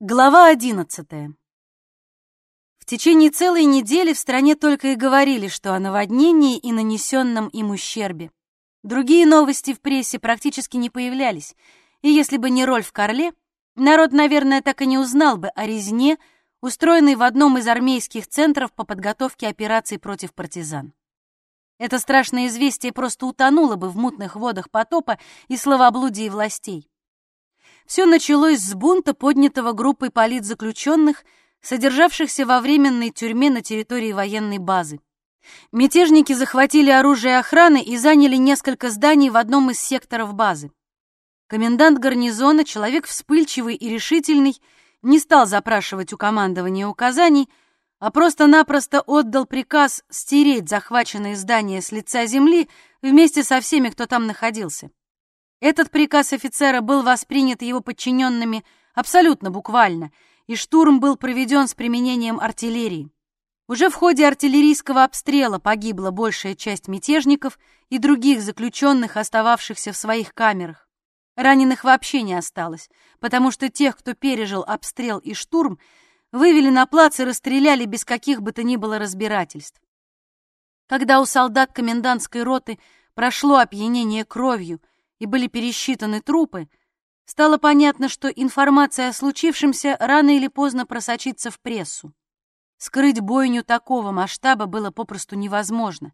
Глава одиннадцатая. В течение целой недели в стране только и говорили, что о наводнении и нанесенном им ущербе. Другие новости в прессе практически не появлялись, и если бы не роль в Карле, народ, наверное, так и не узнал бы о резне, устроенной в одном из армейских центров по подготовке операций против партизан. Это страшное известие просто утонуло бы в мутных водах потопа и словоблудии властей. Все началось с бунта, поднятого группой политзаключенных, содержавшихся во временной тюрьме на территории военной базы. Мятежники захватили оружие охраны и заняли несколько зданий в одном из секторов базы. Комендант гарнизона, человек вспыльчивый и решительный, не стал запрашивать у командования указаний, а просто-напросто отдал приказ стереть захваченные здания с лица земли вместе со всеми, кто там находился. Этот приказ офицера был воспринят его подчиненными абсолютно буквально, и штурм был проведен с применением артиллерии. Уже в ходе артиллерийского обстрела погибла большая часть мятежников и других заключенных, остававшихся в своих камерах. Раненых вообще не осталось, потому что тех, кто пережил обстрел и штурм, вывели на плац и расстреляли без каких бы то ни было разбирательств. Когда у солдат комендантской роты прошло опьянение кровью и были пересчитаны трупы, стало понятно, что информация о случившемся рано или поздно просочится в прессу. Скрыть бойню такого масштаба было попросту невозможно.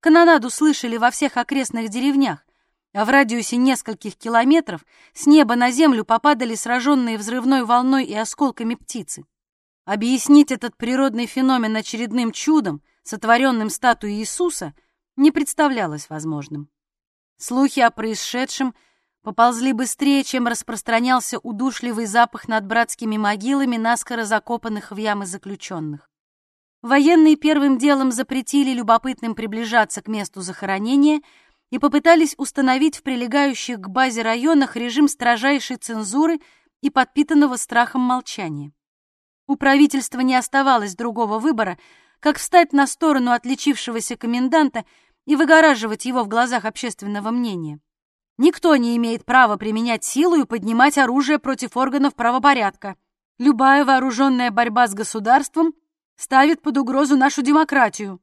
Канонаду слышали во всех окрестных деревнях, а в радиусе нескольких километров с неба на землю попадали сраженные взрывной волной и осколками птицы. Объяснить этот природный феномен очередным чудом, сотворенным статуей Иисуса, не представлялось возможным. Слухи о происшедшем поползли быстрее, чем распространялся удушливый запах над братскими могилами, наскоро закопанных в ямы заключенных. Военные первым делом запретили любопытным приближаться к месту захоронения и попытались установить в прилегающих к базе районах режим строжайшей цензуры и подпитанного страхом молчания. У правительства не оставалось другого выбора, как встать на сторону отличившегося коменданта и выгораживать его в глазах общественного мнения. Никто не имеет права применять силу и поднимать оружие против органов правопорядка. Любая вооруженная борьба с государством ставит под угрозу нашу демократию.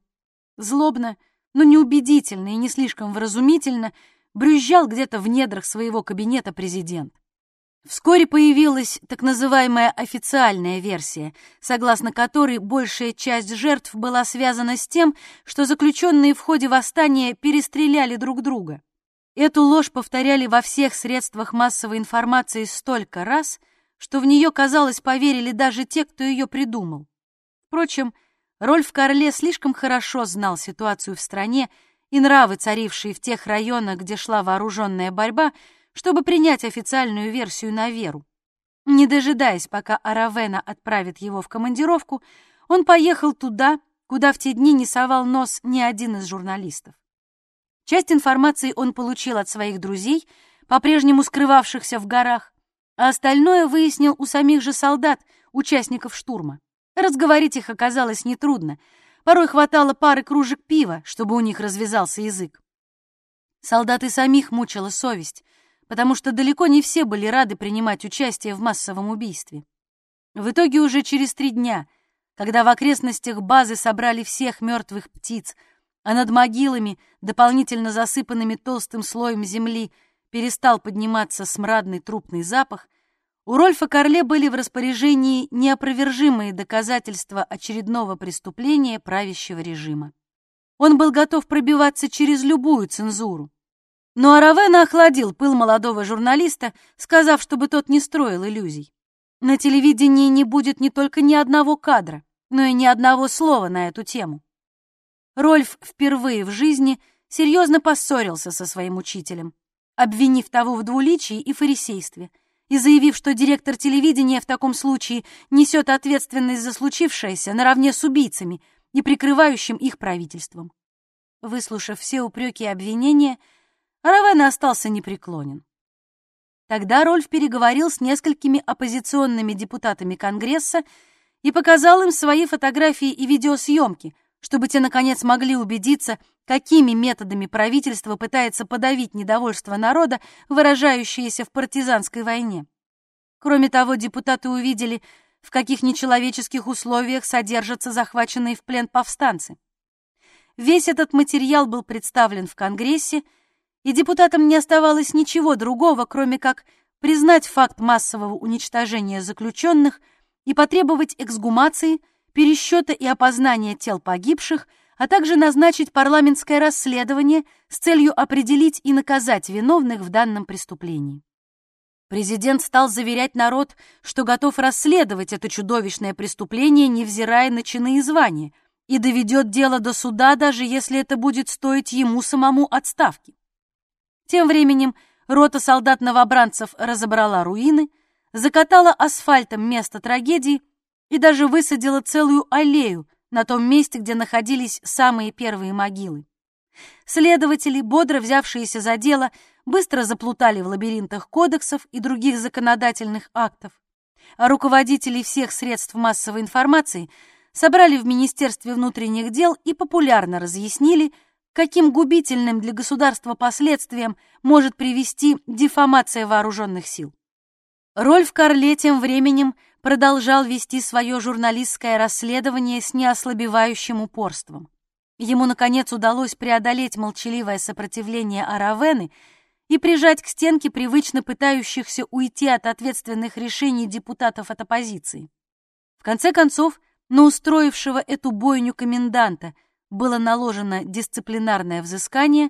Злобно, но неубедительно и не слишком вразумительно брюзжал где-то в недрах своего кабинета президент. Вскоре появилась так называемая официальная версия, согласно которой большая часть жертв была связана с тем, что заключенные в ходе восстания перестреляли друг друга. Эту ложь повторяли во всех средствах массовой информации столько раз, что в нее, казалось, поверили даже те, кто ее придумал. Впрочем, Рольф Карле слишком хорошо знал ситуацию в стране и нравы, царившие в тех районах, где шла вооруженная борьба, чтобы принять официальную версию на веру. Не дожидаясь, пока Аравена отправит его в командировку, он поехал туда, куда в те дни не совал нос ни один из журналистов. Часть информации он получил от своих друзей, по-прежнему скрывавшихся в горах, а остальное выяснил у самих же солдат, участников штурма. Разговорить их оказалось нетрудно. Порой хватало пары кружек пива, чтобы у них развязался язык. Солдаты самих мучила совесть — потому что далеко не все были рады принимать участие в массовом убийстве. В итоге уже через три дня, когда в окрестностях базы собрали всех мертвых птиц, а над могилами, дополнительно засыпанными толстым слоем земли, перестал подниматься смрадный трупный запах, у Рольфа Карле были в распоряжении неопровержимые доказательства очередного преступления правящего режима. Он был готов пробиваться через любую цензуру, но Аравена охладил пыл молодого журналиста, сказав, чтобы тот не строил иллюзий. На телевидении не будет не только ни одного кадра, но и ни одного слова на эту тему. Рольф впервые в жизни серьезно поссорился со своим учителем, обвинив того в двуличии и фарисействе, и заявив, что директор телевидения в таком случае несет ответственность за случившееся наравне с убийцами и прикрывающим их правительством. Выслушав все упреки и обвинения, Равен остался непреклонен. Тогда Рольф переговорил с несколькими оппозиционными депутатами Конгресса и показал им свои фотографии и видеосъемки, чтобы те, наконец, могли убедиться, какими методами правительство пытается подавить недовольство народа, выражающееся в партизанской войне. Кроме того, депутаты увидели, в каких нечеловеческих условиях содержатся захваченные в плен повстанцы. Весь этот материал был представлен в Конгрессе, и депутатам не оставалось ничего другого, кроме как признать факт массового уничтожения заключенных и потребовать эксгумации, пересчета и опознания тел погибших, а также назначить парламентское расследование с целью определить и наказать виновных в данном преступлении. Президент стал заверять народ, что готов расследовать это чудовищное преступление, невзирая на чины и звания, и доведет дело до суда, даже если это будет стоить ему самому отставки. Тем временем рота солдат-новобранцев разобрала руины, закатала асфальтом место трагедии и даже высадила целую аллею на том месте, где находились самые первые могилы. Следователи, бодро взявшиеся за дело, быстро заплутали в лабиринтах кодексов и других законодательных актов, а руководители всех средств массовой информации собрали в Министерстве внутренних дел и популярно разъяснили, каким губительным для государства последствиям может привести дефамация вооруженных сил. Рольф Карле тем временем продолжал вести свое журналистское расследование с неослабевающим упорством. Ему, наконец, удалось преодолеть молчаливое сопротивление Аравены и прижать к стенке привычно пытающихся уйти от ответственных решений депутатов от оппозиции. В конце концов, на устроившего эту бойню коменданта было наложено дисциплинарное взыскание,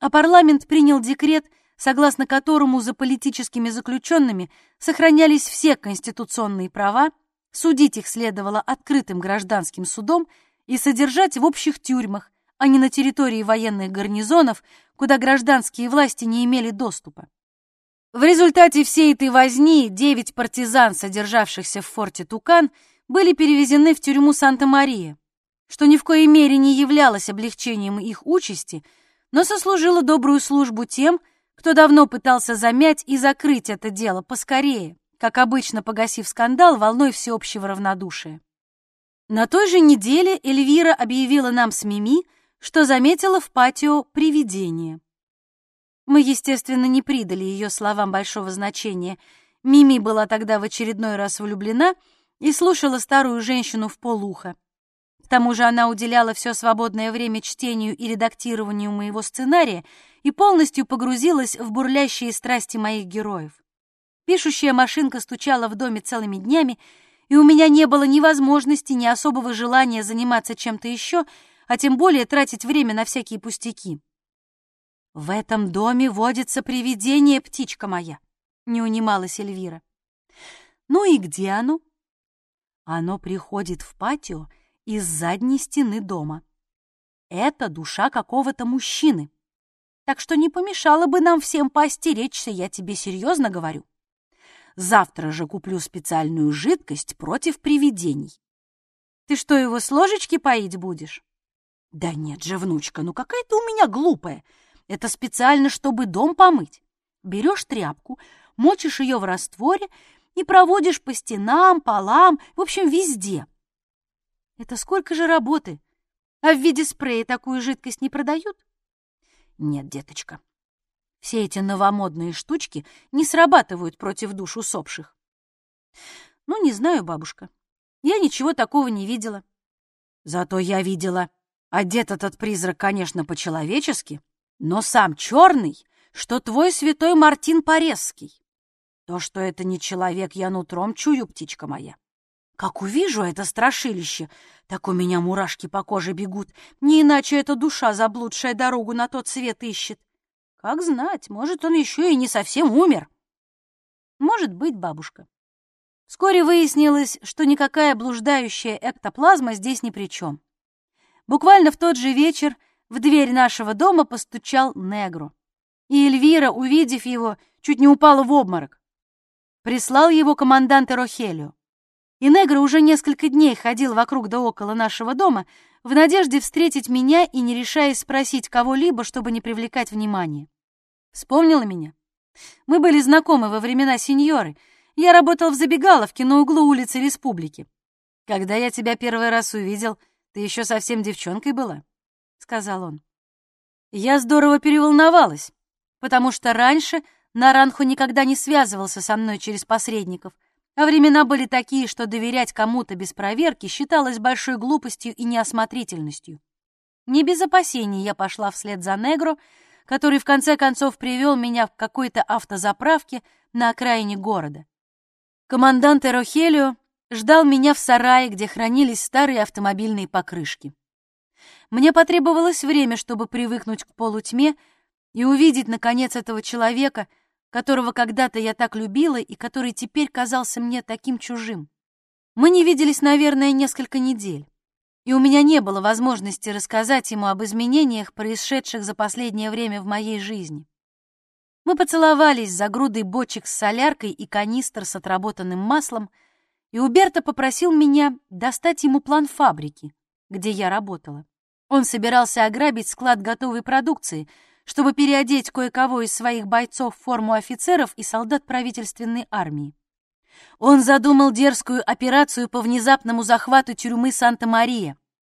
а парламент принял декрет, согласно которому за политическими заключенными сохранялись все конституционные права, судить их следовало открытым гражданским судом и содержать в общих тюрьмах, а не на территории военных гарнизонов, куда гражданские власти не имели доступа. В результате всей этой возни девять партизан, содержавшихся в форте Тукан, были перевезены в тюрьму Санта-Мария, что ни в коей мере не являлось облегчением их участи, но сослужило добрую службу тем, кто давно пытался замять и закрыть это дело поскорее, как обычно погасив скандал волной всеобщего равнодушия. На той же неделе Эльвира объявила нам с Мими, что заметила в патио привидение. Мы, естественно, не придали ее словам большого значения. Мими была тогда в очередной раз влюблена и слушала старую женщину в полуха. К тому же она уделяла все свободное время чтению и редактированию моего сценария и полностью погрузилась в бурлящие страсти моих героев. Пишущая машинка стучала в доме целыми днями, и у меня не было ни возможности, ни особого желания заниматься чем-то еще, а тем более тратить время на всякие пустяки. «В этом доме водится привидение, птичка моя», — не унималась Эльвира. «Ну и где оно?» «Оно приходит в патио из задней стены дома. Это душа какого-то мужчины. Так что не помешало бы нам всем поостеречься, я тебе серьезно говорю. Завтра же куплю специальную жидкость против привидений. Ты что, его с ложечки поить будешь? Да нет же, внучка, ну какая ты у меня глупая. Это специально, чтобы дом помыть. Берешь тряпку, мочишь ее в растворе и проводишь по стенам, полам, в общем, везде. Это сколько же работы? А в виде спрея такую жидкость не продают? Нет, деточка, все эти новомодные штучки не срабатывают против душ усопших. Ну, не знаю, бабушка. Я ничего такого не видела. Зато я видела. Одет этот призрак, конечно, по-человечески, но сам черный, что твой святой Мартин Порезский. То, что это не человек, я нутром чую, птичка моя. Как увижу это страшилище, так у меня мурашки по коже бегут. Не иначе эта душа, заблудшая дорогу на тот свет ищет. Как знать, может, он еще и не совсем умер. Может быть, бабушка. Вскоре выяснилось, что никакая блуждающая эктоплазма здесь ни при чем. Буквально в тот же вечер в дверь нашего дома постучал Негро. И Эльвира, увидев его, чуть не упала в обморок. Прислал его командант Рохелио. И Негро уже несколько дней ходил вокруг да около нашего дома, в надежде встретить меня и не решаясь спросить кого-либо, чтобы не привлекать внимания. Вспомнила меня? Мы были знакомы во времена сеньоры. Я работал в забегаловке на углу улицы Республики. Когда я тебя первый раз увидел, ты еще совсем девчонкой была, — сказал он. Я здорово переволновалась, потому что раньше Наранху никогда не связывался со мной через посредников, а времена были такие, что доверять кому-то без проверки считалось большой глупостью и неосмотрительностью. Не без опасений я пошла вслед за Негро, который в конце концов привел меня в какой-то автозаправке на окраине города. Командант Эрохелио ждал меня в сарае, где хранились старые автомобильные покрышки. Мне потребовалось время, чтобы привыкнуть к полутьме и увидеть, наконец, этого человека, которого когда-то я так любила и который теперь казался мне таким чужим. Мы не виделись, наверное, несколько недель, и у меня не было возможности рассказать ему об изменениях, происшедших за последнее время в моей жизни. Мы поцеловались за грудой бочек с соляркой и канистр с отработанным маслом, и Уберто попросил меня достать ему план фабрики, где я работала. Он собирался ограбить склад готовой продукции, чтобы переодеть кое-кого из своих бойцов в форму офицеров и солдат правительственной армии. Он задумал дерзкую операцию по внезапному захвату тюрьмы Санта-Мария,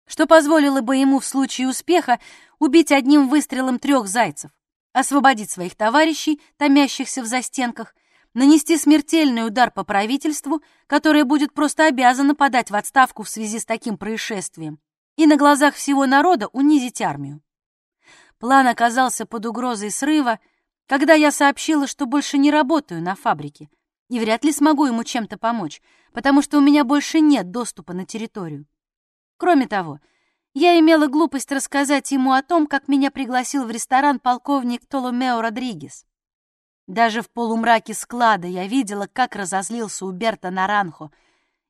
что позволило бы ему в случае успеха убить одним выстрелом трех зайцев освободить своих товарищей, томящихся в застенках, нанести смертельный удар по правительству, которое будет просто обязано подать в отставку в связи с таким происшествием, и на глазах всего народа унизить армию. План оказался под угрозой срыва, когда я сообщила, что больше не работаю на фабрике и вряд ли смогу ему чем-то помочь, потому что у меня больше нет доступа на территорию. Кроме того, я имела глупость рассказать ему о том, как меня пригласил в ресторан полковник Толомео Родригес. Даже в полумраке склада я видела, как разозлился Уберто Наранхо,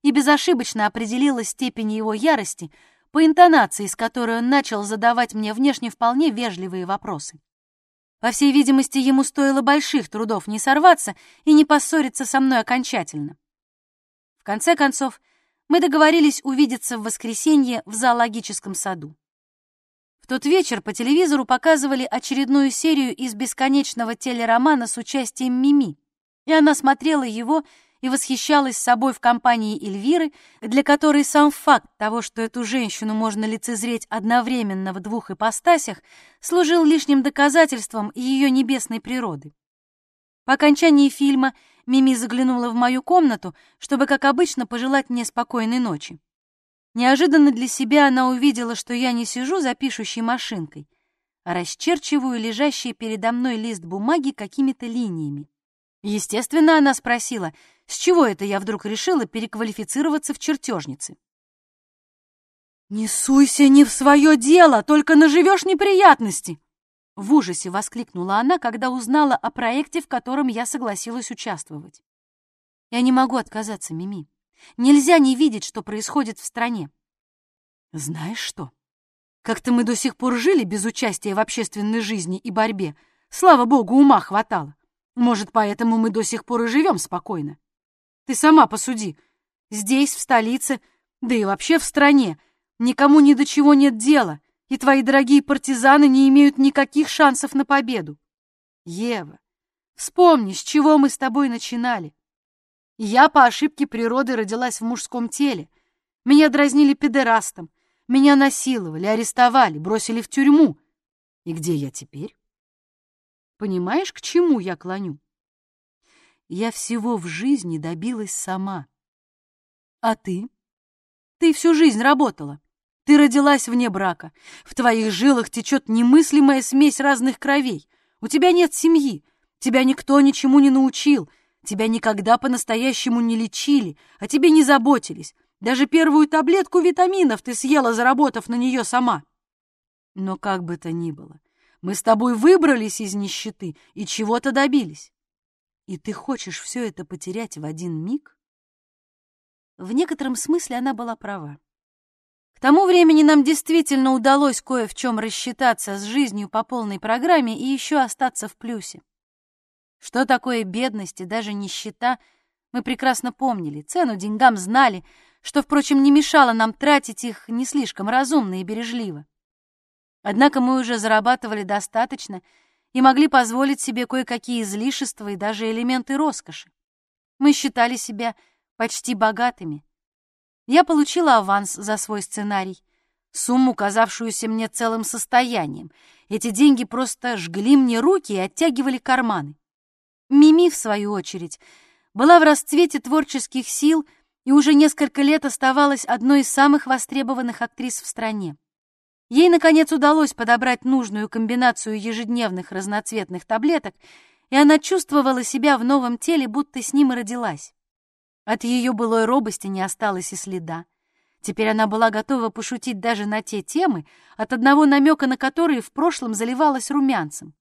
и безошибочно определила степень его ярости по интонации, с которой он начал задавать мне внешне вполне вежливые вопросы. По всей видимости, ему стоило больших трудов не сорваться и не поссориться со мной окончательно. В конце концов, мы договорились увидеться в воскресенье в зоологическом саду. В тот вечер по телевизору показывали очередную серию из бесконечного телеромана с участием Мими, и она смотрела его и восхищалась собой в компании Эльвиры, для которой сам факт того, что эту женщину можно лицезреть одновременно в двух ипостасях, служил лишним доказательством ее небесной природы. По окончании фильма Мими заглянула в мою комнату, чтобы, как обычно, пожелать мне спокойной ночи. Неожиданно для себя она увидела, что я не сижу за пишущей машинкой, а расчерчиваю лежащий передо мной лист бумаги какими-то линиями. Естественно, она спросила, с чего это я вдруг решила переквалифицироваться в чертежницы. «Не суйся не в свое дело, только наживешь неприятности!» В ужасе воскликнула она, когда узнала о проекте, в котором я согласилась участвовать. Я не могу отказаться, Мими. Нельзя не видеть, что происходит в стране. Знаешь что? Как-то мы до сих пор жили без участия в общественной жизни и борьбе. Слава богу, ума хватало. Может, поэтому мы до сих пор и живем спокойно. Ты сама посуди. Здесь, в столице, да и вообще в стране, никому ни до чего нет дела — и твои дорогие партизаны не имеют никаких шансов на победу. Ева, вспомни, с чего мы с тобой начинали. Я по ошибке природы родилась в мужском теле. Меня дразнили педерастом, меня насиловали, арестовали, бросили в тюрьму. И где я теперь? Понимаешь, к чему я клоню? Я всего в жизни добилась сама. А ты? Ты всю жизнь работала. Ты родилась вне брака. В твоих жилах течет немыслимая смесь разных кровей. У тебя нет семьи. Тебя никто ничему не научил. Тебя никогда по-настоящему не лечили, а тебе не заботились. Даже первую таблетку витаминов ты съела, заработав на нее сама. Но как бы то ни было, мы с тобой выбрались из нищеты и чего-то добились. И ты хочешь все это потерять в один миг? В некотором смысле она была права тому времени нам действительно удалось кое в чем рассчитаться с жизнью по полной программе и еще остаться в плюсе. Что такое бедность и даже нищета, мы прекрасно помнили, цену деньгам знали, что, впрочем, не мешало нам тратить их не слишком разумно и бережливо. Однако мы уже зарабатывали достаточно и могли позволить себе кое-какие излишества и даже элементы роскоши. Мы считали себя почти богатыми — я получила аванс за свой сценарий, сумму, казавшуюся мне целым состоянием. Эти деньги просто жгли мне руки и оттягивали карманы. Мими, в свою очередь, была в расцвете творческих сил и уже несколько лет оставалась одной из самых востребованных актрис в стране. Ей, наконец, удалось подобрать нужную комбинацию ежедневных разноцветных таблеток, и она чувствовала себя в новом теле, будто с ним и родилась. От ее былой робости не осталось и следа. Теперь она была готова пошутить даже на те темы, от одного намека на которые в прошлом заливалась румянцем.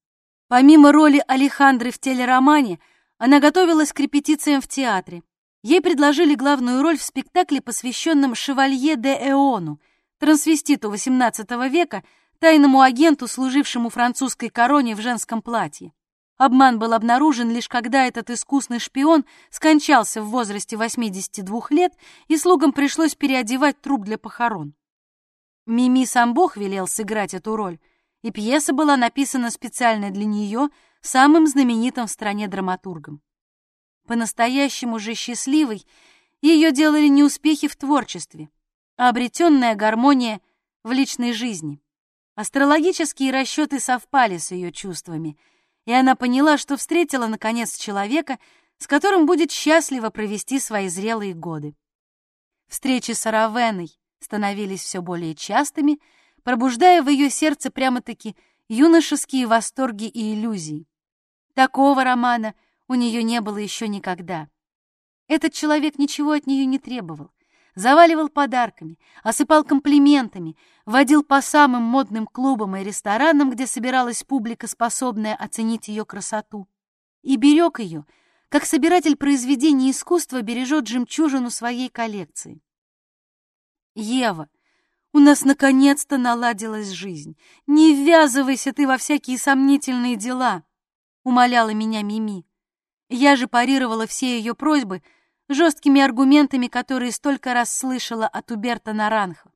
Помимо роли Алехандры в телеромане, она готовилась к репетициям в театре. Ей предложили главную роль в спектакле, посвященном Шевалье де Эону, трансвеститу XVIII века, тайному агенту, служившему французской короне в женском платье. Обман был обнаружен лишь когда этот искусный шпион скончался в возрасте 82 лет, и слугам пришлось переодевать труп для похорон. Мими сам Бог велел сыграть эту роль, и пьеса была написана специально для нее самым знаменитым в стране драматургом. По-настоящему же счастливой ее делали не успехи в творчестве, а обретенная гармония в личной жизни. Астрологические расчеты совпали с ее чувствами — и она поняла, что встретила, наконец, человека, с которым будет счастливо провести свои зрелые годы. Встречи с Аравеной становились все более частыми, пробуждая в ее сердце прямо-таки юношеские восторги и иллюзии. Такого романа у нее не было еще никогда. Этот человек ничего от нее не требовал заваливал подарками, осыпал комплиментами, водил по самым модным клубам и ресторанам, где собиралась публика, способная оценить ее красоту, и берег ее, как собиратель произведений искусства бережет жемчужину своей коллекции. «Ева, у нас наконец-то наладилась жизнь. Не ввязывайся ты во всякие сомнительные дела», — умоляла меня Мими. Я же парировала все ее просьбы — жесткими аргументами, которые столько раз слышала от Уберта Наранха.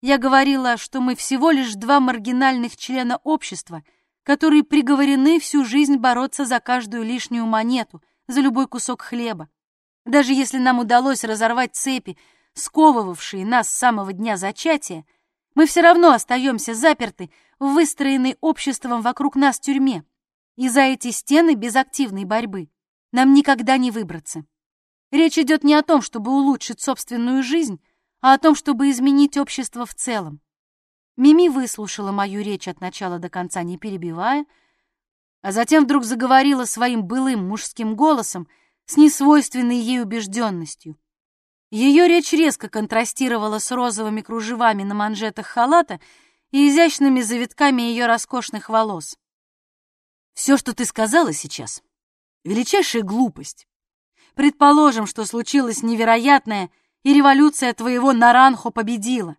Я говорила, что мы всего лишь два маргинальных члена общества, которые приговорены всю жизнь бороться за каждую лишнюю монету, за любой кусок хлеба. Даже если нам удалось разорвать цепи, сковывавшие нас с самого дня зачатия, мы все равно остаемся заперты в выстроенной обществом вокруг нас тюрьме, и за эти стены без активной борьбы нам никогда не выбраться. Речь идет не о том, чтобы улучшить собственную жизнь, а о том, чтобы изменить общество в целом. Мими выслушала мою речь от начала до конца, не перебивая, а затем вдруг заговорила своим былым мужским голосом с несвойственной ей убежденностью. Ее речь резко контрастировала с розовыми кружевами на манжетах халата и изящными завитками ее роскошных волос. «Все, что ты сказала сейчас, — величайшая глупость. Предположим, что случилось невероятное, и революция твоего Наранхо победила.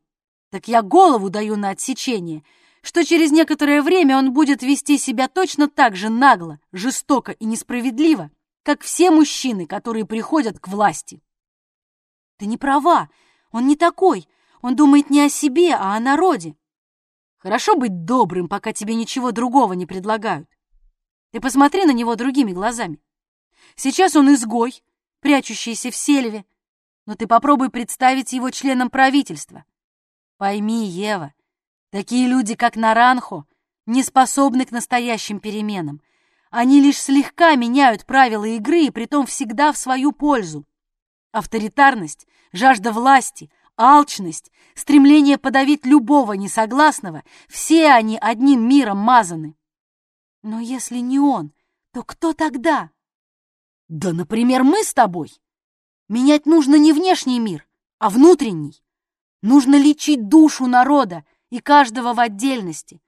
Так я голову даю на отсечение, что через некоторое время он будет вести себя точно так же нагло, жестоко и несправедливо, как все мужчины, которые приходят к власти. Ты не права, он не такой, он думает не о себе, а о народе. Хорошо быть добрым, пока тебе ничего другого не предлагают. Ты посмотри на него другими глазами. Сейчас он изгой, прячущийся в сельве, но ты попробуй представить его членом правительства. Пойми, Ева, такие люди, как Наранхо, не способны к настоящим переменам. Они лишь слегка меняют правила игры, и притом всегда в свою пользу. Авторитарность, жажда власти, алчность, стремление подавить любого несогласного — все они одним миром мазаны. Но если не он, то кто тогда? Да, например, мы с тобой. Менять нужно не внешний мир, а внутренний. Нужно лечить душу народа и каждого в отдельности.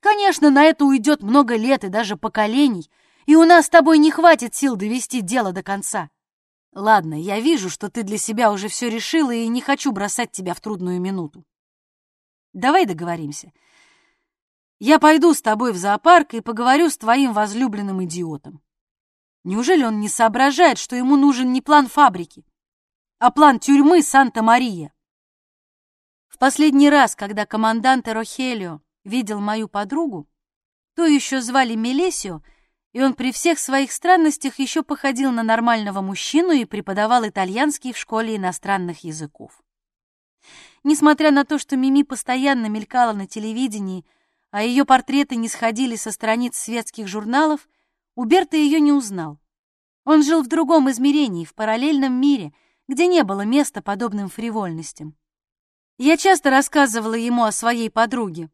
Конечно, на это уйдет много лет и даже поколений, и у нас с тобой не хватит сил довести дело до конца. Ладно, я вижу, что ты для себя уже все решила, и не хочу бросать тебя в трудную минуту. Давай договоримся. Я пойду с тобой в зоопарк и поговорю с твоим возлюбленным идиотом. Неужели он не соображает, что ему нужен не план фабрики, а план тюрьмы Санта-Мария? В последний раз, когда командант Рохелио видел мою подругу, то еще звали Мелесио, и он при всех своих странностях еще походил на нормального мужчину и преподавал итальянский в школе иностранных языков. Несмотря на то, что Мими постоянно мелькала на телевидении, а ее портреты не сходили со страниц светских журналов, Уберто ее не узнал. Он жил в другом измерении, в параллельном мире, где не было места подобным фривольностям. Я часто рассказывала ему о своей подруге,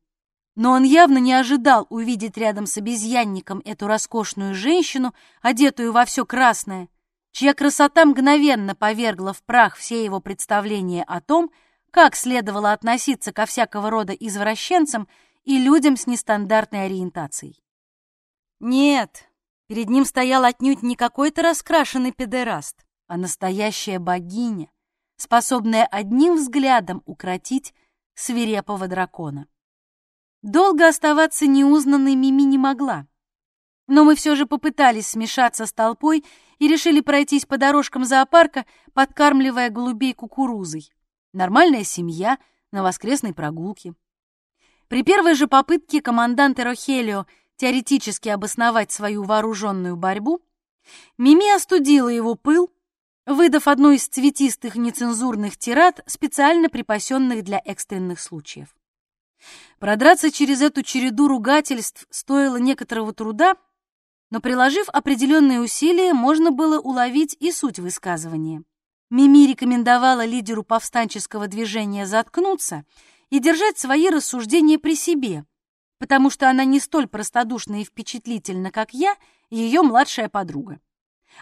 но он явно не ожидал увидеть рядом с обезьянником эту роскошную женщину, одетую во все красное, чья красота мгновенно повергла в прах все его представления о том, как следовало относиться ко всякого рода извращенцам и людям с нестандартной ориентацией. Нет, перед ним стоял отнюдь не какой-то раскрашенный педераст, а настоящая богиня, способная одним взглядом укротить свирепого дракона. Долго оставаться неузнанной Мими не могла. Но мы все же попытались смешаться с толпой и решили пройтись по дорожкам зоопарка, подкармливая голубей кукурузой. Нормальная семья на воскресной прогулке. При первой же попытке команданта Рохелио теоретически обосновать свою вооруженную борьбу, Мими остудила его пыл, выдав одну из цветистых нецензурных тират, специально припасенных для экстренных случаев. Продраться через эту череду ругательств стоило некоторого труда, но, приложив определенные усилия, можно было уловить и суть высказывания. Мими рекомендовала лидеру повстанческого движения заткнуться и держать свои рассуждения при себе, потому что она не столь простодушна и впечатлительна, как я, ее младшая подруга.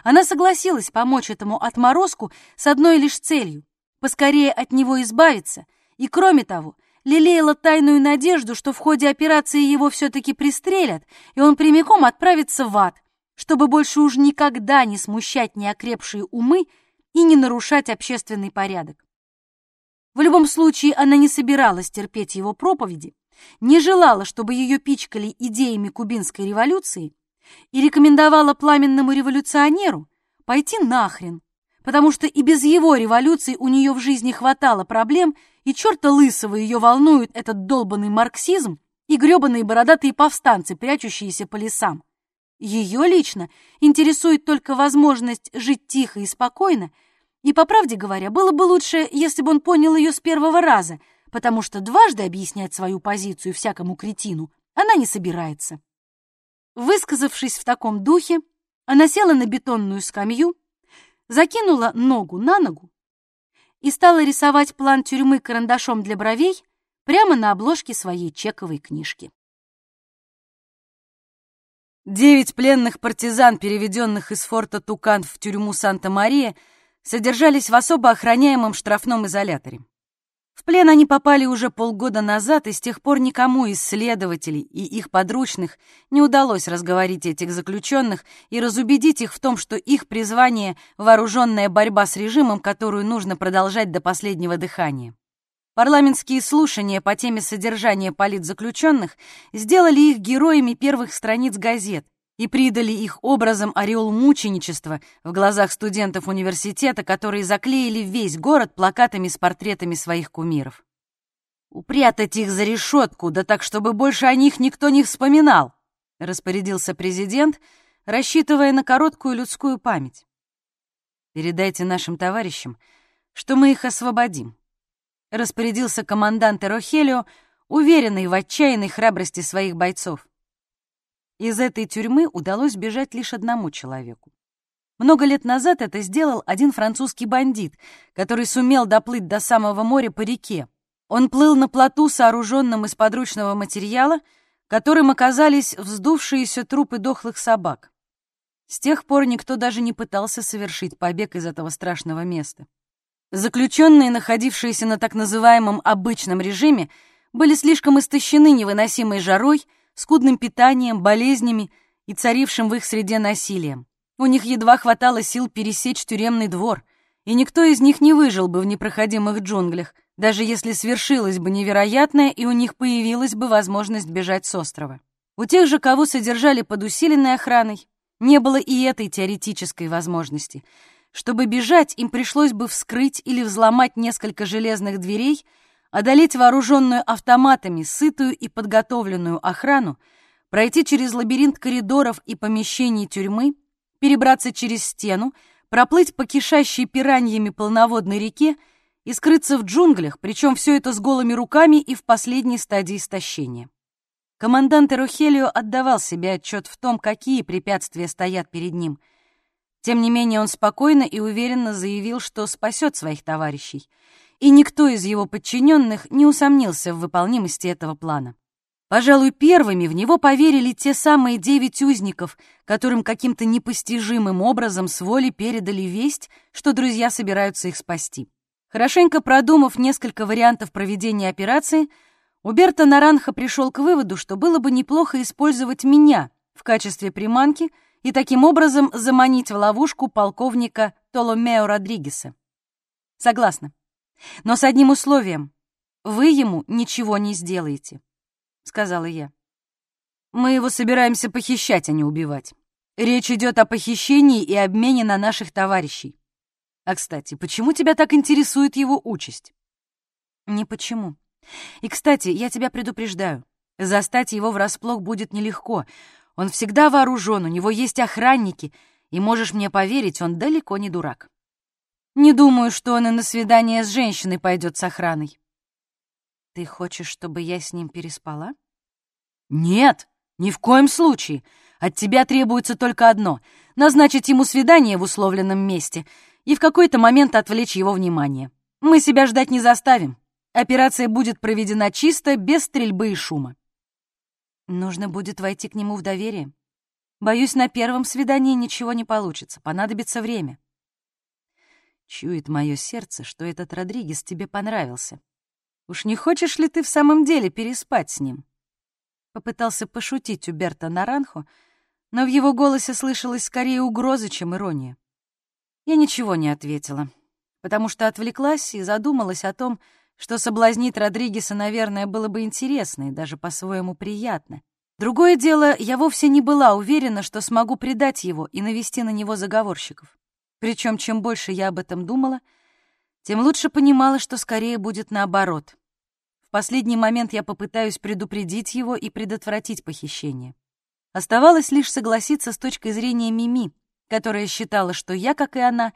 Она согласилась помочь этому отморозку с одной лишь целью — поскорее от него избавиться, и, кроме того, лелеяла тайную надежду, что в ходе операции его все-таки пристрелят, и он прямиком отправится в ад, чтобы больше уж никогда не смущать неокрепшие умы и не нарушать общественный порядок. В любом случае, она не собиралась терпеть его проповеди, не желала, чтобы ее пичкали идеями кубинской революции и рекомендовала пламенному революционеру пойти нахрен, потому что и без его революции у нее в жизни хватало проблем, и черта лысого ее волнует этот долбанный марксизм и гребаные бородатые повстанцы, прячущиеся по лесам. Ее лично интересует только возможность жить тихо и спокойно, и, по правде говоря, было бы лучше, если бы он понял ее с первого раза, потому что дважды объяснять свою позицию всякому кретину она не собирается. Высказавшись в таком духе, она села на бетонную скамью, закинула ногу на ногу и стала рисовать план тюрьмы карандашом для бровей прямо на обложке своей чековой книжки. Девять пленных партизан, переведенных из форта Тукан в тюрьму Санта-Мария, содержались в особо охраняемом штрафном изоляторе. В плен они попали уже полгода назад, и с тех пор никому из следователей и их подручных не удалось разговорить этих заключенных и разубедить их в том, что их призвание — вооруженная борьба с режимом, которую нужно продолжать до последнего дыхания. Парламентские слушания по теме содержания политзаключенных сделали их героями первых страниц газет, и придали их образом ореол мученичества в глазах студентов университета, которые заклеили весь город плакатами с портретами своих кумиров. «Упрятать их за решетку, да так, чтобы больше о них никто не вспоминал», распорядился президент, рассчитывая на короткую людскую память. «Передайте нашим товарищам, что мы их освободим», распорядился командант Эрохелио, уверенный в отчаянной храбрости своих бойцов. Из этой тюрьмы удалось бежать лишь одному человеку. Много лет назад это сделал один французский бандит, который сумел доплыть до самого моря по реке. Он плыл на плоту, сооруженном из подручного материала, которым оказались вздувшиеся трупы дохлых собак. С тех пор никто даже не пытался совершить побег из этого страшного места. Заключенные, находившиеся на так называемом обычном режиме, были слишком истощены невыносимой жарой, скудным питанием, болезнями и царившим в их среде насилием. У них едва хватало сил пересечь тюремный двор, и никто из них не выжил бы в непроходимых джунглях, даже если свершилось бы невероятное, и у них появилась бы возможность бежать с острова. У тех же, кого содержали под усиленной охраной, не было и этой теоретической возможности. Чтобы бежать, им пришлось бы вскрыть или взломать несколько железных дверей — одолеть вооруженную автоматами, сытую и подготовленную охрану, пройти через лабиринт коридоров и помещений тюрьмы, перебраться через стену, проплыть по кишащей пираньями полноводной реке и скрыться в джунглях, причем все это с голыми руками и в последней стадии истощения. Командант Эрухелио отдавал себе отчет в том, какие препятствия стоят перед ним. Тем не менее он спокойно и уверенно заявил, что спасет своих товарищей, и никто из его подчиненных не усомнился в выполнимости этого плана. Пожалуй, первыми в него поверили те самые девять узников, которым каким-то непостижимым образом с воли передали весть, что друзья собираются их спасти. Хорошенько продумав несколько вариантов проведения операции, Уберто Наранха пришел к выводу, что было бы неплохо использовать меня в качестве приманки и таким образом заманить в ловушку полковника Толомео Родригеса. Согласна. Но с одним условием. Вы ему ничего не сделаете, — сказала я. Мы его собираемся похищать, а не убивать. Речь идет о похищении и обмене на наших товарищей. А, кстати, почему тебя так интересует его участь? Не почему. И, кстати, я тебя предупреждаю, застать его врасплох будет нелегко. Он всегда вооружен, у него есть охранники, и, можешь мне поверить, он далеко не дурак. Не думаю, что он и на свидание с женщиной пойдет с охраной. Ты хочешь, чтобы я с ним переспала? Нет, ни в коем случае. От тебя требуется только одно — назначить ему свидание в условленном месте и в какой-то момент отвлечь его внимание. Мы себя ждать не заставим. Операция будет проведена чисто, без стрельбы и шума. Нужно будет войти к нему в доверие. Боюсь, на первом свидании ничего не получится, понадобится время. Чует мое сердце, что этот Родригес тебе понравился. Уж не хочешь ли ты в самом деле переспать с ним? Попытался пошутить Уберто Наранхо, но в его голосе слышалась скорее угроза, чем ирония. Я ничего не ответила, потому что отвлеклась и задумалась о том, что соблазнить Родригеса, наверное, было бы интересно и даже по-своему приятно. Другое дело, я вовсе не была уверена, что смогу предать его и навести на него заговорщиков. Причем, чем больше я об этом думала, тем лучше понимала, что скорее будет наоборот. В последний момент я попытаюсь предупредить его и предотвратить похищение. Оставалось лишь согласиться с точкой зрения Мими, которая считала, что я, как и она,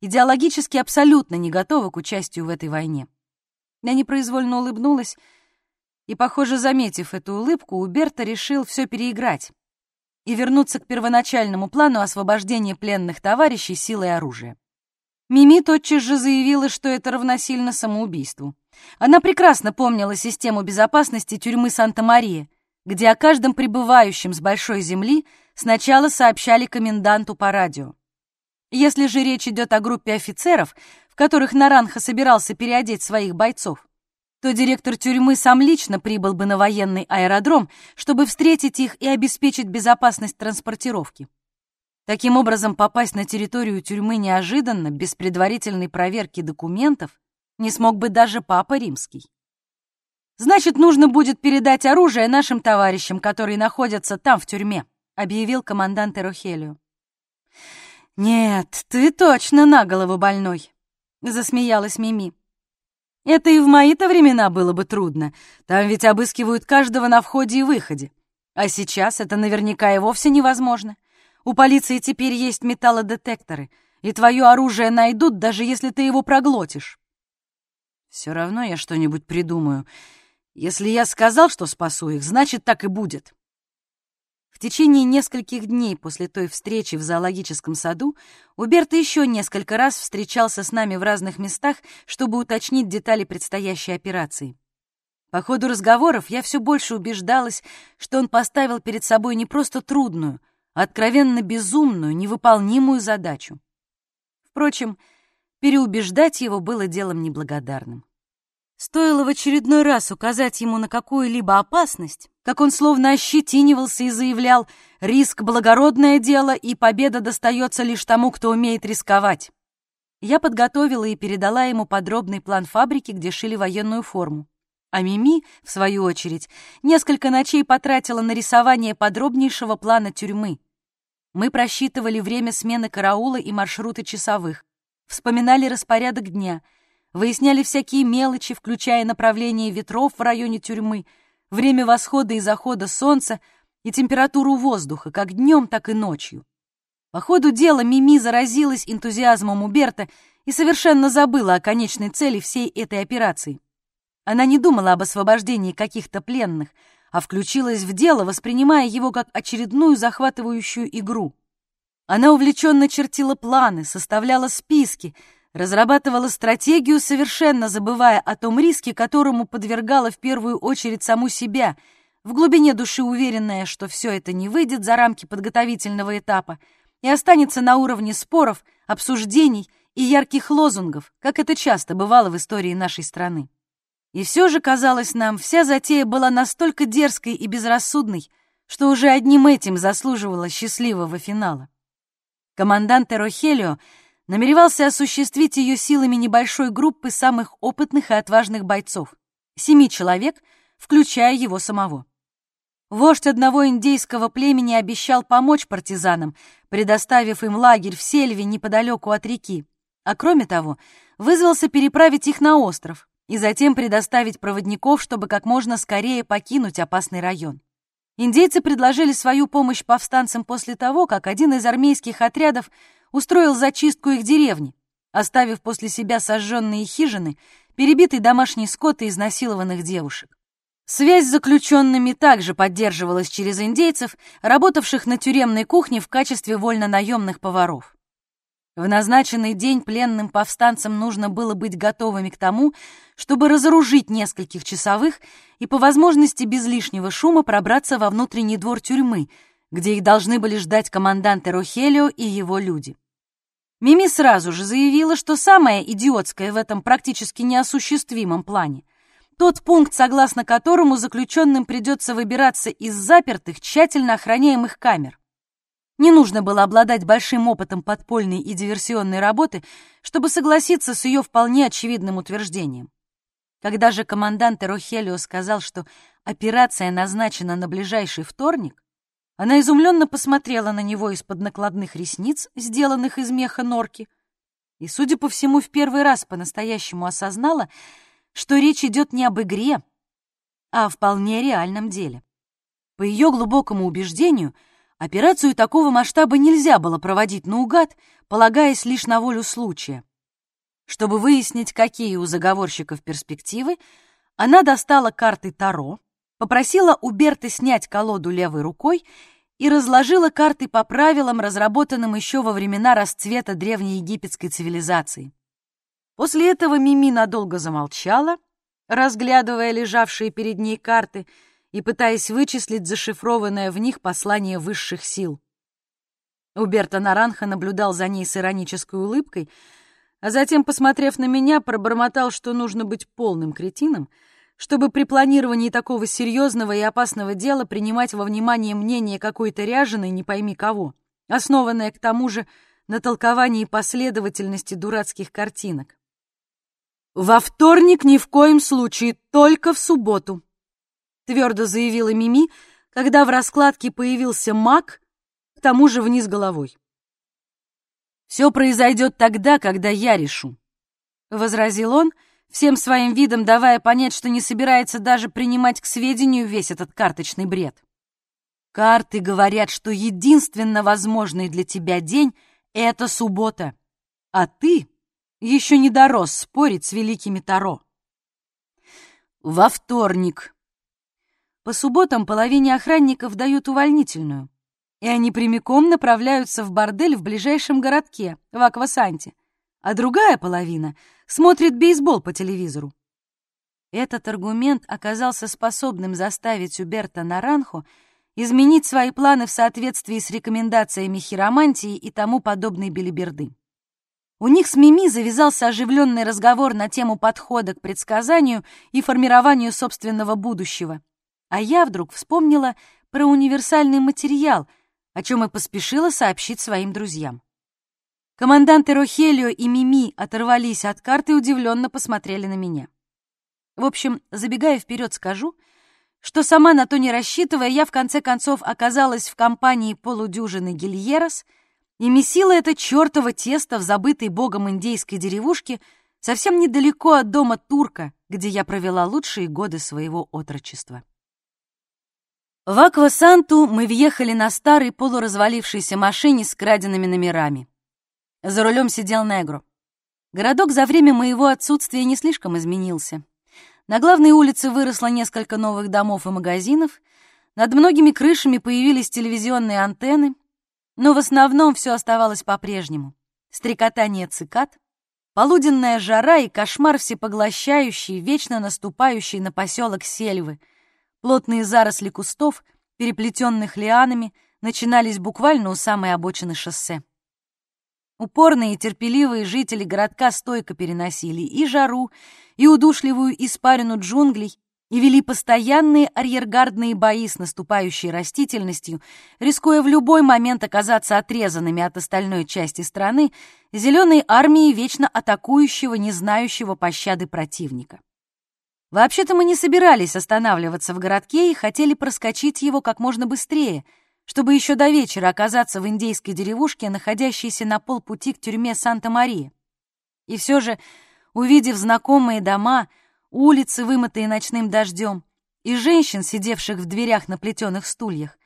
идеологически абсолютно не готова к участию в этой войне. Я непроизвольно улыбнулась, и, похоже, заметив эту улыбку, Уберта решил все переиграть и вернуться к первоначальному плану освобождения пленных товарищей силой оружия. Мими тотчас же заявила, что это равносильно самоубийству. Она прекрасно помнила систему безопасности тюрьмы Санта-Мария, где о каждом прибывающем с большой земли сначала сообщали коменданту по радио. Если же речь идет о группе офицеров, которых Наранха собирался переодеть своих бойцов, то директор тюрьмы сам лично прибыл бы на военный аэродром, чтобы встретить их и обеспечить безопасность транспортировки. Таким образом, попасть на территорию тюрьмы неожиданно, без предварительной проверки документов, не смог бы даже Папа Римский. «Значит, нужно будет передать оружие нашим товарищам, которые находятся там, в тюрьме», объявил командант Эрохелио. «Нет, ты точно на голову больной», — засмеялась Мими. «Это и в мои-то времена было бы трудно. Там ведь обыскивают каждого на входе и выходе. А сейчас это наверняка и вовсе невозможно. У полиции теперь есть металлодетекторы, и твое оружие найдут, даже если ты его проглотишь». «Все равно я что-нибудь придумаю. Если я сказал, что спасу их, значит, так и будет», в течение нескольких дней после той встречи в зоологическом саду Уберто еще несколько раз встречался с нами в разных местах, чтобы уточнить детали предстоящей операции. По ходу разговоров я все больше убеждалась, что он поставил перед собой не просто трудную, а откровенно безумную, невыполнимую задачу. Впрочем, переубеждать его было делом неблагодарным. Стоило в очередной раз указать ему на какую-либо опасность, как он словно ощетинивался и заявлял «риск — благородное дело, и победа достается лишь тому, кто умеет рисковать». Я подготовила и передала ему подробный план фабрики, где шили военную форму. А Мими, в свою очередь, несколько ночей потратила на рисование подробнейшего плана тюрьмы. Мы просчитывали время смены караула и маршруты часовых, вспоминали распорядок дня — выясняли всякие мелочи, включая направление ветров в районе тюрьмы, время восхода и захода солнца и температуру воздуха, как днем, так и ночью. По ходу дела Мими заразилась энтузиазмом Уберта и совершенно забыла о конечной цели всей этой операции. Она не думала об освобождении каких-то пленных, а включилась в дело, воспринимая его как очередную захватывающую игру. Она увлеченно чертила планы, составляла списки, разрабатывала стратегию, совершенно забывая о том риске, которому подвергала в первую очередь саму себя, в глубине души уверенная, что все это не выйдет за рамки подготовительного этапа и останется на уровне споров, обсуждений и ярких лозунгов, как это часто бывало в истории нашей страны. И все же, казалось нам, вся затея была настолько дерзкой и безрассудной, что уже одним этим заслуживала счастливого финала. Командант Эрохелио намеревался осуществить ее силами небольшой группы самых опытных и отважных бойцов, семи человек, включая его самого. Вождь одного индейского племени обещал помочь партизанам, предоставив им лагерь в сельве неподалеку от реки, а кроме того, вызвался переправить их на остров, и затем предоставить проводников, чтобы как можно скорее покинуть опасный район. Индейцы предложили свою помощь повстанцам после того, как один из армейских отрядов устроил зачистку их деревни, оставив после себя сожженные хижины, перебитый домашний скот и изнасилованных девушек. Связь с заключенными также поддерживалась через индейцев, работавших на тюремной кухне в качестве вольнонаемных поваров. В назначенный день пленным повстанцам нужно было быть готовыми к тому, чтобы разоружить нескольких часовых и по возможности без лишнего шума пробраться во внутренний двор тюрьмы, где их должны были ждать команданты Рохелио и его люди. Мими сразу же заявила, что самое идиотское в этом практически неосуществимом плане — тот пункт, согласно которому заключенным придется выбираться из запертых, тщательно охраняемых камер. Не нужно было обладать большим опытом подпольной и диверсионной работы, чтобы согласиться с ее вполне очевидным утверждением. Когда же командант Эрохелио сказал, что операция назначена на ближайший вторник, она изумленно посмотрела на него из-под накладных ресниц, сделанных из меха норки, и, судя по всему, в первый раз по-настоящему осознала, что речь идет не об игре, а о вполне реальном деле. По ее глубокому убеждению — Операцию такого масштаба нельзя было проводить наугад, полагаясь лишь на волю случая. Чтобы выяснить, какие у заговорщиков перспективы, она достала карты Таро, попросила у Берты снять колоду левой рукой и разложила карты по правилам, разработанным еще во времена расцвета древнеегипетской цивилизации. После этого Мими надолго замолчала, разглядывая лежавшие перед ней карты — и пытаясь вычислить зашифрованное в них послание высших сил. Уберто Наранха наблюдал за ней с иронической улыбкой, а затем, посмотрев на меня, пробормотал, что нужно быть полным кретином, чтобы при планировании такого серьезного и опасного дела принимать во внимание мнение какой-то ряженой не пойми кого, основанное к тому же на толковании последовательности дурацких картинок. «Во вторник ни в коем случае, только в субботу», твердо заявила Мими, когда в раскладке появился маг, к тому же вниз головой. «Все произойдет тогда, когда я решу», — возразил он, всем своим видом давая понять, что не собирается даже принимать к сведению весь этот карточный бред. «Карты говорят, что единственно возможный для тебя день — это суббота, а ты еще не дорос спорить с великими Таро». «Во вторник», по субботам половине охранников дают увольнительную, и они прямиком направляются в бордель в ближайшем городке, в Аквасанте, а другая половина смотрит бейсбол по телевизору. Этот аргумент оказался способным заставить Уберта Наранхо изменить свои планы в соответствии с рекомендациями хиромантии и тому подобной белиберды. У них с Мими завязался оживленный разговор на тему подхода к предсказанию и формированию собственного будущего, а я вдруг вспомнила про универсальный материал, о чем и поспешила сообщить своим друзьям. Команданты Рохелио и Мими оторвались от карты и удивленно посмотрели на меня. В общем, забегая вперед, скажу, что сама на то не рассчитывая, я в конце концов оказалась в компании полудюжины гильерос и месила это чертово тесто в забытой богом индейской деревушке совсем недалеко от дома турка, где я провела лучшие годы своего отрочества. В Аквасанту мы въехали на старой полуразвалившейся машине с краденными номерами. За рулем сидел Негро. Городок за время моего отсутствия не слишком изменился. На главной улице выросло несколько новых домов и магазинов, над многими крышами появились телевизионные антенны, но в основном все оставалось по-прежнему. Стрекотание цикад, полуденная жара и кошмар всепоглощающий, вечно наступающий на поселок Сельвы. Плотные заросли кустов, переплетенных лианами, начинались буквально у самой обочины шоссе. Упорные и терпеливые жители городка стойко переносили и жару, и удушливую испарину джунглей, и вели постоянные арьергардные бои с наступающей растительностью, рискуя в любой момент оказаться отрезанными от остальной части страны зеленой армией вечно атакующего, не знающего пощады противника. Вообще-то мы не собирались останавливаться в городке и хотели проскочить его как можно быстрее — чтобы еще до вечера оказаться в индейской деревушке, находящейся на полпути к тюрьме Санта-Мария. И все же, увидев знакомые дома, улицы, вымытые ночным дождем, и женщин, сидевших в дверях на плетеных стульях,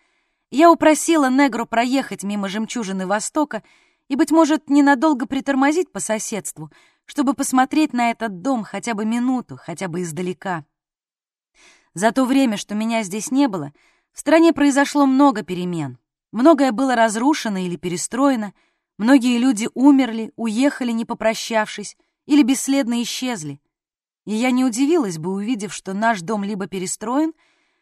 я упросила Негру проехать мимо жемчужины Востока и, быть может, ненадолго притормозить по соседству, чтобы посмотреть на этот дом хотя бы минуту, хотя бы издалека. За то время, что меня здесь не было — в стране произошло много перемен. Многое было разрушено или перестроено, многие люди умерли, уехали, не попрощавшись, или бесследно исчезли. И я не удивилась бы, увидев, что наш дом либо перестроен,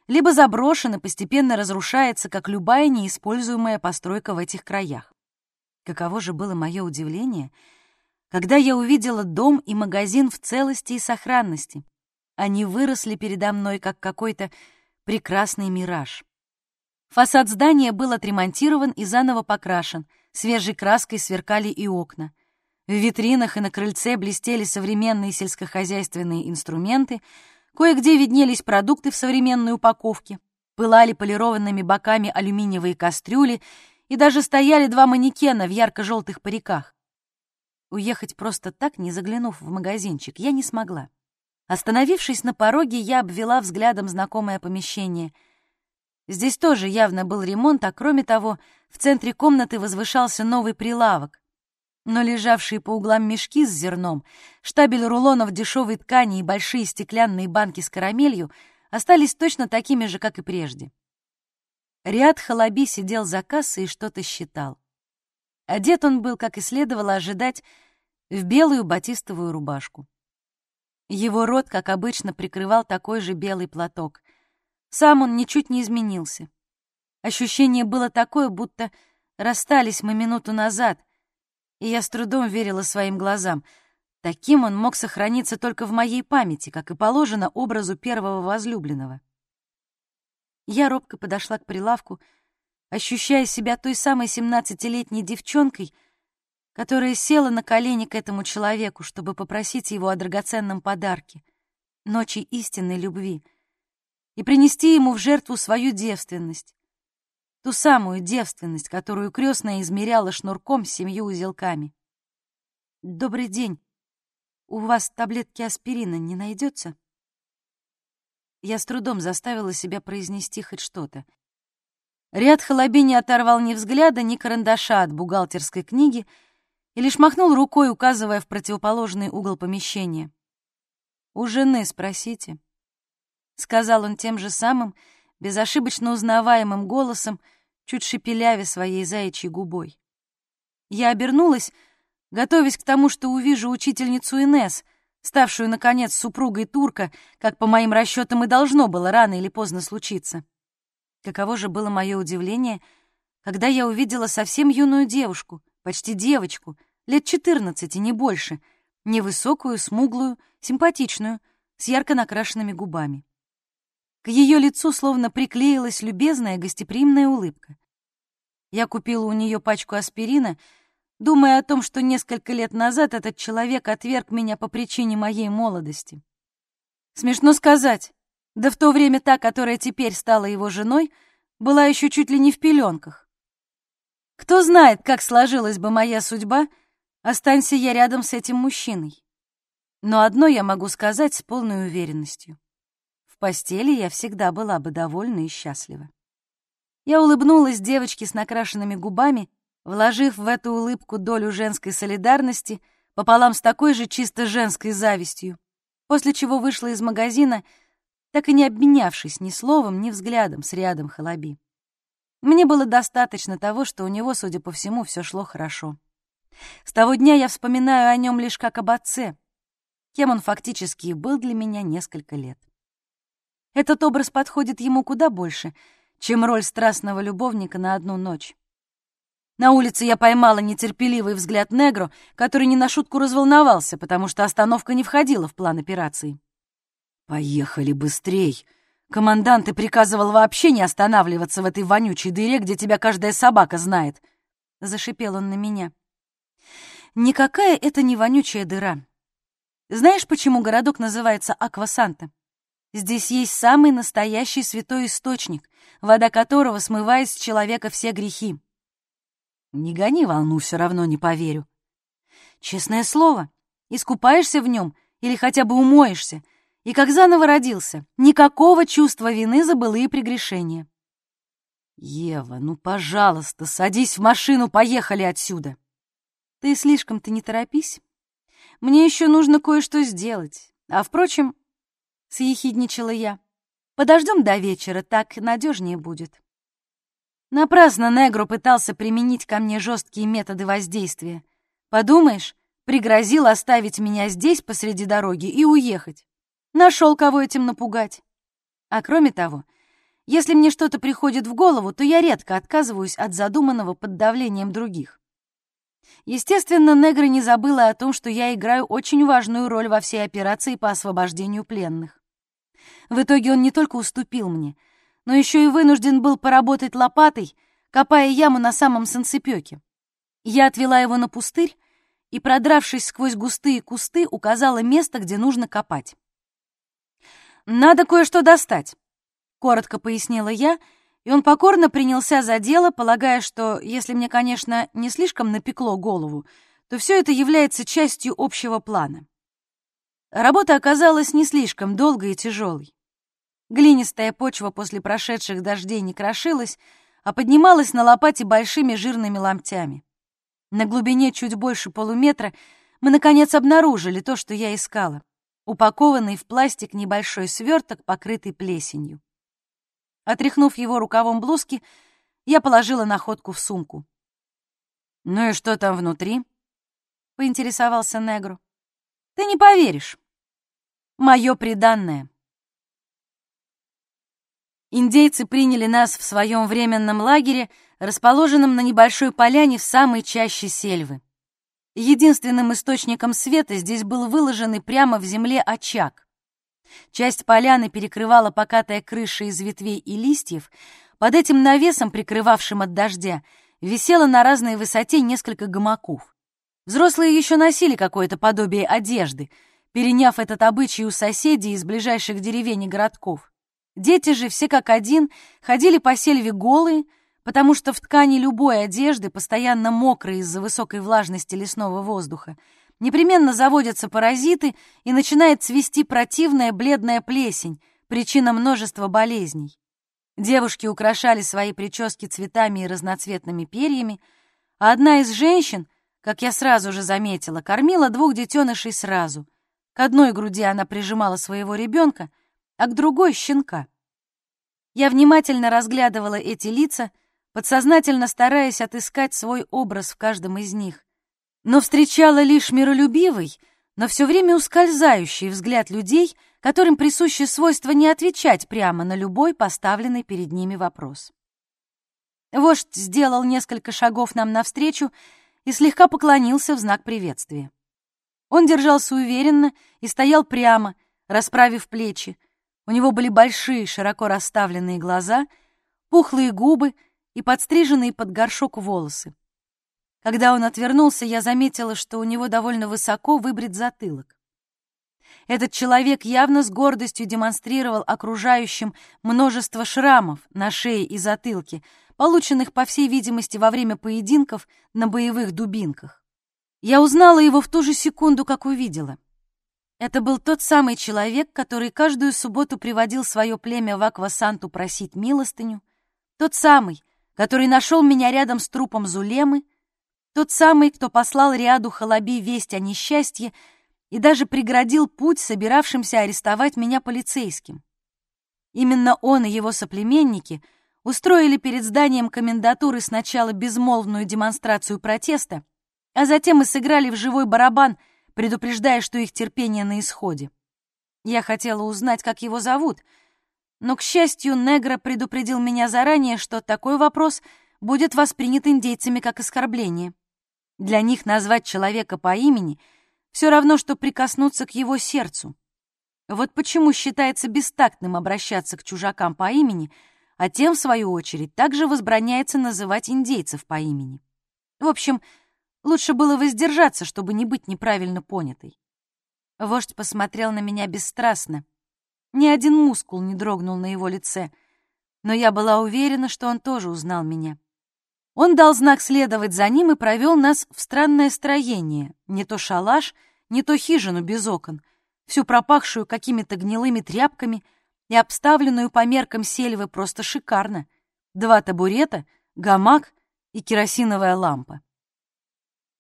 либо заброшен и постепенно разрушается, как любая неиспользуемая постройка в этих краях. Каково же было мое удивление, когда я увидела дом и магазин в целости и сохранности. Они выросли передо мной, как какой-то прекрасный мираж. Фасад здания был отремонтирован и заново покрашен, свежей краской сверкали и окна. В витринах и на крыльце блестели современные сельскохозяйственные инструменты, кое-где виднелись продукты в современной упаковке, пылали полированными боками алюминиевые кастрюли и даже стояли два манекена в ярко-желтых париках. Уехать просто так, не заглянув в магазинчик, я не смогла. Остановившись на пороге, я обвела взглядом знакомое помещение. Здесь тоже явно был ремонт, а кроме того, в центре комнаты возвышался новый прилавок. Но лежавшие по углам мешки с зерном, штабель рулонов дешевой ткани и большие стеклянные банки с карамелью остались точно такими же, как и прежде. Риад Халаби сидел за кассой и что-то считал. Одет он был, как и следовало ожидать, в белую батистовую рубашку. Его рот, как обычно, прикрывал такой же белый платок. Сам он ничуть не изменился. Ощущение было такое, будто расстались мы минуту назад, и я с трудом верила своим глазам. Таким он мог сохраниться только в моей памяти, как и положено образу первого возлюбленного. Я робко подошла к прилавку, ощущая себя той самой семнадцатилетней девчонкой — которая села на колени к этому человеку, чтобы попросить его о драгоценном подарке — ночи истинной любви, и принести ему в жертву свою девственность, ту самую девственность, которую крестная измеряла шнурком с семью узелками. «Добрый день. У вас таблетки аспирина не найдется?» Я с трудом заставила себя произнести хоть что-то. Ряд Халаби не оторвал ни взгляда, ни карандаша от бухгалтерской книги — и лишь махнул рукой, указывая в противоположный угол помещения. «У жены спросите», — сказал он тем же самым, безошибочно узнаваемым голосом, чуть шепелявя своей заячьей губой. Я обернулась, готовясь к тому, что увижу учительницу Инес, ставшую, наконец, супругой турка, как по моим расчетам и должно было рано или поздно случиться. Каково же было мое удивление, когда я увидела совсем юную девушку — почти девочку, лет четырнадцати, не больше, невысокую, смуглую, симпатичную, с ярко накрашенными губами. К ее лицу словно приклеилась любезная гостеприимная улыбка. Я купила у нее пачку аспирина, думая о том, что несколько лет назад этот человек отверг меня по причине моей молодости. Смешно сказать, да в то время та, которая теперь стала его женой, была еще чуть ли не в пеленках. Кто знает, как сложилась бы моя судьба, останься я рядом с этим мужчиной. Но одно я могу сказать с полной уверенностью. В постели я всегда была бы довольна и счастлива. Я улыбнулась девочке с накрашенными губами, вложив в эту улыбку долю женской солидарности пополам с такой же чисто женской завистью. после чего вышла из магазина, так и не обменявшись ни словом, ни взглядом с рядом Халаби. Мне было достаточно того, что у него, судя по всему, все шло хорошо. С того дня я вспоминаю о нем лишь как об отце, кем он фактически и был для меня несколько лет. Этот образ подходит ему куда больше, чем роль страстного любовника на одну ночь. На улице я поймала нетерпеливый взгляд Негро, который не на шутку разволновался, потому что остановка не входила в план операции. «Поехали быстрей!» Командант и приказывал вообще не останавливаться в этой вонючей дыре, где тебя каждая собака знает. Зашипел он на меня. Никакая это не вонючая дыра. Знаешь, почему городок называется Аквасанта? Здесь есть самый настоящий святой источник, вода которого смывает с человека все грехи. Не гони волну, все равно не поверю. Честное слово, искупаешься в нем или хотя бы умоешься, и как заново родился, никакого чувства вины за былые прегрешения. «Ева, ну, пожалуйста, садись в машину, поехали отсюда!» «Ты слишком-то не торопись. Мне еще нужно кое-что сделать. А, впрочем, — съехидничала я, — подождем до вечера, так надежнее будет». Напрасно Негру пытался применить ко мне жесткие методы воздействия. Подумаешь, пригрозил оставить меня здесь посреди дороги и уехать. Нашел, кого этим напугать. А кроме того, если мне что-то приходит в голову, то я редко отказываюсь от задуманного под давлением других. Естественно, Негра не забыла о том, что я играю очень важную роль во всей операции по освобождению пленных. В итоге он не только уступил мне, но еще и вынужден был поработать лопатой, копая яму на самом санцепёке. Я отвела его на пустырь и, продравшись сквозь густые кусты, указала место, где нужно копать. «Надо кое-что достать», — коротко пояснила я, и он покорно принялся за дело, полагая, что, если мне, конечно, не слишком напекло голову, то все это является частью общего плана. Работа оказалась не слишком долгой и тяжелой. Глинистая почва после прошедших дождей не крошилась, а поднималась на лопате большими жирными ломтями. На глубине чуть больше полуметра мы, наконец, обнаружили то, что я искала упакованный в пластик небольшой сверток, покрытый плесенью. Отряхнув его рукавом блузки, я положила находку в сумку. «Ну и что там внутри?» — поинтересовался Негру. «Ты не поверишь. Мое преданное». Индейцы приняли нас в своем временном лагере, расположенном на небольшой поляне в самой чаще сельвы. Единственным источником света здесь был выложенный прямо в земле очаг. Часть поляны перекрывала покатая крыша из ветвей и листьев. Под этим навесом, прикрывавшим от дождя, висело на разной высоте несколько гамаков. Взрослые еще носили какое-то подобие одежды, переняв этот обычай у соседей из ближайших деревень и городков. Дети же все как один ходили по сельве голые, потому что в ткани любой одежды, постоянно мокрой из-за высокой влажности лесного воздуха, непременно заводятся паразиты и начинает цвести противная бледная плесень, причина множества болезней. Девушки украшали свои прически цветами и разноцветными перьями, а одна из женщин, как я сразу же заметила, кормила двух детенышей сразу. К одной груди она прижимала своего ребенка, а к другой — щенка. Я внимательно разглядывала эти лица — подсознательно стараясь отыскать свой образ в каждом из них, но встречала лишь миролюбивый, но все время ускользающий взгляд людей, которым присуще свойство не отвечать прямо на любой поставленный перед ними вопрос. Вождь сделал несколько шагов нам навстречу и слегка поклонился в знак приветствия. Он держался уверенно и стоял прямо, расправив плечи. У него были большие, широко расставленные глаза, пухлые губы — и подстриженные под горшок волосы. Когда он отвернулся, я заметила, что у него довольно высоко выбрит затылок. Этот человек явно с гордостью демонстрировал окружающим множество шрамов на шее и затылке, полученных, по всей видимости, во время поединков на боевых дубинках. Я узнала его в ту же секунду, как увидела. Это был тот самый человек, который каждую субботу приводил свое племя в Аквасанту просить милостыню, тот самый, который нашел меня рядом с трупом Зулемы, тот самый, кто послал Риаду Халаби весть о несчастье и даже преградил путь собиравшимся арестовать меня полицейским. Именно он и его соплеменники устроили перед зданием комендатуры сначала безмолвную демонстрацию протеста, а затем и сыграли в живой барабан, предупреждая, что их терпение на исходе. Я хотела узнать, как его зовут, но, к счастью, Негра предупредил меня заранее, что такой вопрос будет воспринят индейцами как оскорбление. Для них назвать человека по имени все равно, что прикоснуться к его сердцу. Вот почему считается бестактным обращаться к чужакам по имени, а тем, в свою очередь, также возбраняется называть индейцев по имени. В общем, лучше было воздержаться, чтобы не быть неправильно понятой. Вождь посмотрел на меня бесстрастно. Ни один мускул не дрогнул на его лице, но я была уверена, что он тоже узнал меня. Он дал знак следовать за ним и провел нас в странное строение, не то шалаш, не то хижину без окон, всю пропахшую какими-то гнилыми тряпками и обставленную по меркам сельвы просто шикарно. Два табурета, гамак и керосиновая лампа.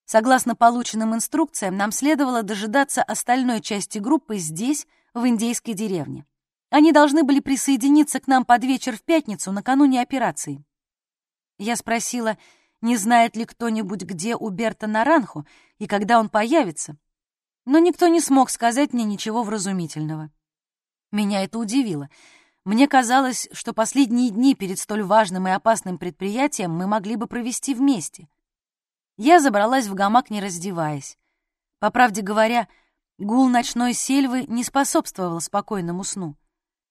Согласно полученным инструкциям, нам следовало дожидаться остальной части группы здесь, в индейской деревне. Они должны были присоединиться к нам под вечер в пятницу накануне операции. Я спросила, не знает ли кто-нибудь, где у Берта Наранху и когда он появится, но никто не смог сказать мне ничего вразумительного. Меня это удивило. Мне казалось, что последние дни перед столь важным и опасным предприятием мы могли бы провести вместе. Я забралась в гамак, не раздеваясь. По правде говоря, гул ночной сельвы не способствовал спокойному сну.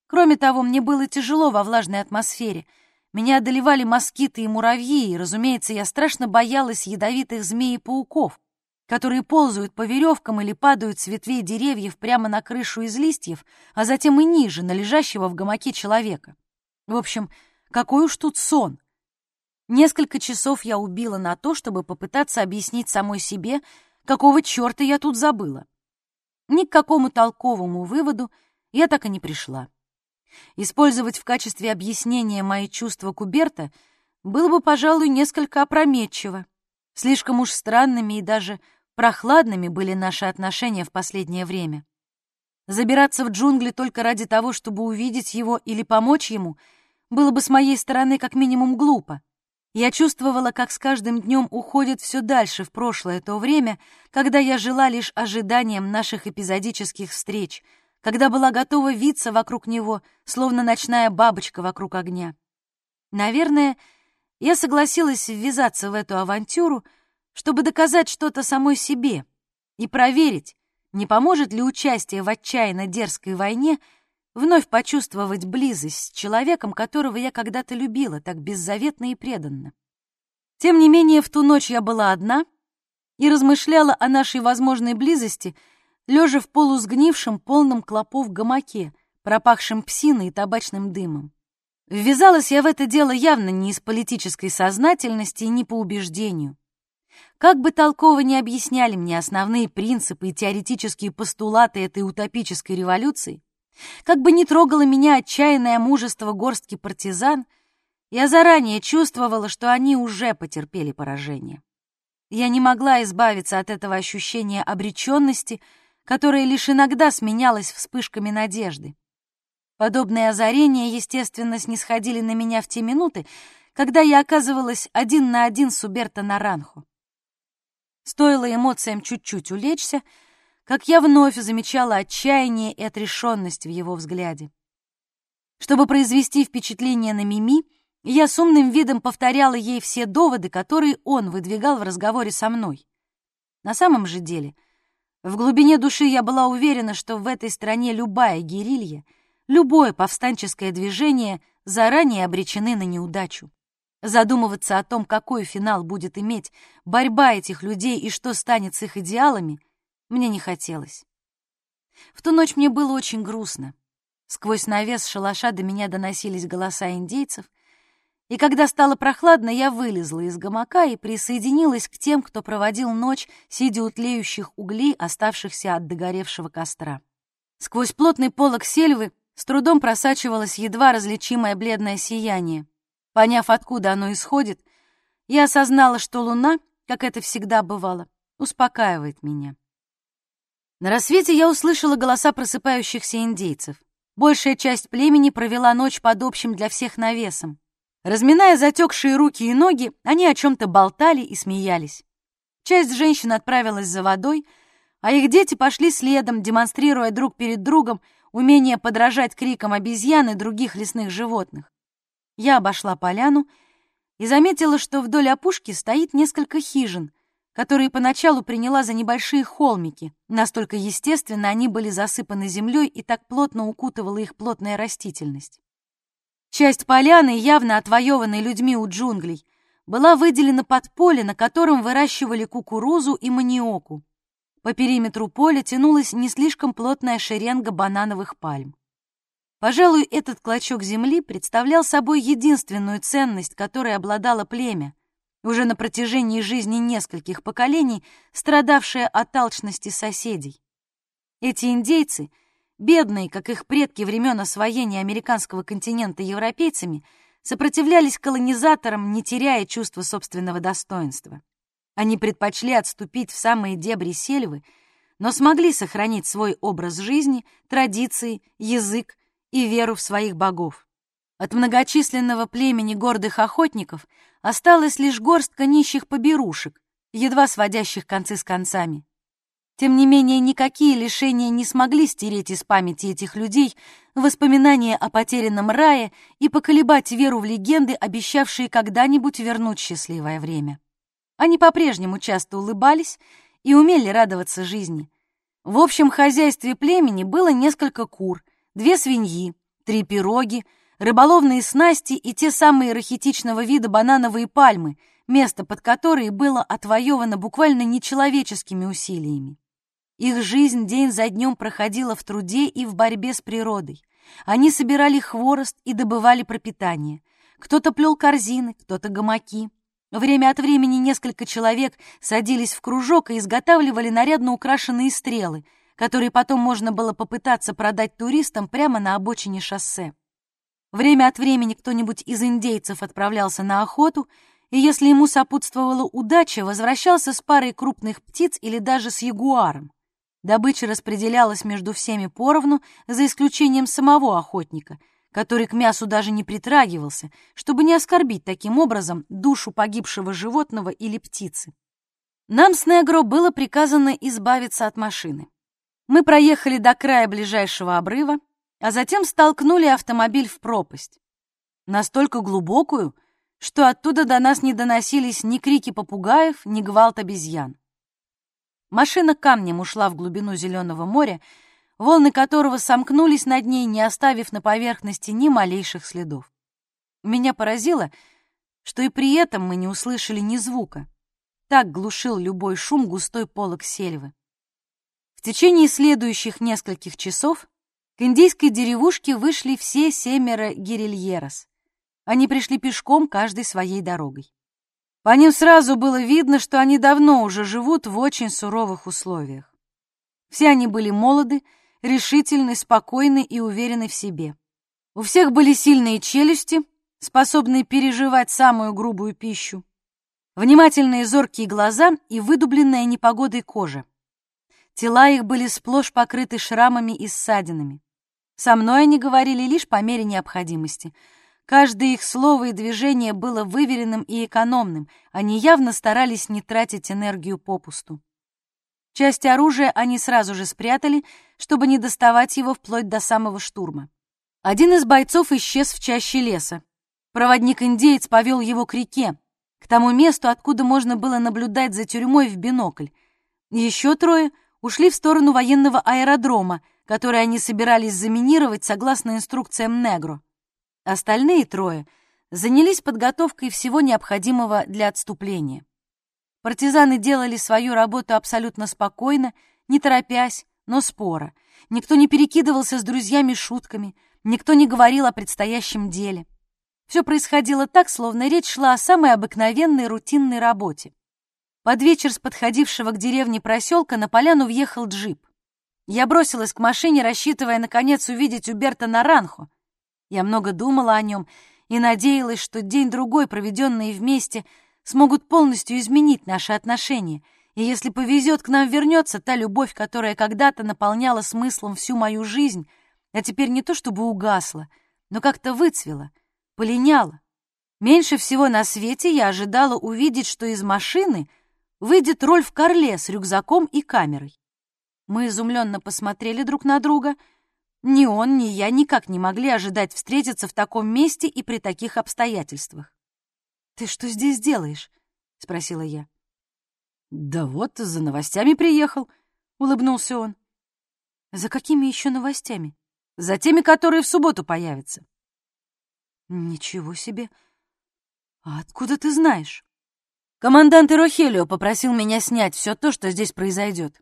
Кроме того, мне было тяжело во влажной атмосфере — меня одолевали москиты и муравьи, и, разумеется, я страшно боялась ядовитых змей и пауков, которые ползают по веревкам или падают с ветвей деревьев прямо на крышу из листьев, а затем и ниже, на лежащего в гамаке человека. В общем, какой уж тут сон. Несколько часов я убила на то, чтобы попытаться объяснить самой себе, какого черта я тут забыла. Ни к какому толковому выводу я так и не пришла. Использовать в качестве объяснения мои чувства Куберта было бы, пожалуй, несколько опрометчиво. Слишком уж странными и даже прохладными были наши отношения в последнее время. Забираться в джунгли только ради того, чтобы увидеть его или помочь ему, было бы с моей стороны как минимум глупо. Я чувствовала, как с каждым днем уходит все дальше в прошлое то время, когда я жила лишь ожиданием наших эпизодических встреч — когда была готова виться вокруг него, словно ночная бабочка вокруг огня. Наверное, я согласилась ввязаться в эту авантюру, чтобы доказать что-то самой себе и проверить, не поможет ли участие в отчаянно дерзкой войне вновь почувствовать близость с человеком, которого я когда-то любила так беззаветно и преданно. Тем не менее, в ту ночь я была одна и размышляла о нашей возможной близости — лежа в полусгнившем, полном клопов гамаке, пропахшем псиной и табачным дымом. Ввязалась я в это дело явно не из политической сознательности и не по убеждению. Как бы толково ни объясняли мне основные принципы и теоретические постулаты этой утопической революции, как бы ни трогало меня отчаянное мужество горстки партизан, я заранее чувствовала, что они уже потерпели поражение. Я не могла избавиться от этого ощущения обреченности — которое лишь иногда сменялось вспышками надежды. Подобные озарения, естественно, снисходили на меня в те минуты, когда я оказывалась один на один с Уберто Наранхо. Стоило эмоциям чуть-чуть улечься, как я вновь замечала отчаяние и отрешенность в его взгляде. Чтобы произвести впечатление на Мими, я с умным видом повторяла ей все доводы, которые он выдвигал в разговоре со мной. На самом же деле — в глубине души я была уверена, что в этой стране любая герилья, любое повстанческое движение заранее обречены на неудачу. Задумываться о том, какой финал будет иметь борьба этих людей и что станет с их идеалами, мне не хотелось. В ту ночь мне было очень грустно. Сквозь навес шалаша до меня доносились голоса индейцев — и когда стало прохладно, я вылезла из гамака и присоединилась к тем, кто проводил ночь, сидя у тлеющих углей, оставшихся от догоревшего костра. Сквозь плотный полог сельвы с трудом просачивалось едва различимое бледное сияние. Поняв, откуда оно исходит, я осознала, что луна, как это всегда бывало, успокаивает меня. На рассвете я услышала голоса просыпающихся индейцев. Большая часть племени провела ночь под общим для всех навесом. Разминая затекшие руки и ноги, они о чем-то болтали и смеялись. Часть женщин отправилась за водой, а их дети пошли следом, демонстрируя друг перед другом умение подражать крикам обезьян и других лесных животных. Я обошла поляну и заметила, что вдоль опушки стоит несколько хижин, которые поначалу приняла за небольшие холмики, настолько естественно они были засыпаны землей и так плотно укутывала их плотная растительность. Часть поляны, явно отвоеванной людьми у джунглей, была выделена под поле, на котором выращивали кукурузу и маниоку. По периметру поля тянулась не слишком плотная шеренга банановых пальм. Пожалуй, этот клочок земли представлял собой единственную ценность, которой обладало племя, уже на протяжении жизни нескольких поколений, страдавшее от алчности соседей. Эти индейцы, бедные, как их предки времен освоения американского континента европейцами, сопротивлялись колонизаторам, не теряя чувства собственного достоинства. Они предпочли отступить в самые дебри сельвы, но смогли сохранить свой образ жизни, традиции, язык, и веру в своих богов. От многочисленного племени гордых охотников осталась лишь горстка нищих поберушек, едва сводящих концы с концами. Тем не менее, никакие лишения не смогли стереть из памяти этих людей воспоминания о потерянном рае и поколебать веру в легенды, обещавшие когда-нибудь вернуть счастливое время. Они по-прежнему часто улыбались и умели радоваться жизни. В общем хозяйстве племени было несколько кур, две свиньи, три пироги, рыболовные снасти и те самые рахитичного вида банановые пальмы, место под которые было отвоевано буквально нечеловеческими усилиями. Их жизнь день за днем проходила в труде и в борьбе с природой. Они собирали хворост и добывали пропитание. Кто-то плел корзины, кто-то гамаки. Время от времени несколько человек садились в кружок и изготавливали нарядно украшенные стрелы — которые потом можно было попытаться продать туристам прямо на обочине шоссе. Время от времени кто-нибудь из индейцев отправлялся на охоту, и если ему сопутствовала удача, возвращался с парой крупных птиц или даже с ягуаром. Добыча распределялась между всеми поровну, за исключением самого охотника, который к мясу даже не притрагивался, чтобы не оскорбить таким образом душу погибшего животного или птицы. Нам с Негро было приказано избавиться от машины. Мы проехали до края ближайшего обрыва, а затем столкнули автомобиль в пропасть. Настолько глубокую, что оттуда до нас не доносились ни крики попугаев, ни гвалт обезьян. Машина камнем ушла в глубину Зеленого моря, волны которого сомкнулись над ней, не оставив на поверхности ни малейших следов. Меня поразило, что и при этом мы не услышали ни звука. Так глушил любой шум густой полог сельвы. В течение следующих нескольких часов к индейской деревушке вышли все семеро гирильерос. Они пришли пешком каждой своей дорогой. По ним сразу было видно, что они давно уже живут в очень суровых условиях. Все они были молоды, решительны, спокойны и уверены в себе. У всех были сильные челюсти, способные переживать самую грубую пищу, внимательные зоркие глаза и выдубленная непогодой кожа. Тела их были сплошь покрыты шрамами и ссадинами. Со мной они говорили лишь по мере необходимости. Каждое их слово и движение было выверенным и экономным, они явно старались не тратить энергию попусту. Часть оружия они сразу же спрятали, чтобы не доставать его вплоть до самого штурма. Один из бойцов исчез в чаще леса. Проводник-индеец повел его к реке, к тому месту, откуда можно было наблюдать за тюрьмой в бинокль. Еще трое ушли в сторону военного аэродрома, который они собирались заминировать согласно инструкциям Негро. Остальные трое занялись подготовкой всего необходимого для отступления. Партизаны делали свою работу абсолютно спокойно, не торопясь, но споро. Никто не перекидывался с друзьями шутками, никто не говорил о предстоящем деле. Все происходило так, словно речь шла о самой обыкновенной рутинной работе. Под вечер с подходившего к деревне проселка на поляну въехал джип. Я бросилась к машине, рассчитывая, наконец, увидеть Уберта Наранхо. Я много думала о нем и надеялась, что день-другой, проведенные вместе, смогут полностью изменить наши отношения, И если повезет, к нам вернется та любовь, которая когда-то наполняла смыслом всю мою жизнь, а теперь не то чтобы угасла, но как-то выцвела, полиняла. Меньше всего на свете я ожидала увидеть, что из машины выйдет Рольф Карле с рюкзаком и камерой. Мы изумленно посмотрели друг на друга. Ни он, ни я никак не могли ожидать встретиться в таком месте и при таких обстоятельствах. «Ты что здесь делаешь?» — спросила я. «Да вот, за новостями приехал», — улыбнулся он. «За какими еще новостями?» «За теми, которые в субботу появятся». «Ничего себе! А откуда ты знаешь?» «Командант Ирохелио попросил меня снять все то, что здесь произойдет.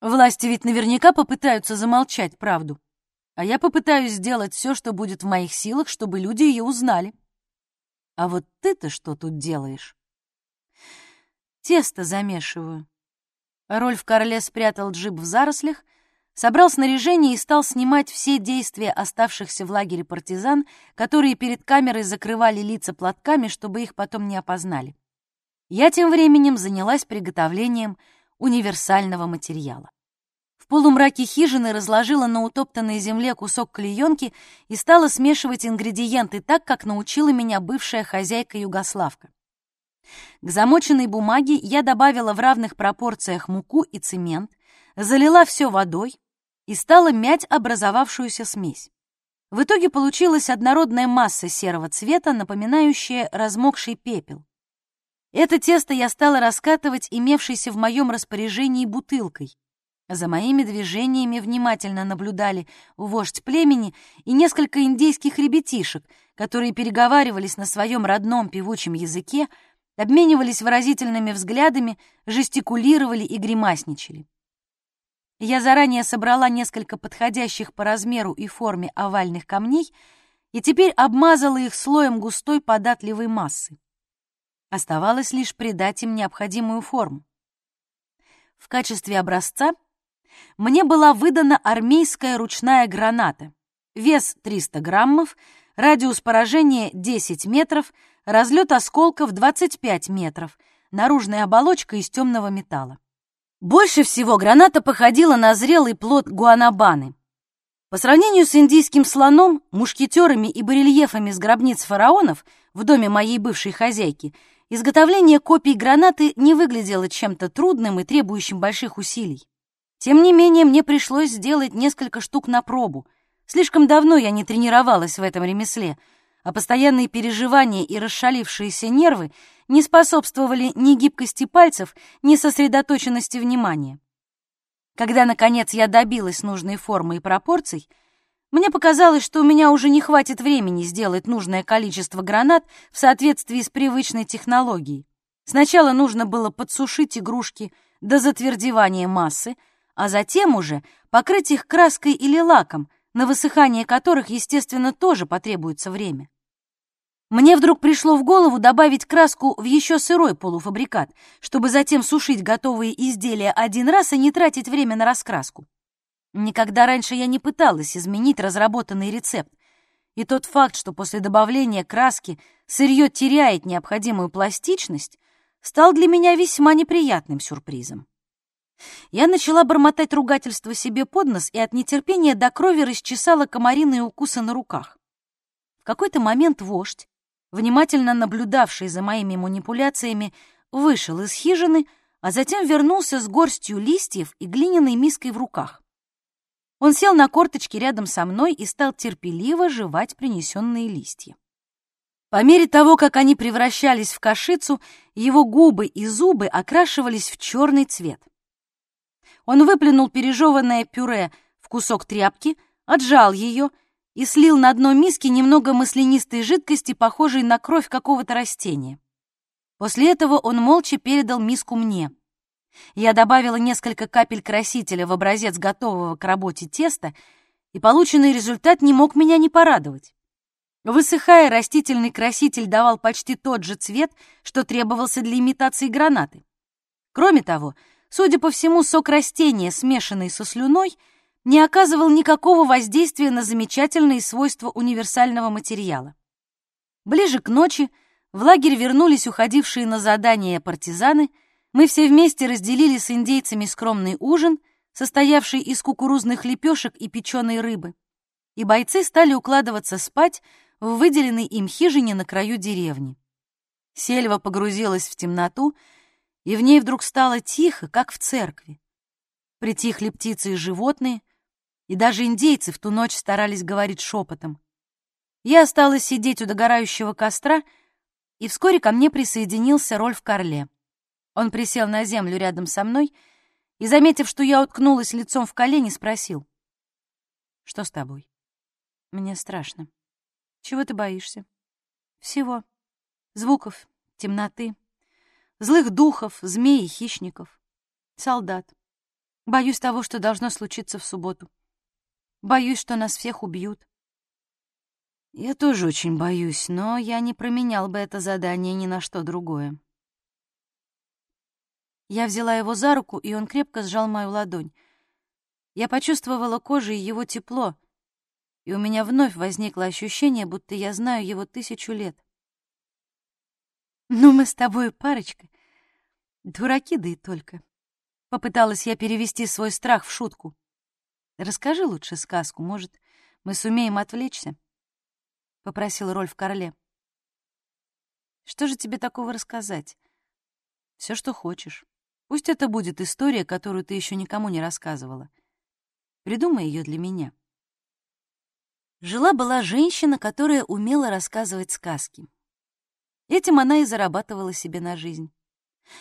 Власти ведь наверняка попытаются замолчать правду, а я попытаюсь сделать все, что будет в моих силах, чтобы люди ее узнали. А вот ты-то что тут делаешь?» Тесто замешиваю. Рольф Карле спрятал джип в зарослях, собрал снаряжение и стал снимать все действия оставшихся в лагере партизан, которые перед камерой закрывали лица платками, чтобы их потом не опознали. Я тем временем занялась приготовлением универсального материала. В полумраке хижины разложила на утоптанной земле кусок клеенки и стала смешивать ингредиенты так, как научила меня бывшая хозяйка Югославка. К замоченной бумаге я добавила в равных пропорциях муку и цемент, залила все водой и стала мять образовавшуюся смесь. В итоге получилась однородная масса серого цвета, напоминающая размокший пепел. Это тесто я стала раскатывать имевшейся в моем распоряжении бутылкой. За моими движениями внимательно наблюдали вождь племени и несколько индейских ребятишек, которые переговаривались на своем родном певучем языке, обменивались выразительными взглядами, жестикулировали и гримасничали. Я заранее собрала несколько подходящих по размеру и форме овальных камней и теперь обмазала их слоем густой податливой массы. Оставалось лишь придать им необходимую форму. В качестве образца мне была выдана армейская ручная граната, вес 300 граммов, радиус поражения 10 метров, разлет осколков 25 метров, наружная оболочка из темного металла. Больше всего граната походила на зрелый плод гуанабаны. По сравнению с индийским слоном, мушкетерами и барельефами с гробниц фараонов в доме моей бывшей хозяйки, изготовление копий гранаты не выглядело чем-то трудным и требующим больших усилий. Тем не менее, мне пришлось сделать несколько штук на пробу. Слишком давно я не тренировалась в этом ремесле — а постоянные переживания и расшалившиеся нервы не способствовали ни гибкости пальцев, ни сосредоточенности внимания. Когда, наконец, я добилась нужной формы и пропорций, мне показалось, что у меня уже не хватит времени сделать нужное количество гранат в соответствии с привычной технологией. Сначала нужно было подсушить игрушки до затвердевания массы, а затем уже покрыть их краской или лаком, на высыхание которых, естественно, тоже потребуется время. Мне вдруг пришло в голову добавить краску в еще сырой полуфабрикат, чтобы затем сушить готовые изделия один раз и не тратить время на раскраску. Никогда раньше я не пыталась изменить разработанный рецепт, и тот факт, что после добавления краски сырье теряет необходимую пластичность, стал для меня весьма неприятным сюрпризом. Я начала бормотать ругательство себе под нос и от нетерпения до крови расчесала комариные укусы на руках. В какой-то момент вождь, внимательно наблюдавший за моими манипуляциями, вышел из хижины, а затем вернулся с горстью листьев и глиняной миской в руках. Он сел на корточки рядом со мной и стал терпеливо жевать принесенные листья. По мере того, как они превращались в кашицу, его губы и зубы окрашивались в черный цвет. Он выплюнул пережеванное пюре в кусок тряпки, отжал ее и слил на дно миски немного маслянистой жидкости, похожей на кровь какого-то растения. После этого он молча передал миску мне. Я добавила несколько капель красителя в образец готового к работе теста, и полученный результат не мог меня не порадовать. Высыхая, растительный краситель давал почти тот же цвет, что требовался для имитации гранаты. Кроме того, судя по всему, сок растения, смешанный со слюной — не оказывал никакого воздействия на замечательные свойства универсального материала. Ближе к ночи в лагерь вернулись уходившие на задание партизаны, Мы все вместе разделили с индейцами скромный ужин, состоявший из кукурузных лепешек и печеной рыбы. И бойцы стали укладываться спать в выделенной им хижине на краю деревни. Сельва погрузилась в темноту, и в ней вдруг стало тихо, как в церкви. Притихли птицы и животные, и даже индейцы в ту ночь старались говорить шепотом. Я осталась сидеть у догорающего костра, и вскоре ко мне присоединился Рольф Карле. Он присел на землю рядом со мной и, заметив, что я уткнулась лицом в колени, спросил. «Что с тобой?» «Мне страшно». «Чего ты боишься?» «Всего. Звуков, темноты, злых духов, змей и хищников, солдат. Боюсь того, что должно случиться в субботу. Боюсь, что нас всех убьют. Я тоже очень боюсь, но я не променял бы это задание ни на что другое. Я взяла его за руку, и он крепко сжал мою ладонь. Я почувствовала кожей его тепло, и у меня вновь возникло ощущение, будто я знаю его тысячу лет. «Ну, мы с тобой парочка. Дураки, да и только». Попыталась я перевести свой страх в шутку. «Расскажи лучше сказку, может, мы сумеем отвлечься?» — попросил Рольф Корле. «Что же тебе такого рассказать? Все, что хочешь. Пусть это будет история, которую ты еще никому не рассказывала. Придумай ее для меня». Жила-была женщина, которая умела рассказывать сказки. Этим она и зарабатывала себе на жизнь.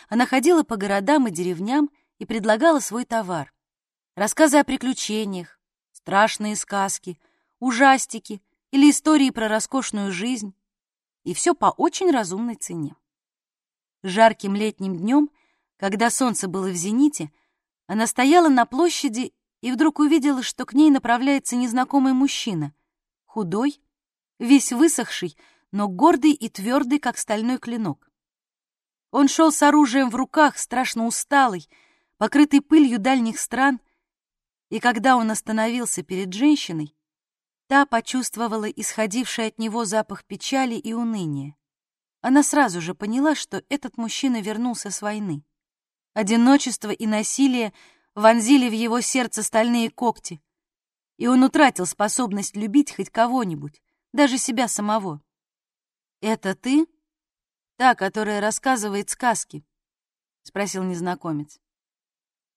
Она ходила по городам и деревням и предлагала свой товар. Рассказы о приключениях, страшные сказки, ужастики или истории про роскошную жизнь. И все по очень разумной цене. Жарким летним днем, когда солнце было в зените, она стояла на площади и вдруг увидела, что к ней направляется незнакомый мужчина, худой, весь высохший, но гордый и твердый, как стальной клинок. Он шел с оружием в руках, страшно усталый, покрытый пылью дальних стран, и когда он остановился перед женщиной, та почувствовала исходивший от него запах печали и уныния. Она сразу же поняла, что этот мужчина вернулся с войны. Одиночество и насилие вонзили в его сердце стальные когти, и он утратил способность любить хоть кого-нибудь, даже себя самого. «Это ты? Та, которая рассказывает сказки?» — спросил незнакомец.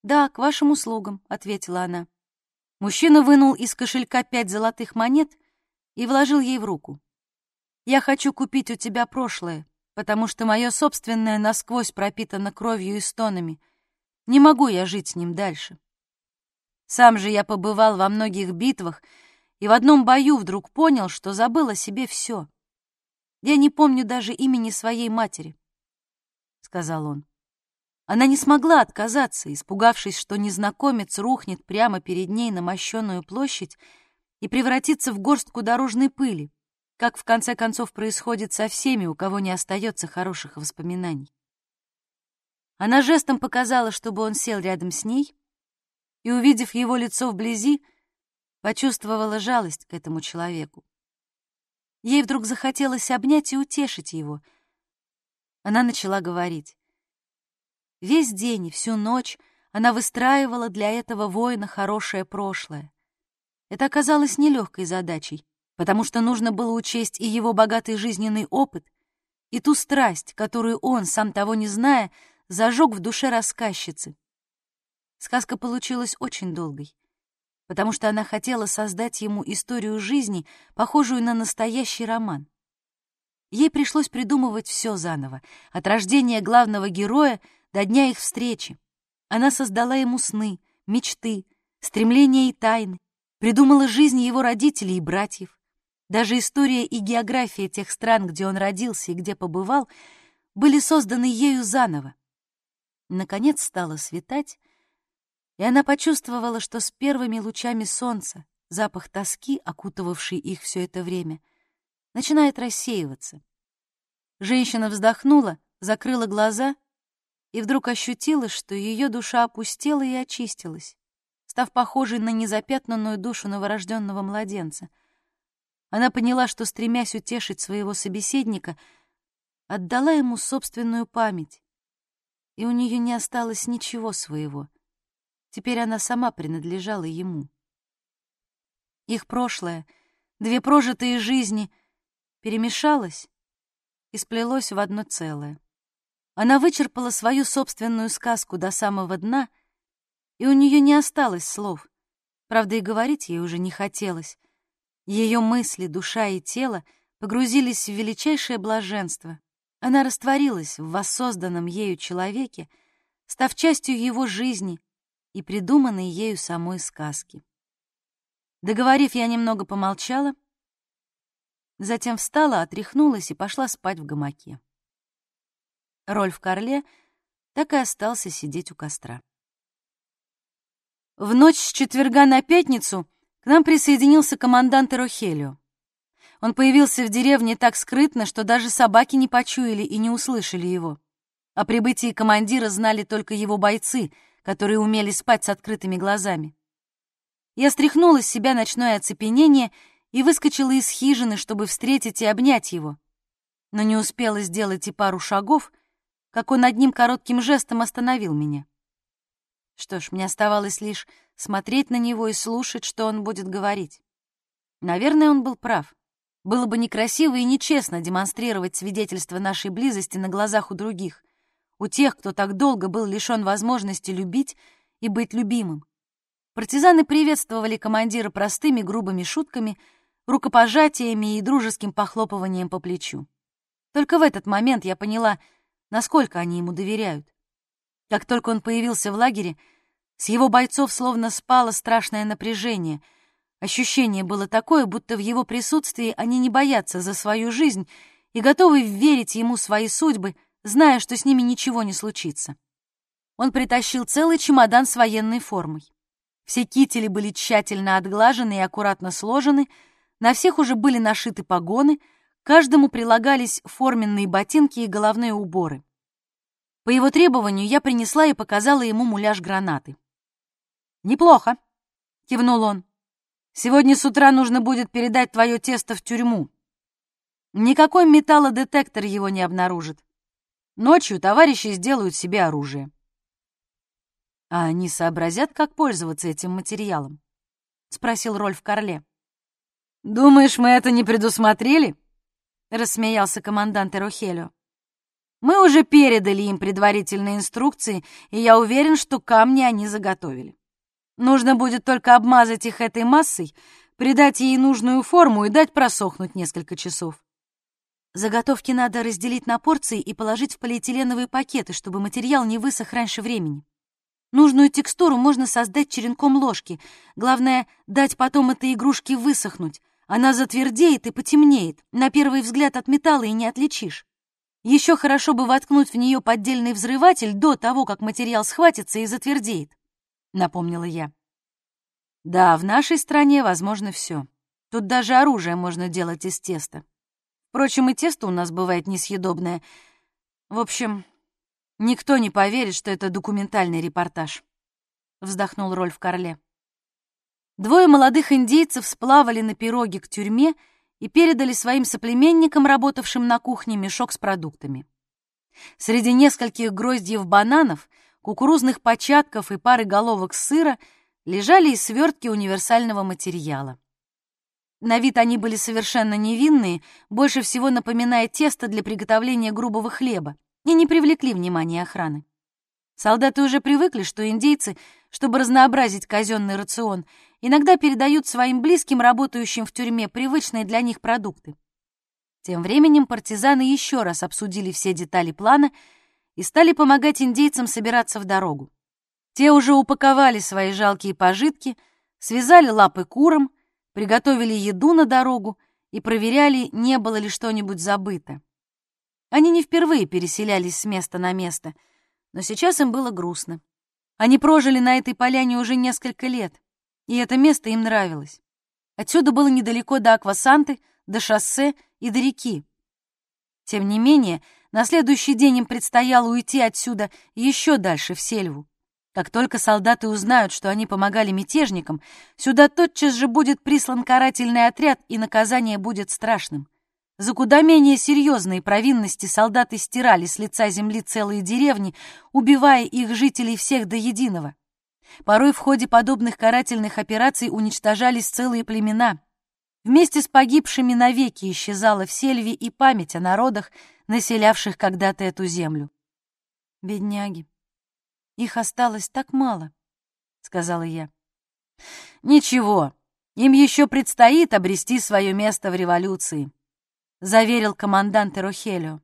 «Да, к вашим услугам», — ответила она. Мужчина вынул из кошелька пять золотых монет и вложил ей в руку. «Я хочу купить у тебя прошлое, потому что мое собственное насквозь пропитано кровью и стонами. Не могу я жить с ним дальше. Сам же я побывал во многих битвах и в одном бою вдруг понял, что забыл о себе все. Я не помню даже имени своей матери, — сказал он. Она не смогла отказаться, испугавшись, что незнакомец рухнет прямо перед ней на мощенную площадь и превратится в горстку дорожной пыли, как в конце концов происходит со всеми, у кого не остается хороших воспоминаний. Она жестом показала, чтобы он сел рядом с ней, и, увидев его лицо вблизи, почувствовала жалость к этому человеку. Ей вдруг захотелось обнять и утешить его. Она начала говорить. Весь день и всю ночь она выстраивала для этого воина хорошее прошлое. Это оказалось нелегкой задачей, потому что нужно было учесть и его богатый жизненный опыт, и ту страсть, которую он, сам того не зная, зажег в душе рассказчицы. Сказка получилась очень долгой потому что она хотела создать ему историю жизни, похожую на настоящий роман. Ей пришлось придумывать все заново, от рождения главного героя до дня их встречи. Она создала ему сны, мечты, стремления и тайны, придумала жизни его родителей и братьев. Даже история и география тех стран, где он родился и где побывал, были созданы ею заново. Наконец стало светать, и она почувствовала, что с первыми лучами солнца запах тоски, окутывавший их все это время, начинает рассеиваться. Женщина вздохнула, закрыла глаза и вдруг ощутила, что ее душа опустела и очистилась, став похожей на незапятнанную душу новорожденного младенца. Она поняла, что, стремясь утешить своего собеседника, отдала ему собственную память и у нее не осталось ничего своего. Теперь она сама принадлежала ему. Их прошлое, две прожитые жизни перемешалось и сплелось в одно целое. Она вычерпала свою собственную сказку до самого дна, и у нее не осталось слов. Правда, и говорить ей уже не хотелось. Ее мысли, душа и тело погрузились в величайшее блаженство. Она растворилась в воссозданном ею человеке, став частью его жизни и придуманной ею самой сказки. Договорив, я немного помолчала, затем встала, отряхнулась и пошла спать в гамаке. Рольф Карле так и остался сидеть у костра. В ночь с четверга на пятницу к нам присоединился командант Эрохелио. Он появился в деревне так скрытно, что даже собаки не почуяли и не услышали его. О прибытии командира знали только его бойцы, которые умели спать с открытыми глазами. Я стряхнула с себя ночное оцепенение и выскочила из хижины, чтобы встретить и обнять его. Но не успела сделать и пару шагов — как он одним коротким жестом остановил меня. Что ж, мне оставалось лишь смотреть на него и слушать, что он будет говорить. Наверное, он был прав. Было бы некрасиво и нечестно демонстрировать свидетельство нашей близости на глазах у других, у тех, кто так долго был лишён возможности любить и быть любимым. Партизаны приветствовали командира простыми грубыми шутками, рукопожатиями и дружеским похлопыванием по плечу. Только в этот момент я поняла — насколько они ему доверяют. Как только он появился в лагере, с его бойцов словно спало страшное напряжение. Ощущение было такое, будто в его присутствии они не боятся за свою жизнь и готовы верить ему свои судьбы, зная, что с ними ничего не случится. Он притащил целый чемодан с военной формой. Все кители были тщательно отглажены и аккуратно сложены, на всех уже были нашиты погоны — Каждому прилагались форменные ботинки и головные уборы. По его требованию я принесла и показала ему муляж гранаты. «Неплохо», — кивнул он. «Сегодня с утра нужно будет передать твое тесто в тюрьму. Никакой металлодетектор его не обнаружит. Ночью товарищи сделают себе оружие». «А они сообразят, как пользоваться этим материалом?» — спросил Рольф Карле. «Думаешь, мы это не предусмотрели?» рассмеялся командант Эрохелио. Мы уже передали им предварительные инструкции, и я уверен, что камни они заготовили. Нужно будет только обмазать их этой массой, придать ей нужную форму и дать просохнуть несколько часов. Заготовки надо разделить на порции и положить в полиэтиленовые пакеты, чтобы материал не высох раньше времени. Нужную текстуру можно создать черенком ложки. Главное — дать потом этой игрушке высохнуть, она затвердеет и потемнеет, на первый взгляд от металла и не отличишь. Еще хорошо бы воткнуть в нее поддельный взрыватель до того, как материал схватится и затвердеет, — напомнила я. Да, в нашей стране возможно все. Тут даже оружие можно делать из теста. Впрочем, и тесто у нас бывает несъедобное. В общем, никто не поверит, что это документальный репортаж, — вздохнул Рольф Карле. Двое молодых индейцев сплавали на пироге к тюрьме и передали своим соплеменникам, работавшим на кухне, мешок с продуктами. Среди нескольких гроздьев бананов, кукурузных початков и пары головок сыра лежали и свертки универсального материала. На вид они были совершенно невинные, больше всего напоминая тесто для приготовления грубого хлеба, и не привлекли внимания охраны. Солдаты уже привыкли, что индейцы, чтобы разнообразить казенный рацион, иногда передают своим близким, работающим в тюрьме, привычные для них продукты. Тем временем партизаны еще раз обсудили все детали плана и стали помогать индейцам собираться в дорогу. Те уже упаковали свои жалкие пожитки, связали лапы курам, приготовили еду на дорогу и проверяли, не было ли что-нибудь забыто. Они не впервые переселялись с места на место — но сейчас им было грустно. Они прожили на этой поляне уже несколько лет, и это место им нравилось. Отсюда было недалеко до Аквасанты, до шоссе и до реки. Тем не менее, на следующий день им предстояло уйти отсюда еще дальше, в сельву. Как только солдаты узнают, что они помогали мятежникам, сюда тотчас же будет прислан карательный отряд, и наказание будет страшным. За куда менее серьезные провинности солдаты стирали с лица земли целые деревни, убивая их жителей всех до единого. Порой в ходе подобных карательных операций уничтожались целые племена. Вместе с погибшими навеки исчезала в сельве и память о народах, населявших когда-то эту землю. «Бедняги, их осталось так мало», — сказала я. «Ничего, им еще предстоит обрести свое место в революции», — заверил командант Эрохелио.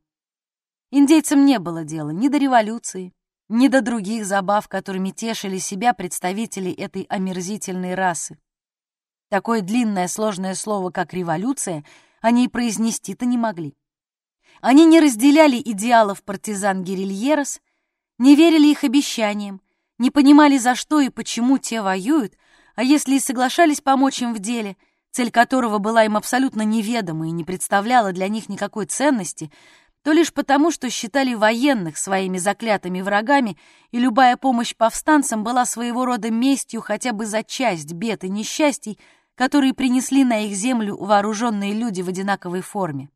Индейцам не было дела ни до революции, ни до других забав, которыми тешили себя представители этой омерзительной расы. Такое длинное сложное слово, как «революция», они и произнести-то не могли. Они не разделяли идеалов партизан Гирильерос, не верили их обещаниям, не понимали, за что и почему те воюют, а если и соглашались помочь им в деле, цель которого была им абсолютно неведома и не представляла для них никакой ценности, то лишь потому, что считали военных своими заклятыми врагами, и любая помощь повстанцам была своего рода местью хотя бы за часть бед и несчастий, которые принесли на их землю вооруженные люди в одинаковой форме.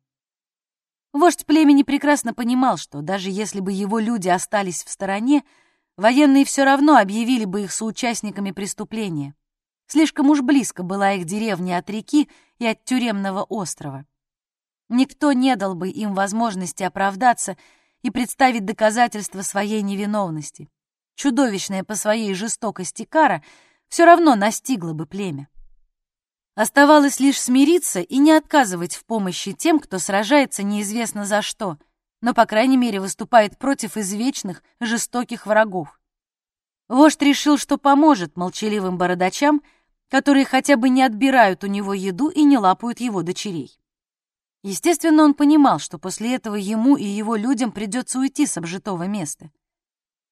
Вождь племени прекрасно понимал, что даже если бы его люди остались в стороне, военные все равно объявили бы их соучастниками преступления. Слишком уж близко была их деревня от реки и от тюремного острова. Никто не дал бы им возможности оправдаться и представить доказательства своей невиновности. Чудовищная по своей жестокости кара все равно настигла бы племя. Оставалось лишь смириться и не отказывать в помощи тем, кто сражается неизвестно за что, но, по крайней мере, выступает против извечных, жестоких врагов. Вождь решил, что поможет молчаливым бородачам, которые хотя бы не отбирают у него еду и не лапают его дочерей. Естественно, он понимал, что после этого ему и его людям придется уйти с обжитого места.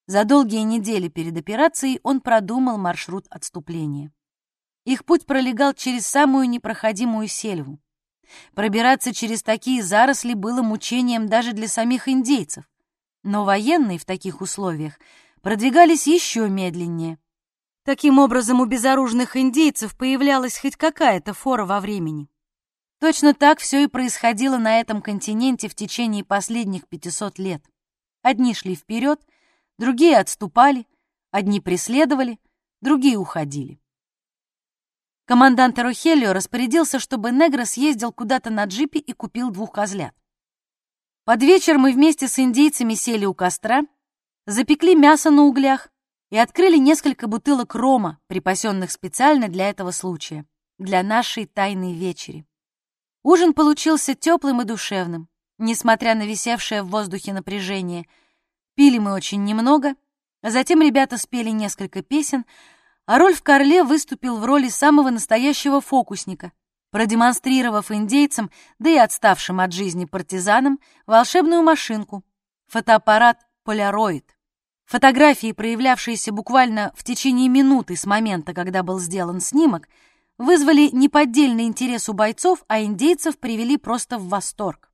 За долгие недели перед операцией он продумал маршрут отступления. Их путь пролегал через самую непроходимую сельву. Пробираться через такие заросли было мучением даже для самих индейцев. Но военные в таких условиях продвигались еще медленнее. Таким образом, у безоружных индейцев появлялась хоть какая-то фора во времени. Точно так все и происходило на этом континенте в течение последних 500 лет. Одни шли вперед, другие отступали, одни преследовали, другие уходили. Командант Рохелио распорядился, чтобы Негро съездил куда-то на джипе и купил двух козлят. Под вечер мы вместе с индейцами сели у костра, запекли мясо на углях и открыли несколько бутылок рома, припасенных специально для этого случая, для нашей тайной вечери. Ужин получился теплым и душевным, несмотря на висевшее в воздухе напряжение. Пили мы очень немного, а затем ребята спели несколько песен, а Рольф Карле выступил в роли самого настоящего фокусника, продемонстрировав индейцам, да и отставшим от жизни партизанам, волшебную машинку — фотоаппарат «Поляроид». Фотографии, проявлявшиеся буквально в течение минуты с момента, когда был сделан снимок — вызвали неподдельный интерес у бойцов, а индейцев привели просто в восторг.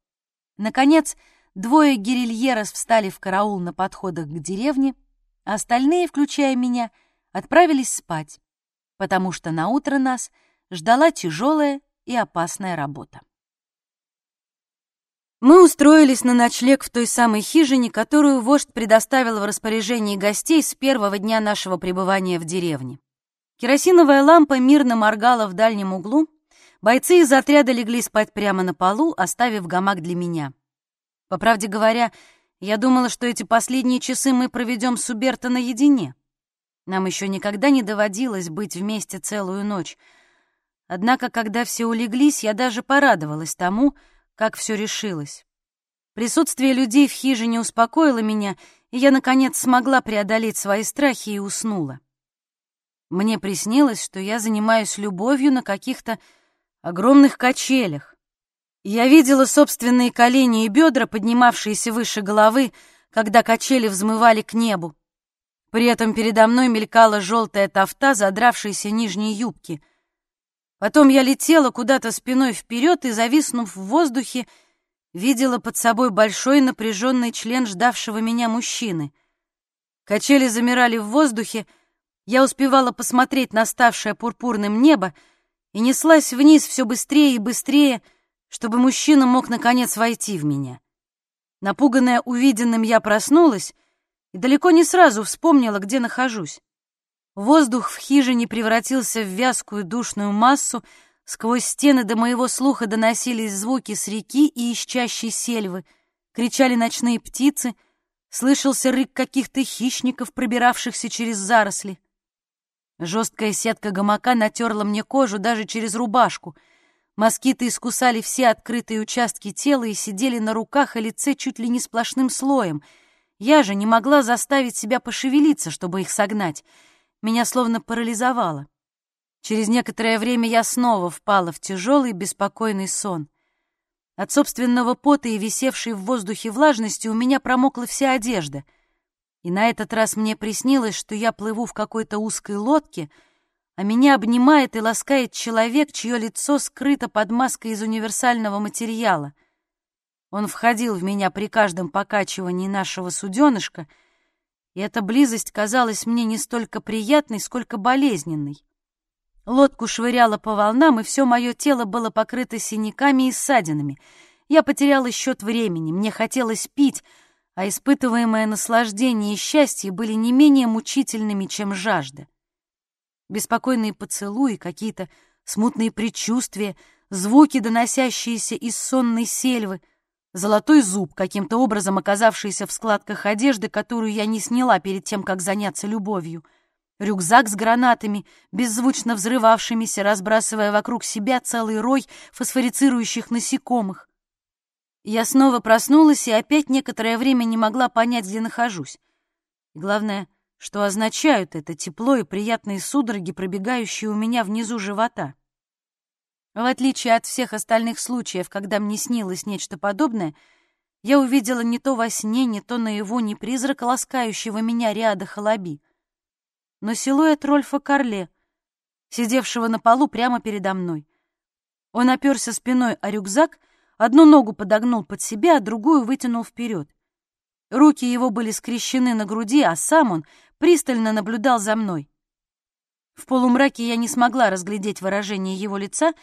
Наконец, двое гирильерос встали в караул на подходах к деревне, а остальные, включая меня, отправились спать, потому что на утро нас ждала тяжелая и опасная работа. Мы устроились на ночлег в той самой хижине, которую вождь предоставил в распоряжении гостей с первого дня нашего пребывания в деревне. Керосиновая лампа мирно моргала в дальнем углу. Бойцы из отряда легли спать прямо на полу, оставив гамак для меня. По правде говоря, я думала, что эти последние часы мы проведем с Уберто наедине. Нам еще никогда не доводилось быть вместе целую ночь. Однако, когда все улеглись, я даже порадовалась тому, как все решилось. Присутствие людей в хижине успокоило меня, и я, наконец, смогла преодолеть свои страхи и уснула. Мне приснилось, что я занимаюсь любовью на каких-то огромных качелях. Я видела собственные колени и бедра, поднимавшиеся выше головы, когда качели взмывали к небу. При этом передо мной мелькала желтая тафта, задравшейся нижней юбки. Потом я летела куда-то спиной вперед и, зависнув в воздухе, видела под собой большой напряженный член ждавшего меня мужчины. Качели замирали в воздухе, я успевала посмотреть на ставшее пурпурным небо и неслась вниз все быстрее и быстрее, чтобы мужчина мог наконец войти в меня. Напуганная увиденным, я проснулась и далеко не сразу вспомнила, где нахожусь. Воздух в хижине превратился в вязкую душную массу, сквозь стены до моего слуха доносились звуки с реки и исчащей сельвы, кричали ночные птицы, слышался рык каких-то хищников, пробиравшихся через заросли. Жесткая сетка гамака натерла мне кожу даже через рубашку. Москиты искусали все открытые участки тела и сидели на руках и лице чуть ли не сплошным слоем. Я же не могла заставить себя пошевелиться, чтобы их согнать. Меня словно парализовало. Через некоторое время я снова впала в тяжелый, беспокойный сон. От собственного пота и висевшей в воздухе влажности у меня промокла вся одежда — и на этот раз мне приснилось, что я плыву в какой-то узкой лодке, а меня обнимает и ласкает человек, чье лицо скрыто под маской из универсального материала. Он входил в меня при каждом покачивании нашего суденышка, и эта близость казалась мне не столько приятной, сколько болезненной. Лодку швыряло по волнам, и все мое тело было покрыто синяками и ссадинами. Я потеряла счет времени, мне хотелось пить — а испытываемое наслаждение и счастье были не менее мучительными, чем жажда. Беспокойные поцелуи, какие-то смутные предчувствия, звуки, доносящиеся из сонной сельвы, золотой зуб, каким-то образом оказавшийся в складках одежды, которую я не сняла перед тем, как заняться любовью, рюкзак с гранатами, беззвучно взрывавшимися, разбрасывая вокруг себя целый рой фосфорицирующих насекомых, я снова проснулась и опять некоторое время не могла понять, где нахожусь. И главное, что означают это тепло и приятные судороги, пробегающие у меня внизу живота. В отличие от всех остальных случаев, когда мне снилось нечто подобное, я увидела не то во сне, не то наяву не призрак ласкающего меня ряда халаби, но силуэт Рольфа Карле, сидевшего на полу прямо передо мной. Он оперся спиной о рюкзак Одну ногу подогнул под себя, а другую вытянул вперед. Руки его были скрещены на груди, а сам он пристально наблюдал за мной. В полумраке я не смогла разглядеть выражение его лица,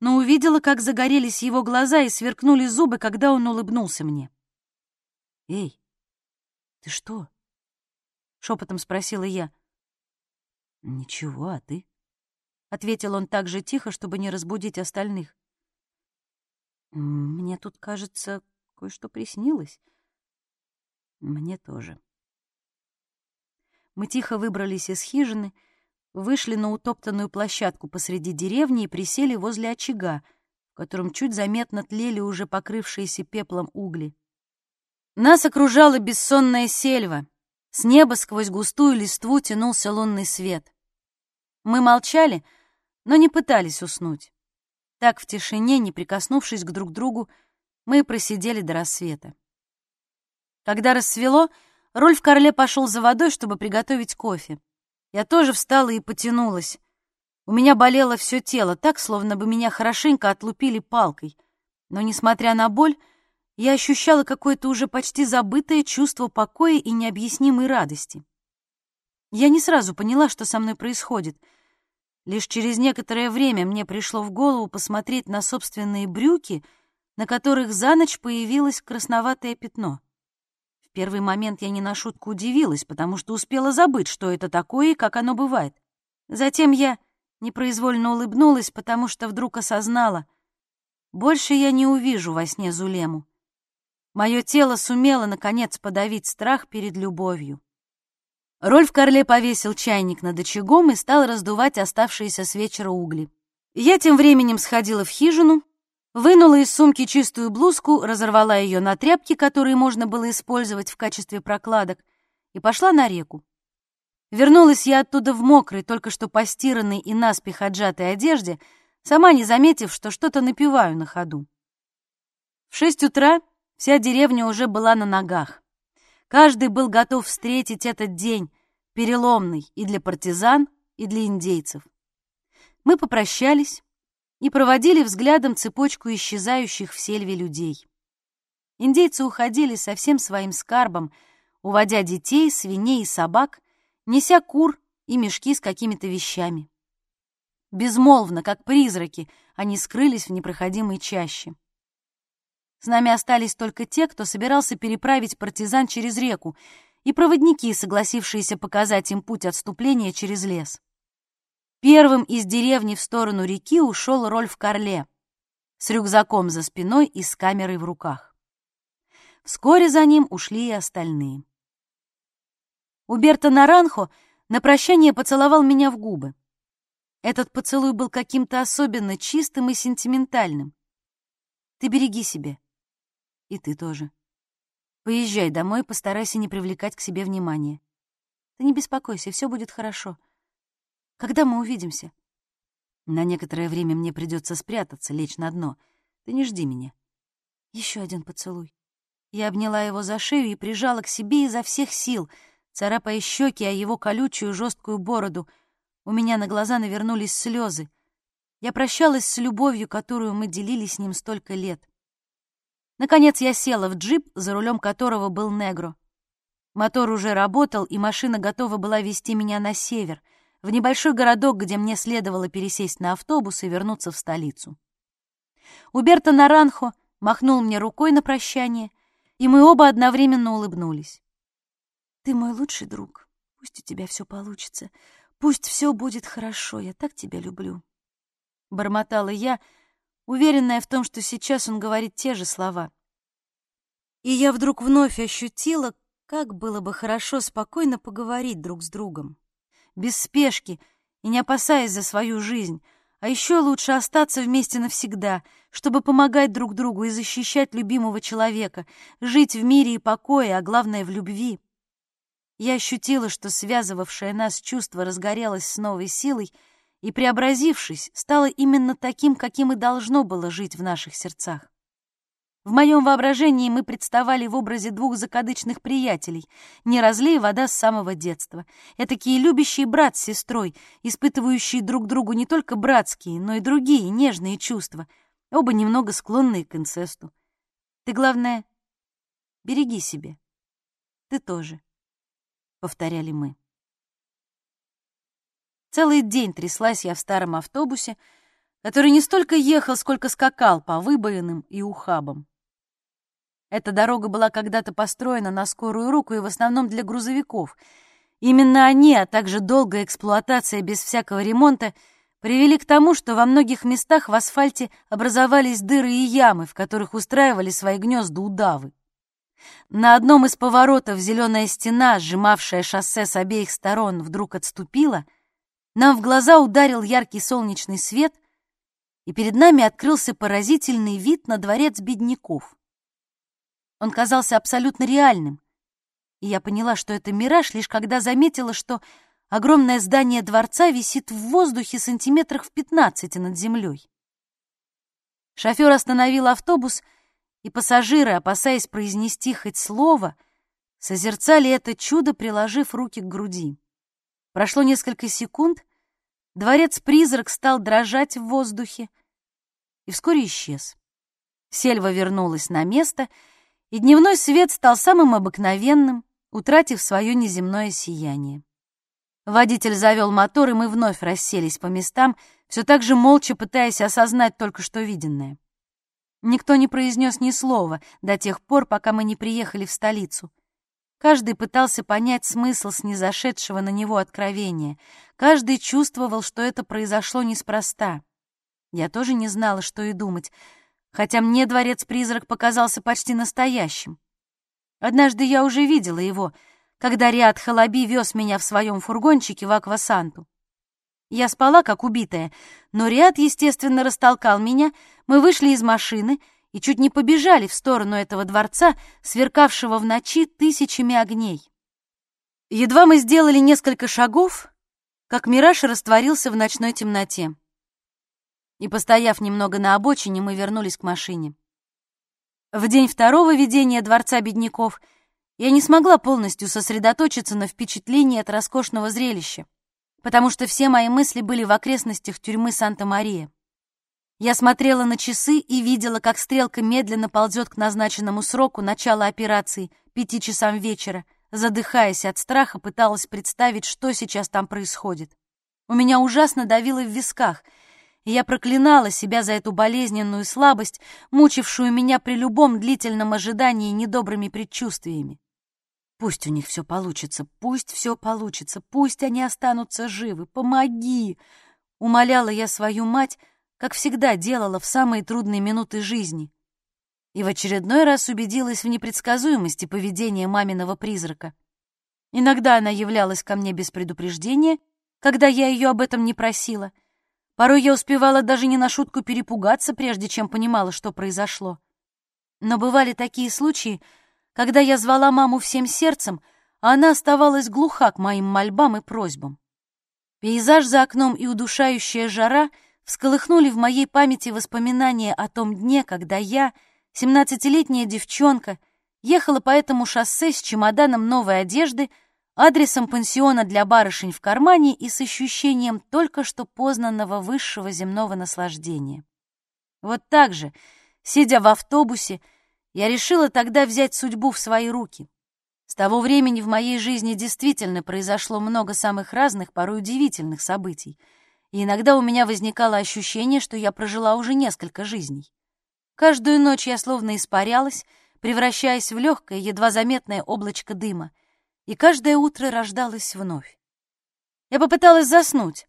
но увидела, как загорелись его глаза и сверкнули зубы, когда он улыбнулся мне. «Эй, ты что?» — шепотом спросила я. «Ничего, а ты?» — ответил он так же тихо, чтобы не разбудить остальных. Мне тут, кажется, кое-что приснилось. Мне тоже. Мы тихо выбрались из хижины, вышли на утоптанную площадку посреди деревни и присели возле очага, в котором чуть заметно тлели уже покрывшиеся пеплом угли. Нас окружала бессонная сельва. С неба сквозь густую листву тянулся лунный свет. Мы молчали, но не пытались уснуть. Так в тишине, не прикоснувшись к друг другу, мы просидели до рассвета. Когда рассвело, Рольф Карле пошел за водой, чтобы приготовить кофе. Я тоже встала и потянулась. У меня болело все тело, так, словно бы меня хорошенько отлупили палкой. Но, несмотря на боль, я ощущала какое-то уже почти забытое чувство покоя и необъяснимой радости. Я не сразу поняла, что со мной происходит — Лишь через некоторое время мне пришло в голову посмотреть на собственные брюки, на которых за ночь появилось красноватое пятно. Первый момент я не на шутку удивилась, потому что успела забыть, что это такое и как оно бывает. Затем я непроизвольно улыбнулась, потому что вдруг осознала, больше я не увижу во сне Зулему. Мое тело сумело, наконец, подавить страх перед любовью. Рольф Карле повесил чайник над очагом и стал раздувать оставшиеся с вечера угли. Я тем временем сходила в хижину, вынула из сумки чистую блузку, разорвала ее на тряпки, которые можно было использовать в качестве прокладок, и пошла на реку. Вернулась я оттуда в мокрой, только что постиранной и наспех отжатой одежде, сама не заметив, что что-то напиваю на ходу. В шесть утра вся деревня уже была на ногах. Каждый был готов встретить этот день, переломный и для партизан, и для индейцев. Мы попрощались и проводили взглядом цепочку исчезающих в сельве людей. Индейцы уходили со всем своим скарбом, уводя детей, свиней и собак, неся кур и мешки с какими-то вещами. Безмолвно, как призраки, они скрылись в непроходимой чаще. С нами остались только те, кто собирался переправить партизан через реку, и проводники, согласившиеся показать им путь отступления через лес. Первым из деревни в сторону реки ушел Рольф Карле с рюкзаком за спиной и с камерой в руках. Вскоре за ним ушли и остальные. Уберто Наранхо на прощание поцеловал меня в губы. Этот поцелуй был каким-то особенно чистым и сентиментальным. Ты береги себя. И ты тоже. Поезжай домой, постарайся не привлекать к себе внимания. Ты не беспокойся, все будет хорошо. Когда мы увидимся? На некоторое время мне придется спрятаться, лечь на дно. Ты не жди меня. Еще один поцелуй. Я обняла его за шею и прижала к себе изо всех сил, царапая щеки о его колючую жесткую бороду. У меня на глаза навернулись слезы. Я прощалась с любовью, которую мы делили с ним столько лет. Наконец я села в джип, за рулем которого был Негро. Мотор уже работал, и машина готова была вести меня на север — в небольшой городок, где мне следовало пересесть на автобус и вернуться в столицу. Уберто Наранхо махнул мне рукой на прощание, и мы оба одновременно улыбнулись. «Ты мой лучший друг. Пусть у тебя все получится. Пусть все будет хорошо. Я так тебя люблю». Бормотала я, уверенная в том, что сейчас он говорит те же слова. И я вдруг вновь ощутила, как было бы хорошо спокойно поговорить друг с другом без спешки и не опасаясь за свою жизнь, а еще лучше остаться вместе навсегда, чтобы помогать друг другу и защищать любимого человека, жить в мире и покое, а главное — в любви. Я ощутила, что связывавшее нас чувство разгорелось с новой силой и, преобразившись, стало именно таким, каким и должно было жить в наших сердцах. В моем воображении мы представали в образе двух закадычных приятелей, не разлей вода с самого детства. Этакие любящие брат с сестрой, испытывающие друг другу не только братские, но и другие нежные чувства, оба немного склонные к инцесту. Ты, главное, береги себе. Ты тоже, — повторяли мы. Целый день тряслась я в старом автобусе, который не столько ехал, сколько скакал по выбоинам и ухабам. Эта дорога была когда-то построена на скорую руку и в основном для грузовиков. Именно они, а также долгая эксплуатация без всякого ремонта, привели к тому, что во многих местах в асфальте образовались дыры и ямы, в которых устраивали свои гнезда удавы. На одном из поворотов зеленая стена, сжимавшая шоссе с обеих сторон, вдруг отступила, нам в глаза ударил яркий солнечный свет, и перед нами открылся поразительный вид на дворец бедняков. Он казался абсолютно реальным. И я поняла, что это мираж, лишь когда заметила, что огромное здание дворца висит в воздухе сантиметрах в пятнадцати над землей. Шофер остановил автобус, и пассажиры, опасаясь произнести хоть слово, созерцали это чудо, приложив руки к груди. Прошло несколько секунд, дворец-призрак стал дрожать в воздухе и вскоре исчез. Сельва вернулась на место — и дневной свет стал самым обыкновенным, утратив свое неземное сияние. Водитель завел мотор, и мы вновь расселись по местам, все так же молча пытаясь осознать только что виденное. Никто не произнес ни слова до тех пор, пока мы не приехали в столицу. Каждый пытался понять смысл снизошедшего на него откровения. Каждый чувствовал, что это произошло неспроста. Я тоже не знала, что и думать — хотя мне дворец-призрак показался почти настоящим. Однажды я уже видела его, когда Риад Халаби вез меня в своем фургончике в Аквасанту. Я спала, как убитая, но Риад, естественно, растолкал меня, мы вышли из машины и чуть не побежали в сторону этого дворца, сверкавшего в ночи тысячами огней. Едва мы сделали несколько шагов, как мираж растворился в ночной темноте и, постояв немного на обочине, мы вернулись к машине. В день второго видения Дворца Бедняков я не смогла полностью сосредоточиться на впечатлении от роскошного зрелища, потому что все мои мысли были в окрестностях тюрьмы Санта-Мария. Я смотрела на часы и видела, как стрелка медленно ползет к назначенному сроку начала операции, пяти часам вечера, задыхаясь от страха, пыталась представить, что сейчас там происходит. У меня ужасно давило в висках — я проклинала себя за эту болезненную слабость, мучившую меня при любом длительном ожидании недобрыми предчувствиями. Пусть у них все получится, пусть все получится, пусть они останутся живы, помоги! Умоляла я свою мать, как всегда делала в самые трудные минуты жизни. И в очередной раз убедилась в непредсказуемости поведения маминого призрака. Иногда она являлась ко мне без предупреждения, когда я ее об этом не просила. Порой я успевала даже не на шутку перепугаться, прежде чем понимала, что произошло. Но бывали такие случаи, когда я звала маму всем сердцем, а она оставалась глуха к моим мольбам и просьбам. Пейзаж за окном и удушающая жара всколыхнули в моей памяти воспоминания о том дне, когда я, семнадцатилетняя девчонка, ехала по этому шоссе с чемоданом новой одежды, адресом пансиона для барышень в кармане и с ощущением только что познанного высшего земного наслаждения. Вот так же, сидя в автобусе, я решила тогда взять судьбу в свои руки. С того времени в моей жизни действительно произошло много самых разных, порой удивительных событий, и иногда у меня возникало ощущение, что я прожила уже несколько жизней. Каждую ночь я словно испарялась, превращаясь в легкое, едва заметное облачко дыма, и каждое утро рождалась вновь. Я попыталась заснуть,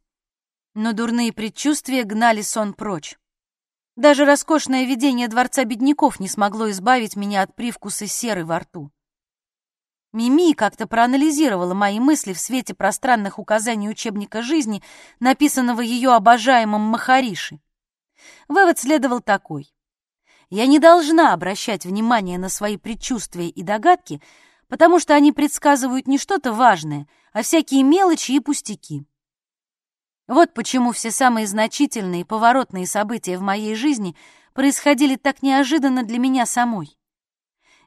но дурные предчувствия гнали сон прочь. Даже роскошное видение дворца бедняков не смогло избавить меня от привкуса серы во рту. Мими как-то проанализировала мои мысли в свете пространных указаний учебника жизни, написанного ее обожаемым Махариши. Вывод следовал такой. Я не должна обращать внимание на свои предчувствия и догадки, потому что они предсказывают не что-то важное, а всякие мелочи и пустяки. Вот почему все самые значительные и поворотные события в моей жизни происходили так неожиданно для меня самой.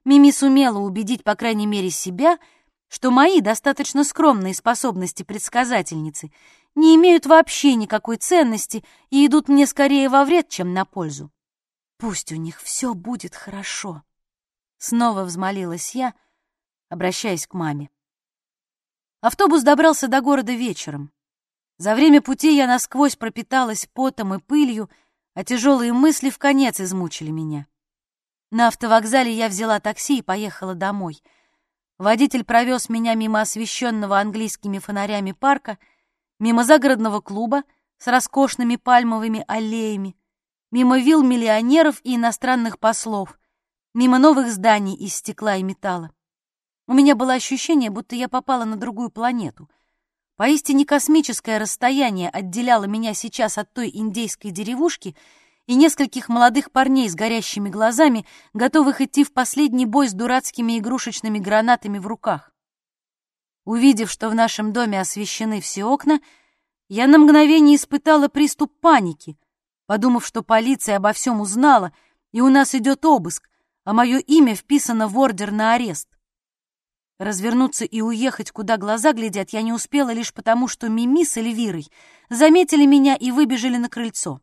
Мими сумела убедить, по крайней мере, себя, что мои достаточно скромные способности предсказательницы не имеют вообще никакой ценности и идут мне скорее во вред, чем на пользу. Пусть у них все будет хорошо. Снова взмолилась я, обращаясь к маме. Автобус добрался до города вечером. За время пути я насквозь пропиталась потом и пылью, а тяжелые мысли в конец измучили меня. На автовокзале я взяла такси и поехала домой. Водитель провез меня мимо освещенного английскими фонарями парка, мимо загородного клуба с роскошными пальмовыми аллеями, мимо вилл миллионеров и иностранных послов, мимо новых зданий из стекла и металла. У меня было ощущение, будто я попала на другую планету. Поистине космическое расстояние отделяло меня сейчас от той индейской деревушки и нескольких молодых парней с горящими глазами, готовых идти в последний бой с дурацкими игрушечными гранатами в руках. Увидев, что в нашем доме освещены все окна, я на мгновение испытала приступ паники, подумав, что полиция обо всем узнала, и у нас идет обыск, а мое имя вписано в ордер на арест. Развернуться и уехать, куда глаза глядят, я не успела лишь потому, что Мими с Эльвирой заметили меня и выбежали на крыльцо.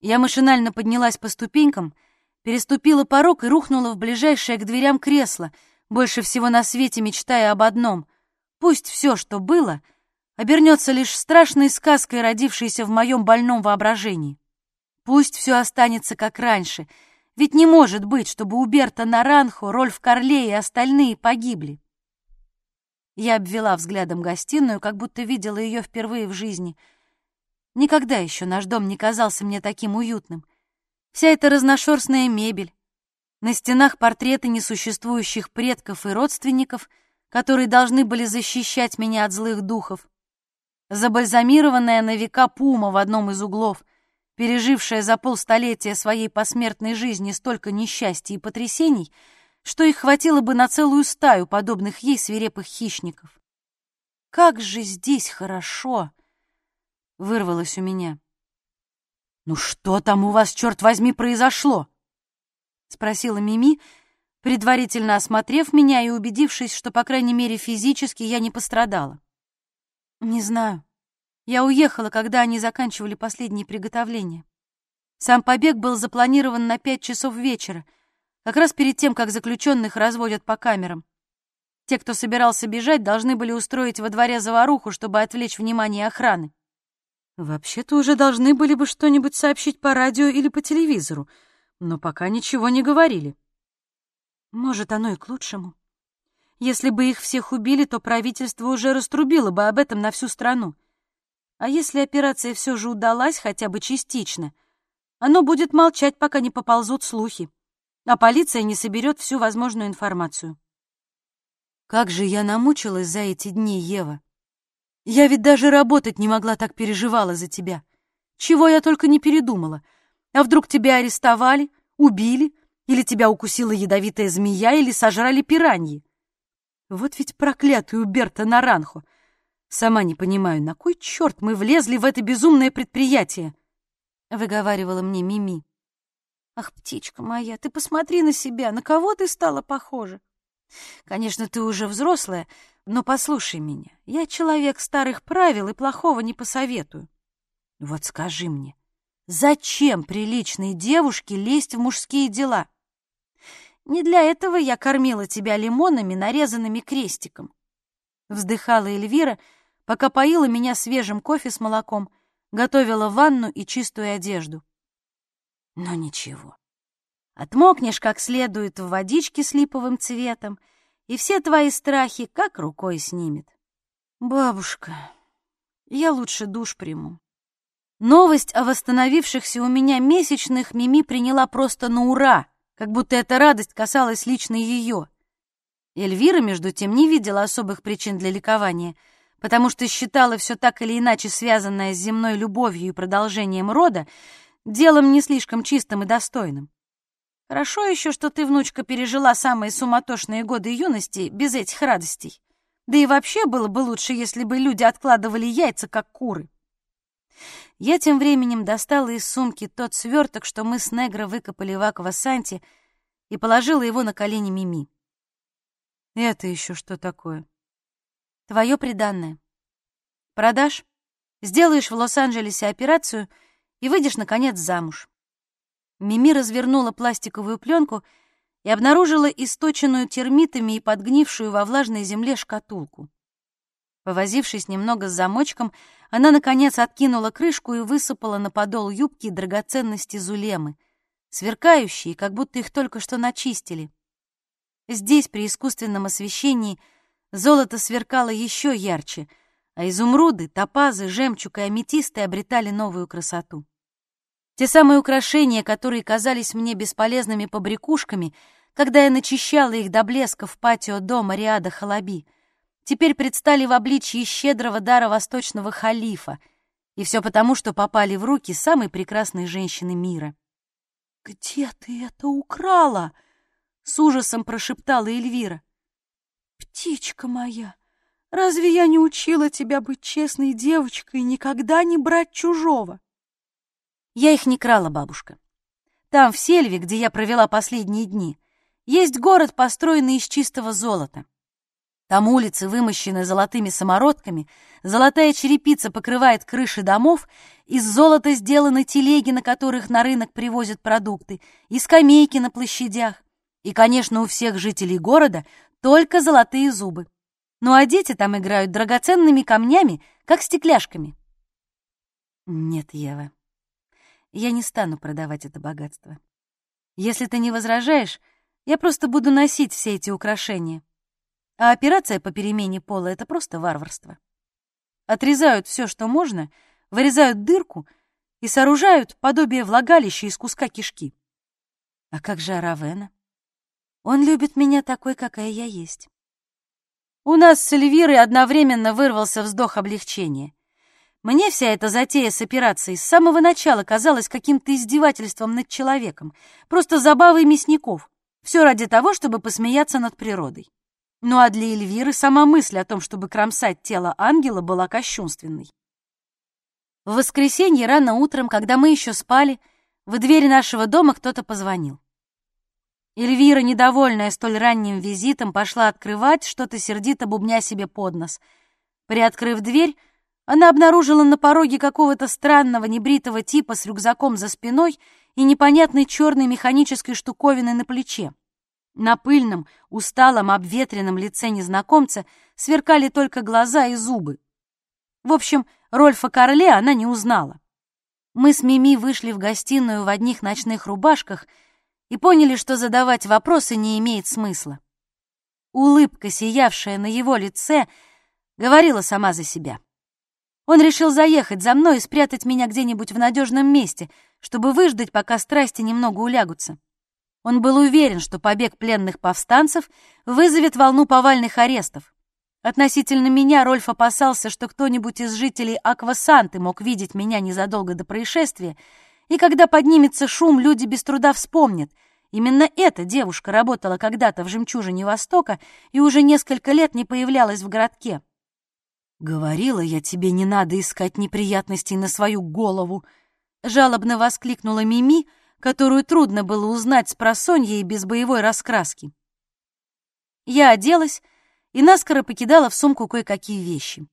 Я машинально поднялась по ступенькам, переступила порог и рухнула в ближайшее к дверям кресло, больше всего на свете мечтая об одном. Пусть все, что было, обернется лишь страшной сказкой, родившейся в моем больном воображении. Пусть все останется как раньше, ведь не может быть, чтобы у Берта Наранхо, Рольф Карле и остальные погибли. Я обвела взглядом гостиную, как будто видела ее впервые в жизни. Никогда еще наш дом не казался мне таким уютным. Вся эта разношерстная мебель, на стенах портреты несуществующих предков и родственников, которые должны были защищать меня от злых духов, забальзамированная на века пума в одном из углов — пережившая за полстолетия своей посмертной жизни столько несчастий и потрясений, что их хватило бы на целую стаю подобных ей свирепых хищников. «Как же здесь хорошо!» — вырвалось у меня. «Ну что там у вас, черт возьми, произошло?» — спросила Мими, предварительно осмотрев меня и убедившись, что, по крайней мере, физически я не пострадала. «Не знаю», я уехала, когда они заканчивали последние приготовления. Сам побег был запланирован на пять часов вечера, как раз перед тем, как заключенных разводят по камерам. Те, кто собирался бежать, должны были устроить во дворе заваруху, чтобы отвлечь внимание охраны. Вообще-то уже должны были бы что-нибудь сообщить по радио или по телевизору, но пока ничего не говорили. Может, оно и к лучшему. Если бы их всех убили, то правительство уже раструбило бы об этом на всю страну. А если операция все же удалась хотя бы частично, оно будет молчать, пока не поползут слухи, а полиция не соберет всю возможную информацию. Как же я намучилась за эти дни, Ева. Я ведь даже работать не могла, так переживала за тебя. Чего я только не передумала. А вдруг тебя арестовали, убили, или тебя укусила ядовитая змея, или сожрали пираньи? Вот ведь проклятый Уберто Наранхо! Сама не понимаю, на кой черт мы влезли в это безумное предприятие? Выговаривала мне Мими. Ах, птичка моя, ты посмотри на себя, на кого ты стала похожа? Конечно, ты уже взрослая, но послушай меня. Я человек старых правил и плохого не посоветую. Вот скажи мне, зачем приличной девушке лезть в мужские дела? Не для этого я кормила тебя лимонами, нарезанными крестиком. Вздыхала Эльвира, пока поила меня свежим кофе с молоком, готовила ванну и чистую одежду. Но ничего. Отмокнешь как следует в водичке с липовым цветом, и все твои страхи как рукой снимет. Бабушка, я лучше душ приму. Новость о восстановившихся у меня месячных Мими приняла просто на ура, как будто эта радость касалась лично ее. Эльвира, между тем, не видела особых причин для ликования, потому что считала все так или иначе связанное с земной любовью и продолжением рода делом не слишком чистым и достойным. Хорошо еще, что ты, внучка, пережила самые суматошные годы юности без этих радостей. Да и вообще было бы лучше, если бы люди откладывали яйца, как куры. Я тем временем достала из сумки тот сверток, что мы с Негро выкопали в Аквасанте, и положила его на колени Мими. Это еще что такое? Твое приданное. Продашь, сделаешь в Лос-Анджелесе операцию и выйдешь, наконец, замуж. Мими развернула пластиковую пленку и обнаружила источенную термитами и подгнившую во влажной земле шкатулку. Повозившись немного с замочком, она, наконец, откинула крышку и высыпала на подол юбки драгоценности Зулемы, сверкающие, как будто их только что начистили. Здесь, при искусственном освещении, золото сверкало еще ярче, а изумруды, топазы, жемчуг и аметисты обретали новую красоту. Те самые украшения, которые казались мне бесполезными побрякушками, когда я начищала их до блеска в патио дома Риада Халаби, теперь предстали в обличье щедрого дара восточного халифа, и все потому, что попали в руки самой прекрасной женщины мира. «Где ты это украла?» — с ужасом прошептала Эльвира. «Птичка моя, разве я не учила тебя быть честной девочкой и никогда не брать чужого?» Я их не крала, бабушка. Там, в Сельве, где я провела последние дни, есть город, построенный из чистого золота. Там улицы вымощены золотыми самородками, золотая черепица покрывает крыши домов, из золота сделаны телеги, на которых на рынок привозят продукты, и скамейки на площадях. И, конечно, у всех жителей города только золотые зубы. Ну а дети там играют драгоценными камнями, как стекляшками. Нет, Ева, я не стану продавать это богатство. Если ты не возражаешь, я просто буду носить все эти украшения. А операция по перемене пола — это просто варварство. Отрезают все, что можно, вырезают дырку и сооружают подобие влагалища из куска кишки. А как же Аравена? Он любит меня такой, какая я есть. У нас с Эльвирой одновременно вырвался вздох облегчения. Мне вся эта затея с операцией с самого начала казалась каким-то издевательством над человеком, просто забавой мясников. Все ради того, чтобы посмеяться над природой. Ну а для Эльвиры сама мысль о том, чтобы кромсать тело ангела, была кощунственной. В воскресенье рано утром, когда мы еще спали, в дверь нашего дома кто-то позвонил. Эльвира, недовольная столь ранним визитом, пошла открывать, что-то сердито бубня себе под нос. Приоткрыв дверь, она обнаружила на пороге какого-то странного небритого типа с рюкзаком за спиной и непонятной черной механической штуковиной на плече. На пыльном, усталом, обветренном лице незнакомца сверкали только глаза и зубы. В общем, Рольфа Карле она не узнала. Мы с Мими вышли в гостиную в одних ночных рубашках и поняли, что задавать вопросы не имеет смысла. Улыбка, сиявшая на его лице, говорила сама за себя. Он решил заехать за мной и спрятать меня где-нибудь в надежном месте, чтобы выждать, пока страсти немного улягутся. Он был уверен, что побег пленных повстанцев вызовет волну повальных арестов. Относительно меня Рольф опасался, что кто-нибудь из жителей Аквасанты мог видеть меня незадолго до происшествия, и когда поднимется шум, люди без труда вспомнят. Именно эта девушка работала когда-то в «Жемчужине Востока» и уже несколько лет не появлялась в городке. «Говорила я тебе, не надо искать неприятностей на свою голову!» Жалобно воскликнула Мими, которую трудно было узнать с просонья и без боевой раскраски. Я оделась и наскоро покидала в сумку кое-какие вещи.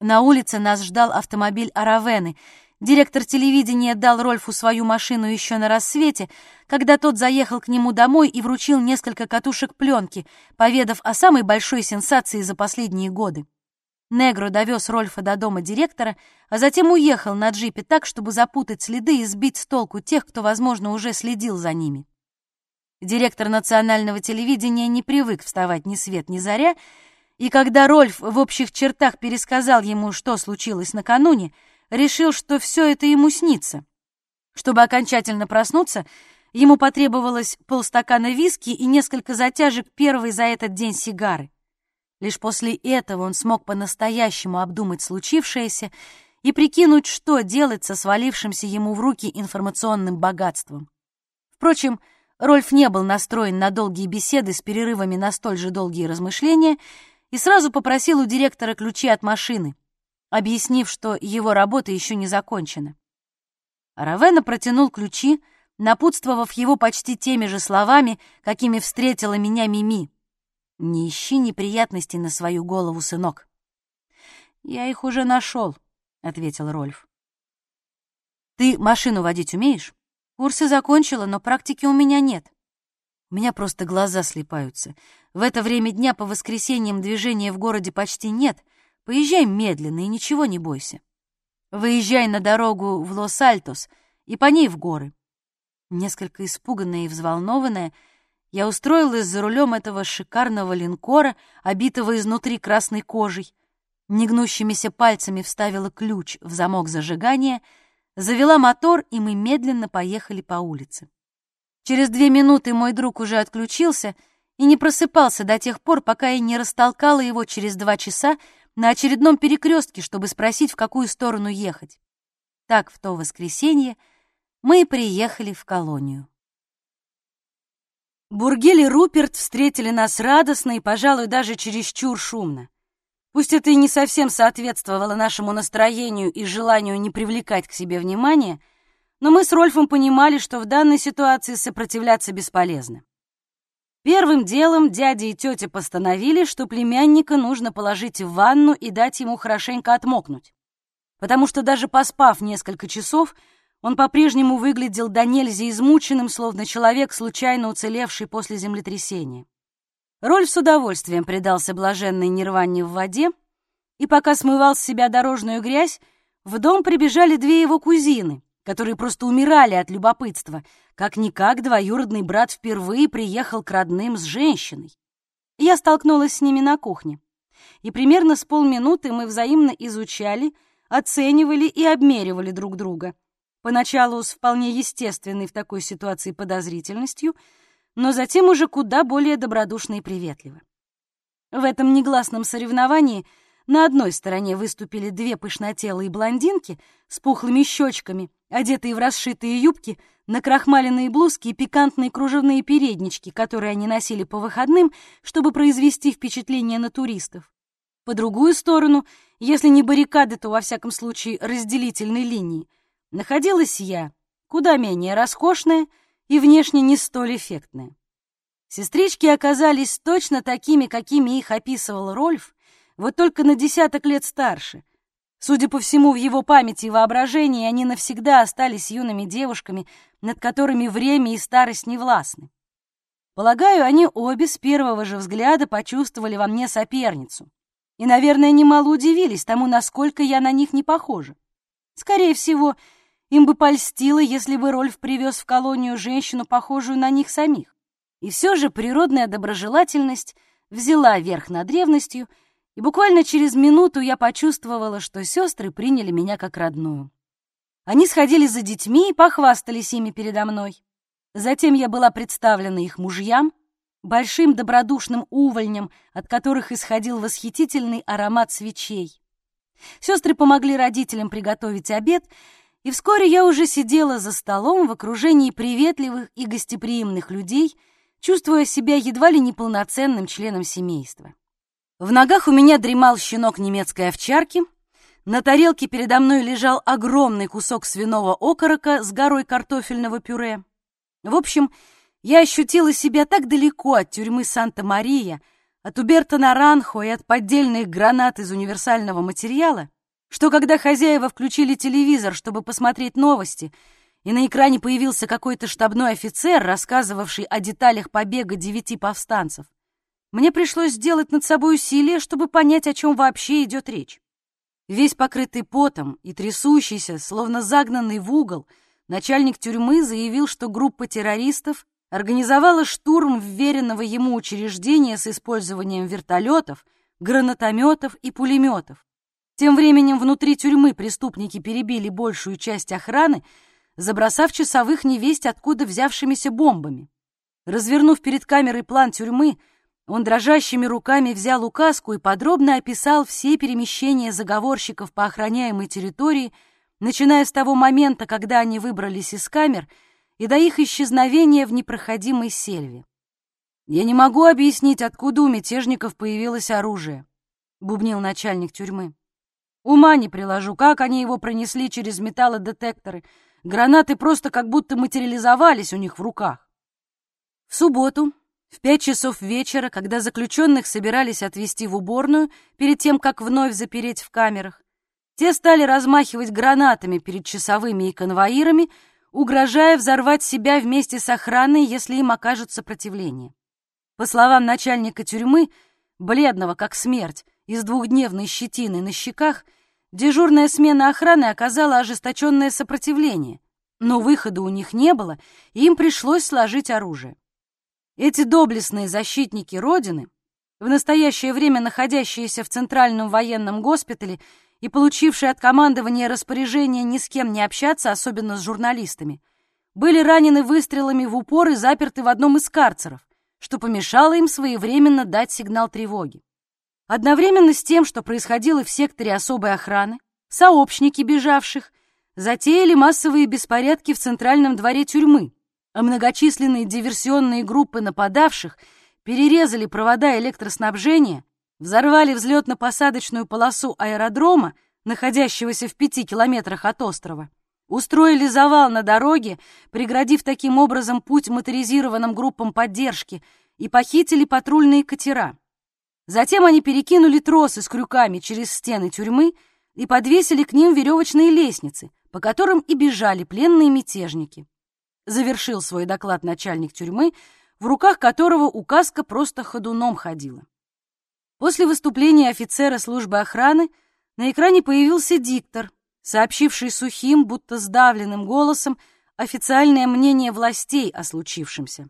На улице нас ждал автомобиль Аравены. Директор телевидения дал Рольфу свою машину еще на рассвете, когда тот заехал к нему домой и вручил несколько катушек пленки, поведав о самой большой сенсации за последние годы. Негро довез Рольфа до дома директора, а затем уехал на джипе так, чтобы запутать следы и сбить с толку тех, кто, возможно, уже следил за ними. Директор национального телевидения не привык вставать ни свет ни заря, и когда Рольф в общих чертах пересказал ему, что случилось накануне, решил, что все это ему снится. Чтобы окончательно проснуться, ему потребовалось полстакана виски и несколько затяжек первой за этот день сигары. Лишь после этого он смог по-настоящему обдумать случившееся и прикинуть, что делать со свалившимся ему в руки информационным богатством. Впрочем, Рольф не был настроен на долгие беседы с перерывами на столь же долгие размышления и сразу попросил у директора ключи от машины, объяснив, что его работа еще не закончена. Равена протянул ключи, напутствовав его почти теми же словами, какими встретила меня Мими. Не ищи неприятностей на свою голову, сынок. Я их уже нашел, ответил Рольф. Ты машину водить умеешь? Курсы закончила, но практики у меня нет. У меня просто глаза слепаются. В это время дня по воскресеньям движения в городе почти нет. Поезжай медленно и ничего не бойся. Выезжай на дорогу в Лос-Альтос и по ней в горы. Несколько испуганная и взволнованная, я устроилась за рулем этого шикарного линкора, обитого изнутри красной кожей, негнущимися пальцами вставила ключ в замок зажигания, завела мотор, и мы медленно поехали по улице. Через две минуты мой друг уже отключился и не просыпался до тех пор, пока я не растолкала его через два часа на очередном перекрестке, чтобы спросить, в какую сторону ехать. Так в то воскресенье мы и приехали в колонию. Бургель и Руперт встретили нас радостно и, пожалуй, даже чересчур шумно. Пусть это и не совсем соответствовало нашему настроению и желанию не привлекать к себе внимания, но мы с Рольфом понимали, что в данной ситуации сопротивляться бесполезно. Первым делом дядя и тетя постановили, что племянника нужно положить в ванну и дать ему хорошенько отмокнуть, потому что даже поспав несколько часов, он по-прежнему выглядел до нельзя измученным, словно человек, случайно уцелевший после землетрясения. Рольф с удовольствием предался блаженной нирване в воде, и пока смывал с себя дорожную грязь, в дом прибежали две его кузины, которые просто умирали от любопытства. Как-никак двоюродный брат впервые приехал к родным с женщиной. Я столкнулась с ними на кухне, и примерно с полминуты мы взаимно изучали, оценивали и обмеривали друг друга — поначалу с вполне естественной в такой ситуации подозрительностью, но затем уже куда более добродушно и приветливо. В этом негласном соревновании на одной стороне выступили две пышнотелые блондинки с пухлыми щечками, одетые в расшитые юбки, накрахмаленные блузки и пикантные кружевные переднички, которые они носили по выходным, чтобы произвести впечатление на туристов. По другую сторону, если не баррикады, то, во всяком случае, разделительной линии, находилась я, куда менее роскошная и внешне не столь эффектная. Сестрички оказались точно такими, какими их описывал Рольф, вот только на десяток лет старше. Судя по всему, в его памяти и воображении они навсегда остались юными девушками, над которыми время и старость не властны. Полагаю, они обе с первого же взгляда почувствовали во мне соперницу. и, наверное, немало удивились тому, насколько я на них не похожа. Скорее всего, им бы польстило, если бы Рольф привез в колонию женщину, похожую на них самих. И все же природная доброжелательность взяла верх над древностью, и буквально через минуту я почувствовала, что сестры приняли меня как родную. Они сходили за детьми и похвастались ими передо мной. Затем я была представлена их мужьям, большим добродушным увольням, от которых исходил восхитительный аромат свечей. Сестры помогли родителям приготовить обед, и вскоре я уже сидела за столом в окружении приветливых и гостеприимных людей, чувствуя себя едва ли неполноценным членом семейства. В ногах у меня дремал щенок немецкой овчарки, на тарелке передо мной лежал огромный кусок свиного окорока с горой картофельного пюре. В общем, я ощутила себя так далеко от тюрьмы Санта-Мария, от Уберта Наранхо и от поддельных гранат из универсального материала, что когда хозяева включили телевизор, чтобы посмотреть новости, и на экране появился какой-то штабной офицер, рассказывавший о деталях побега девяти повстанцев, мне пришлось сделать над собой усилие, чтобы понять, о чем вообще идет речь. Весь покрытый потом и трясущийся, словно загнанный в угол, начальник тюрьмы заявил, что группа террористов организовала штурм вверенного ему учреждения с использованием вертолетов, гранатометов и пулеметов. Тем временем внутри тюрьмы преступники перебили большую часть охраны, забросав часовых невесть откуда взявшимися бомбами. Развернув перед камерой план тюрьмы, он дрожащими руками взял указку и подробно описал все перемещения заговорщиков по охраняемой территории, начиная с того момента, когда они выбрались из камер — и до их исчезновения в непроходимой сельве. «Я не могу объяснить, откуда у мятежников появилось оружие», — бубнил начальник тюрьмы. «Ума не приложу, как они его пронесли через металлодетекторы. Гранаты просто как будто материализовались у них в руках». В субботу, в пять часов вечера, когда заключенных собирались отвезти в уборную перед тем, как вновь запереть в камерах, те стали размахивать гранатами перед часовыми и конвоирами, угрожая взорвать себя вместе с охраной, если им окажут сопротивление. По словам начальника тюрьмы, бледного как смерть, и с двухдневной щетиной на щеках, дежурная смена охраны оказала ожесточенное сопротивление, но выхода у них не было, и им пришлось сложить оружие. Эти доблестные защитники Родины, в настоящее время находящиеся в Центральном военном госпитале, и получившие от командования распоряжение ни с кем не общаться, особенно с журналистами, были ранены выстрелами в упор и заперты в одном из карцеров, что помешало им своевременно дать сигнал тревоги. Одновременно с тем, что происходило в секторе особой охраны, сообщники бежавших затеяли массовые беспорядки в центральном дворе тюрьмы, а многочисленные диверсионные группы нападавших перерезали провода электроснабжения взорвали взлетно-посадочную полосу аэродрома, находящегося в пяти километрах от острова, устроили завал на дороге, преградив таким образом путь моторизированным группам поддержки, и похитили патрульные катера. Затем они перекинули тросы с крюками через стены тюрьмы и подвесили к ним веревочные лестницы, по которым и бежали пленные мятежники. Завершил свой доклад начальник тюрьмы, в руках которого указка просто ходуном ходила. После выступления офицера службы охраны на экране появился диктор, сообщивший сухим, будто сдавленным голосом официальное мнение властей о случившемся.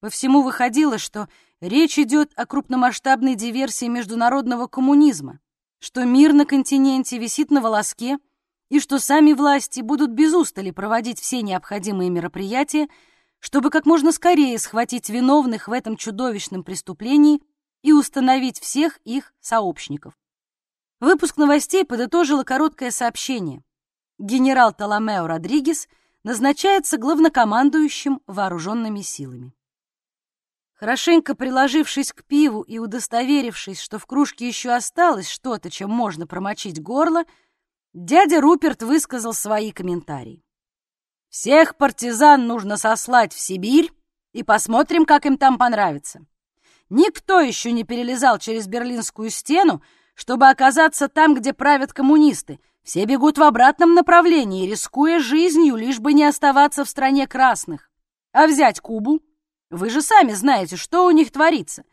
По всему выходило, что речь идет о крупномасштабной диверсии международного коммунизма, что мир на континенте висит на волоске и что сами власти будут без устали проводить все необходимые мероприятия, чтобы как можно скорее схватить виновных в этом чудовищном преступлении и установить всех их сообщников. Выпуск новостей подытожило короткое сообщение. Генерал Толомео Родригес назначается главнокомандующим вооруженными силами. Хорошенько приложившись к пиву и удостоверившись, что в кружке еще осталось что-то, чем можно промочить горло, дядя Руперт высказал свои комментарии. «Всех партизан нужно сослать в Сибирь, и посмотрим, как им там понравится. Никто еще не перелезал через Берлинскую стену, чтобы оказаться там, где правят коммунисты. Все бегут в обратном направлении, рискуя жизнью, лишь бы не оставаться в стране красных. А взять Кубу? Вы же сами знаете, что у них творится.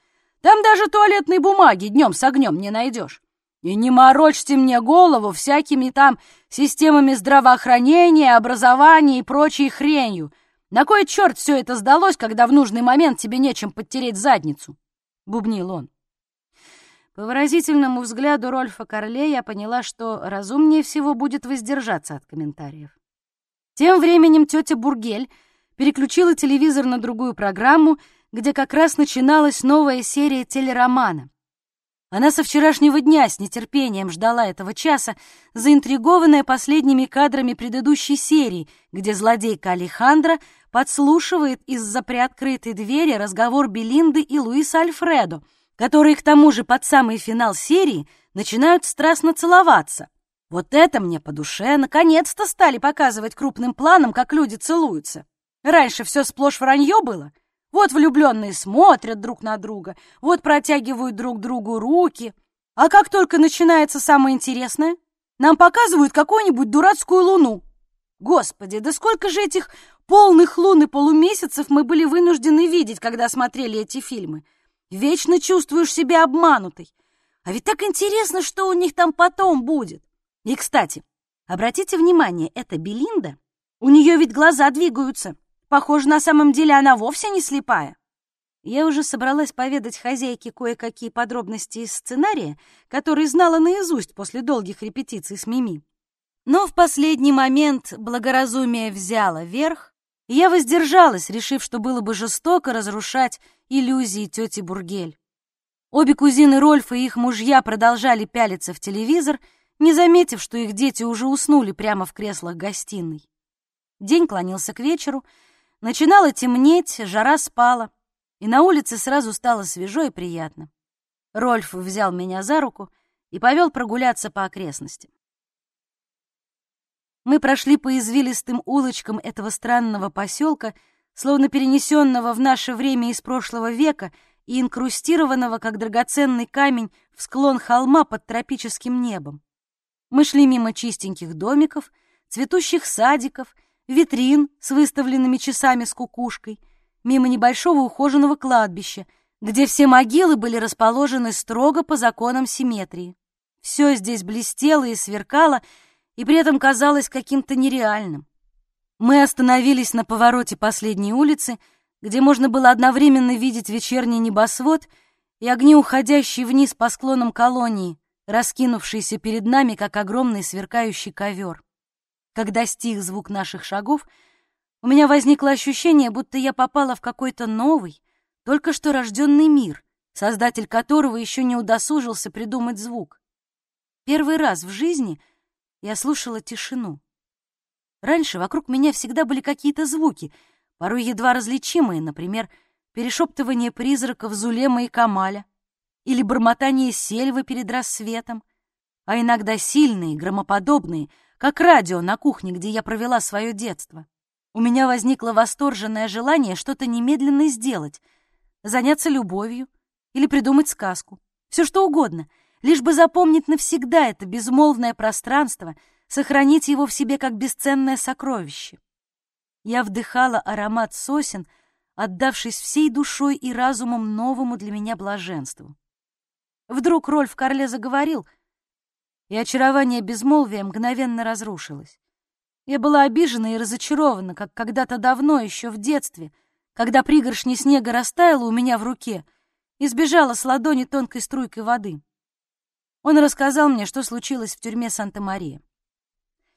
Там даже туалетной бумаги днем с огнем не найдешь. И не морочьте мне голову всякими там системами здравоохранения, образования и прочей хренью. На кой черт все это сдалось, когда в нужный момент тебе нечем подтереть задницу?» — бубнил он. По выразительному взгляду Рольфа Корле я поняла, что разумнее всего будет воздержаться от комментариев. Тем временем тетя Бургель переключила телевизор на другую программу, где как раз начиналась новая серия телеромана. Она со вчерашнего дня с нетерпением ждала этого часа, заинтригованная последними кадрами предыдущей серии, где злодейка Алехандро подслушивает из-за приоткрытой двери разговор Белинды и Луиса Альфредо, которые к тому же под самый финал серии начинают страстно целоваться. Вот это мне по душе, наконец-то стали показывать крупным планом, как люди целуются. Раньше все сплошь вранье было — вот влюбленные смотрят друг на друга, вот протягивают друг другу руки. А как только начинается самое интересное, нам показывают какую-нибудь дурацкую луну. Господи, да сколько же этих полных лун и полумесяцев мы были вынуждены видеть, когда смотрели эти фильмы. Вечно чувствуешь себя обманутой. А ведь так интересно, что у них там потом будет. И, кстати, обратите внимание, это Белинда. У нее ведь глаза двигаются. Похоже, на самом деле она вовсе не слепая. Я уже собралась поведать хозяйке кое-какие подробности из сценария, который знала наизусть после долгих репетиций с Мими. Но в последний момент благоразумие взяло верх, и я воздержалась, решив, что было бы жестоко разрушать иллюзии тети Бургель. Обе кузины Рольфа и их мужья продолжали пялиться в телевизор, не заметив, что их дети уже уснули прямо в креслах гостиной. День клонился к вечеру, Начинало темнеть, жара спала, и на улице сразу стало свежо и приятно. Рольф взял меня за руку и повел прогуляться по окрестностям. Мы прошли по извилистым улочкам этого странного поселка, словно перенесенного в наше время из прошлого века и инкрустированного, как драгоценный камень, в склон холма под тропическим небом. Мы шли мимо чистеньких домиков, цветущих садиков — витрин с выставленными часами с кукушкой, мимо небольшого ухоженного кладбища, где все могилы были расположены строго по законам симметрии. Все здесь блестело и сверкало, и при этом казалось каким-то нереальным. Мы остановились на повороте последней улицы, где можно было одновременно видеть вечерний небосвод и огни, уходящие вниз по склонам колонии, раскинувшиеся перед нами, как огромный сверкающий ковер. Когда стих звук наших шагов, у меня возникло ощущение, будто я попала в какой-то новый, только что рожденный мир, создатель которого еще не удосужился придумать звук. Первый раз в жизни я слушала тишину. Раньше вокруг меня всегда были какие-то звуки, порой едва различимые, например, перешептывание призраков Зулема и Камаля или бормотание сельвы перед рассветом, а иногда сильные, громоподобные — как радио на кухне, где я провела свое детство. У меня возникло восторженное желание что-то немедленно сделать, заняться любовью или придумать сказку. Все что угодно, лишь бы запомнить навсегда это безмолвное пространство, сохранить его в себе как бесценное сокровище. Я вдыхала аромат сосен, отдавшись всей душой и разумом новому для меня блаженству. Вдруг Рольф Карле заговорил — и очарование безмолвия мгновенно разрушилось. Я была обижена и разочарована, как когда-то давно, еще в детстве, когда пригоршни снега растаяла у меня в руке и сбежала с ладони тонкой струйкой воды. Он рассказал мне, что случилось в тюрьме Санта-Мария.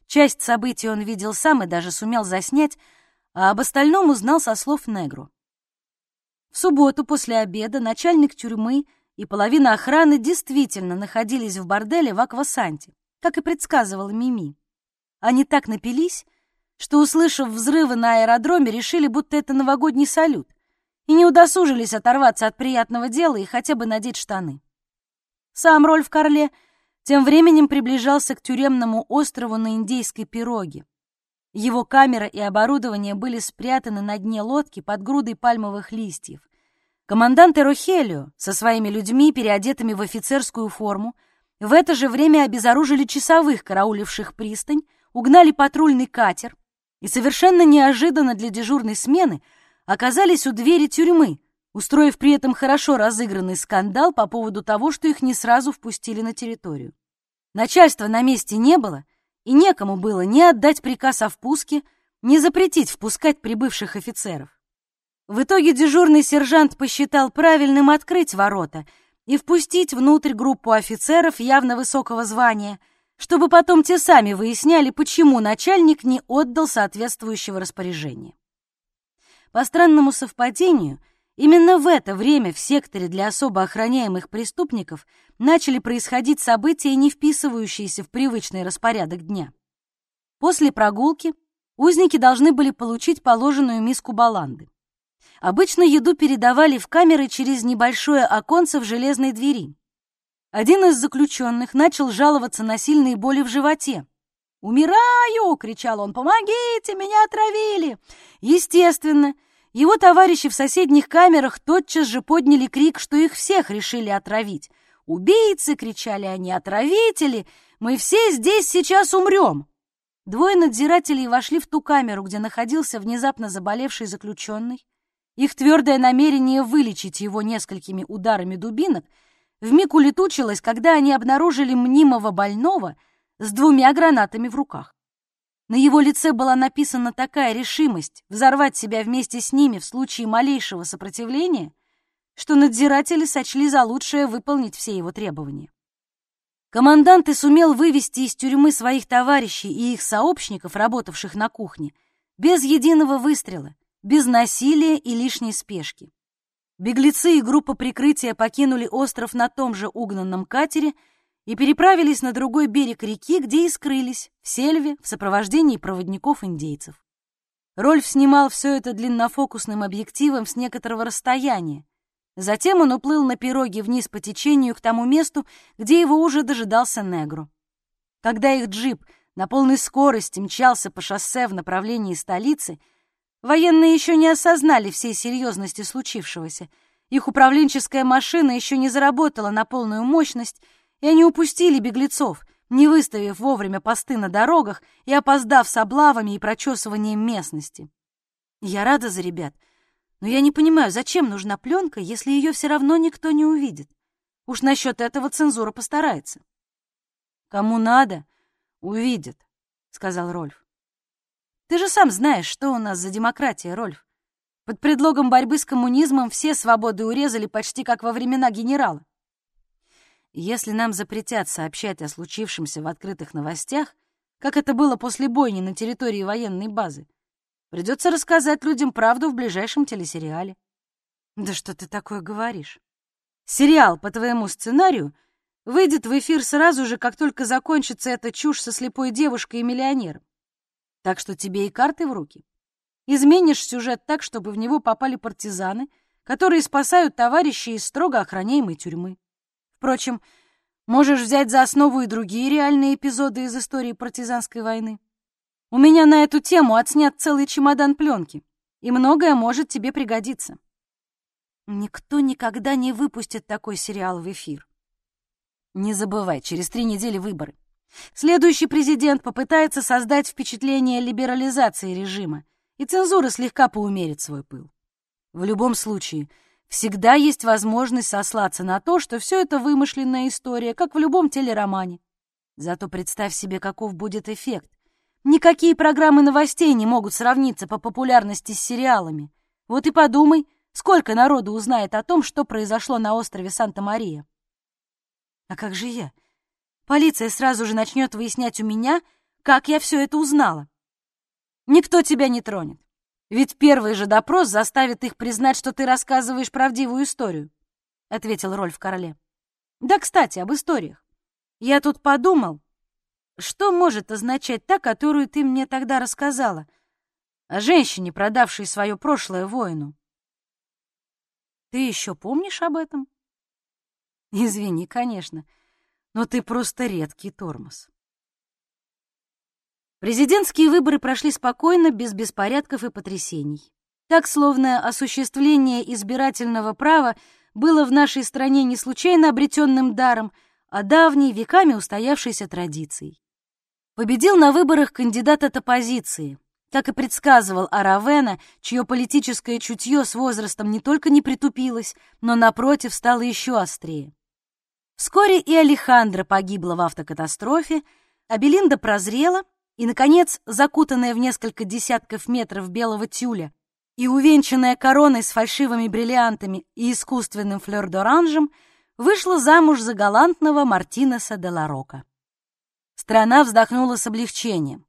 Часть событий он видел сам и даже сумел заснять, а об остальном узнал со слов Негру. В субботу после обеда начальник тюрьмы — и половина охраны действительно находились в борделе в Аквасанте, как и предсказывала Мими. Они так напились, что, услышав взрывы на аэродроме, решили, будто это новогодний салют, и не удосужились оторваться от приятного дела и хотя бы надеть штаны. Сам Рольф Карле тем временем приближался к тюремному острову на Индейской пироге. Его камера и оборудование были спрятаны на дне лодки под грудой пальмовых листьев. Командант Эрохелио со своими людьми, переодетыми в офицерскую форму, в это же время обезоружили часовых, карауливших пристань, угнали патрульный катер и совершенно неожиданно для дежурной смены оказались у двери тюрьмы, устроив при этом хорошо разыгранный скандал по поводу того, что их не сразу впустили на территорию. Начальства на месте не было, и некому было ни отдать приказ о впуске, ни запретить впускать прибывших офицеров. В итоге дежурный сержант посчитал правильным открыть ворота и впустить внутрь группу офицеров явно высокого звания, чтобы потом те сами выясняли, почему начальник не отдал соответствующего распоряжения. По странному совпадению, именно в это время в секторе для особо охраняемых преступников начали происходить события, не вписывающиеся в привычный распорядок дня. После прогулки узники должны были получить положенную миску баланды. Обычно еду передавали в камеры через небольшое оконце в железной двери. Один из заключенных начал жаловаться на сильные боли в животе. «Умираю!» — кричал он. «Помогите! Меня отравили!» Естественно, его товарищи в соседних камерах тотчас же подняли крик, что их всех решили отравить. «Убийцы!» — кричали они. «Отравители! Мы все здесь сейчас умрем!» Двое надзирателей вошли в ту камеру, где находился внезапно заболевший заключенный. Их твердое намерение вылечить его несколькими ударами дубинок вмиг улетучилось, когда они обнаружили мнимого больного — с двумя гранатами в руках. На его лице была написана такая решимость взорвать себя вместе с ними в случае малейшего сопротивления, что надзиратели сочли за лучшее выполнить все его требования. Командант и сумел вывести из тюрьмы своих товарищей и их сообщников, работавших на кухне, без единого выстрела, без насилия и лишней спешки. Беглецы и группа прикрытия покинули остров на том же угнанном катере — и переправились на другой берег реки, где и скрылись, в сельве, в сопровождении проводников-индейцев. Рольф снимал все это длиннофокусным объективом с некоторого расстояния. Затем он уплыл на пироге вниз по течению к тому месту, где его уже дожидался Негру. Когда их джип на полной скорости мчался по шоссе в направлении столицы, военные еще не осознали всей серьезности случившегося. Их управленческая машина еще не заработала на полную мощность, и они упустили беглецов, не выставив вовремя посты на дорогах и опоздав с облавами и прочесыванием местности. Я рада за ребят, но я не понимаю, зачем нужна пленка, если ее все равно никто не увидит. Уж насчет этого цензура постарается. Кому надо, увидят, сказал Рольф. Ты же сам знаешь, что у нас за демократия, Рольф. Под предлогом борьбы с коммунизмом все свободы урезали почти как во времена генерала. Если нам запретят сообщать о случившемся в открытых новостях, как это было после бойни на территории военной базы, придется рассказать людям правду в ближайшем телесериале. Да что ты такое говоришь? Сериал по твоему сценарию выйдет в эфир сразу же, как только закончится эта чушь со слепой девушкой и миллионером. Так что тебе и карты в руки. Изменишь сюжет так, чтобы в него попали партизаны, которые спасают товарищей из строго охраняемой тюрьмы. Впрочем, можешь взять за основу и другие реальные эпизоды из истории партизанской войны. У меня на эту тему отснят целый чемодан пленки, и многое может тебе пригодиться. Никто никогда не выпустит такой сериал в эфир. Не забывай, через три недели выборы. Следующий президент попытается создать впечатление либерализации режима, и цензура слегка поумерит свой пыл. В любом случае, Всегда есть возможность сослаться на то, что все это вымышленная история, как в любом телеромане. Зато представь себе, каков будет эффект. Никакие программы новостей не могут сравниться по популярности с сериалами. Вот и подумай, сколько народу узнает о том, что произошло на острове Санта-Мария. А как же я? Полиция сразу же начнет выяснять у меня, как я все это узнала. Никто тебя не тронет. Ведь первый же допрос заставит их признать, что ты рассказываешь правдивую историю, — ответил Рольф Короле. Да, кстати, об историях. Я тут подумал, что может означать та, которую ты мне тогда рассказала, о женщине, продавшей свое прошлое воину. Ты еще помнишь об этом? Извини, конечно, но ты просто редкий тормоз. Президентские выборы прошли спокойно, без беспорядков и потрясений. Так, словно осуществление избирательного права было в нашей стране не случайно обретенным даром, а давней, веками устоявшейся традицией. Победил на выборах кандидат от оппозиции, Как и предсказывал Аравена, чье политическое чутье с возрастом не только не притупилось, но, напротив, стало еще острее. Вскоре и Алехандра погибла в автокатастрофе, а Белинда прозрела и, наконец, закутанная в несколько десятков метров белого тюля и увенчанная короной с фальшивыми бриллиантами и искусственным флёр-д'оранжем, вышла замуж за галантного Мартинеса де Ларока. Страна вздохнула с облегчением.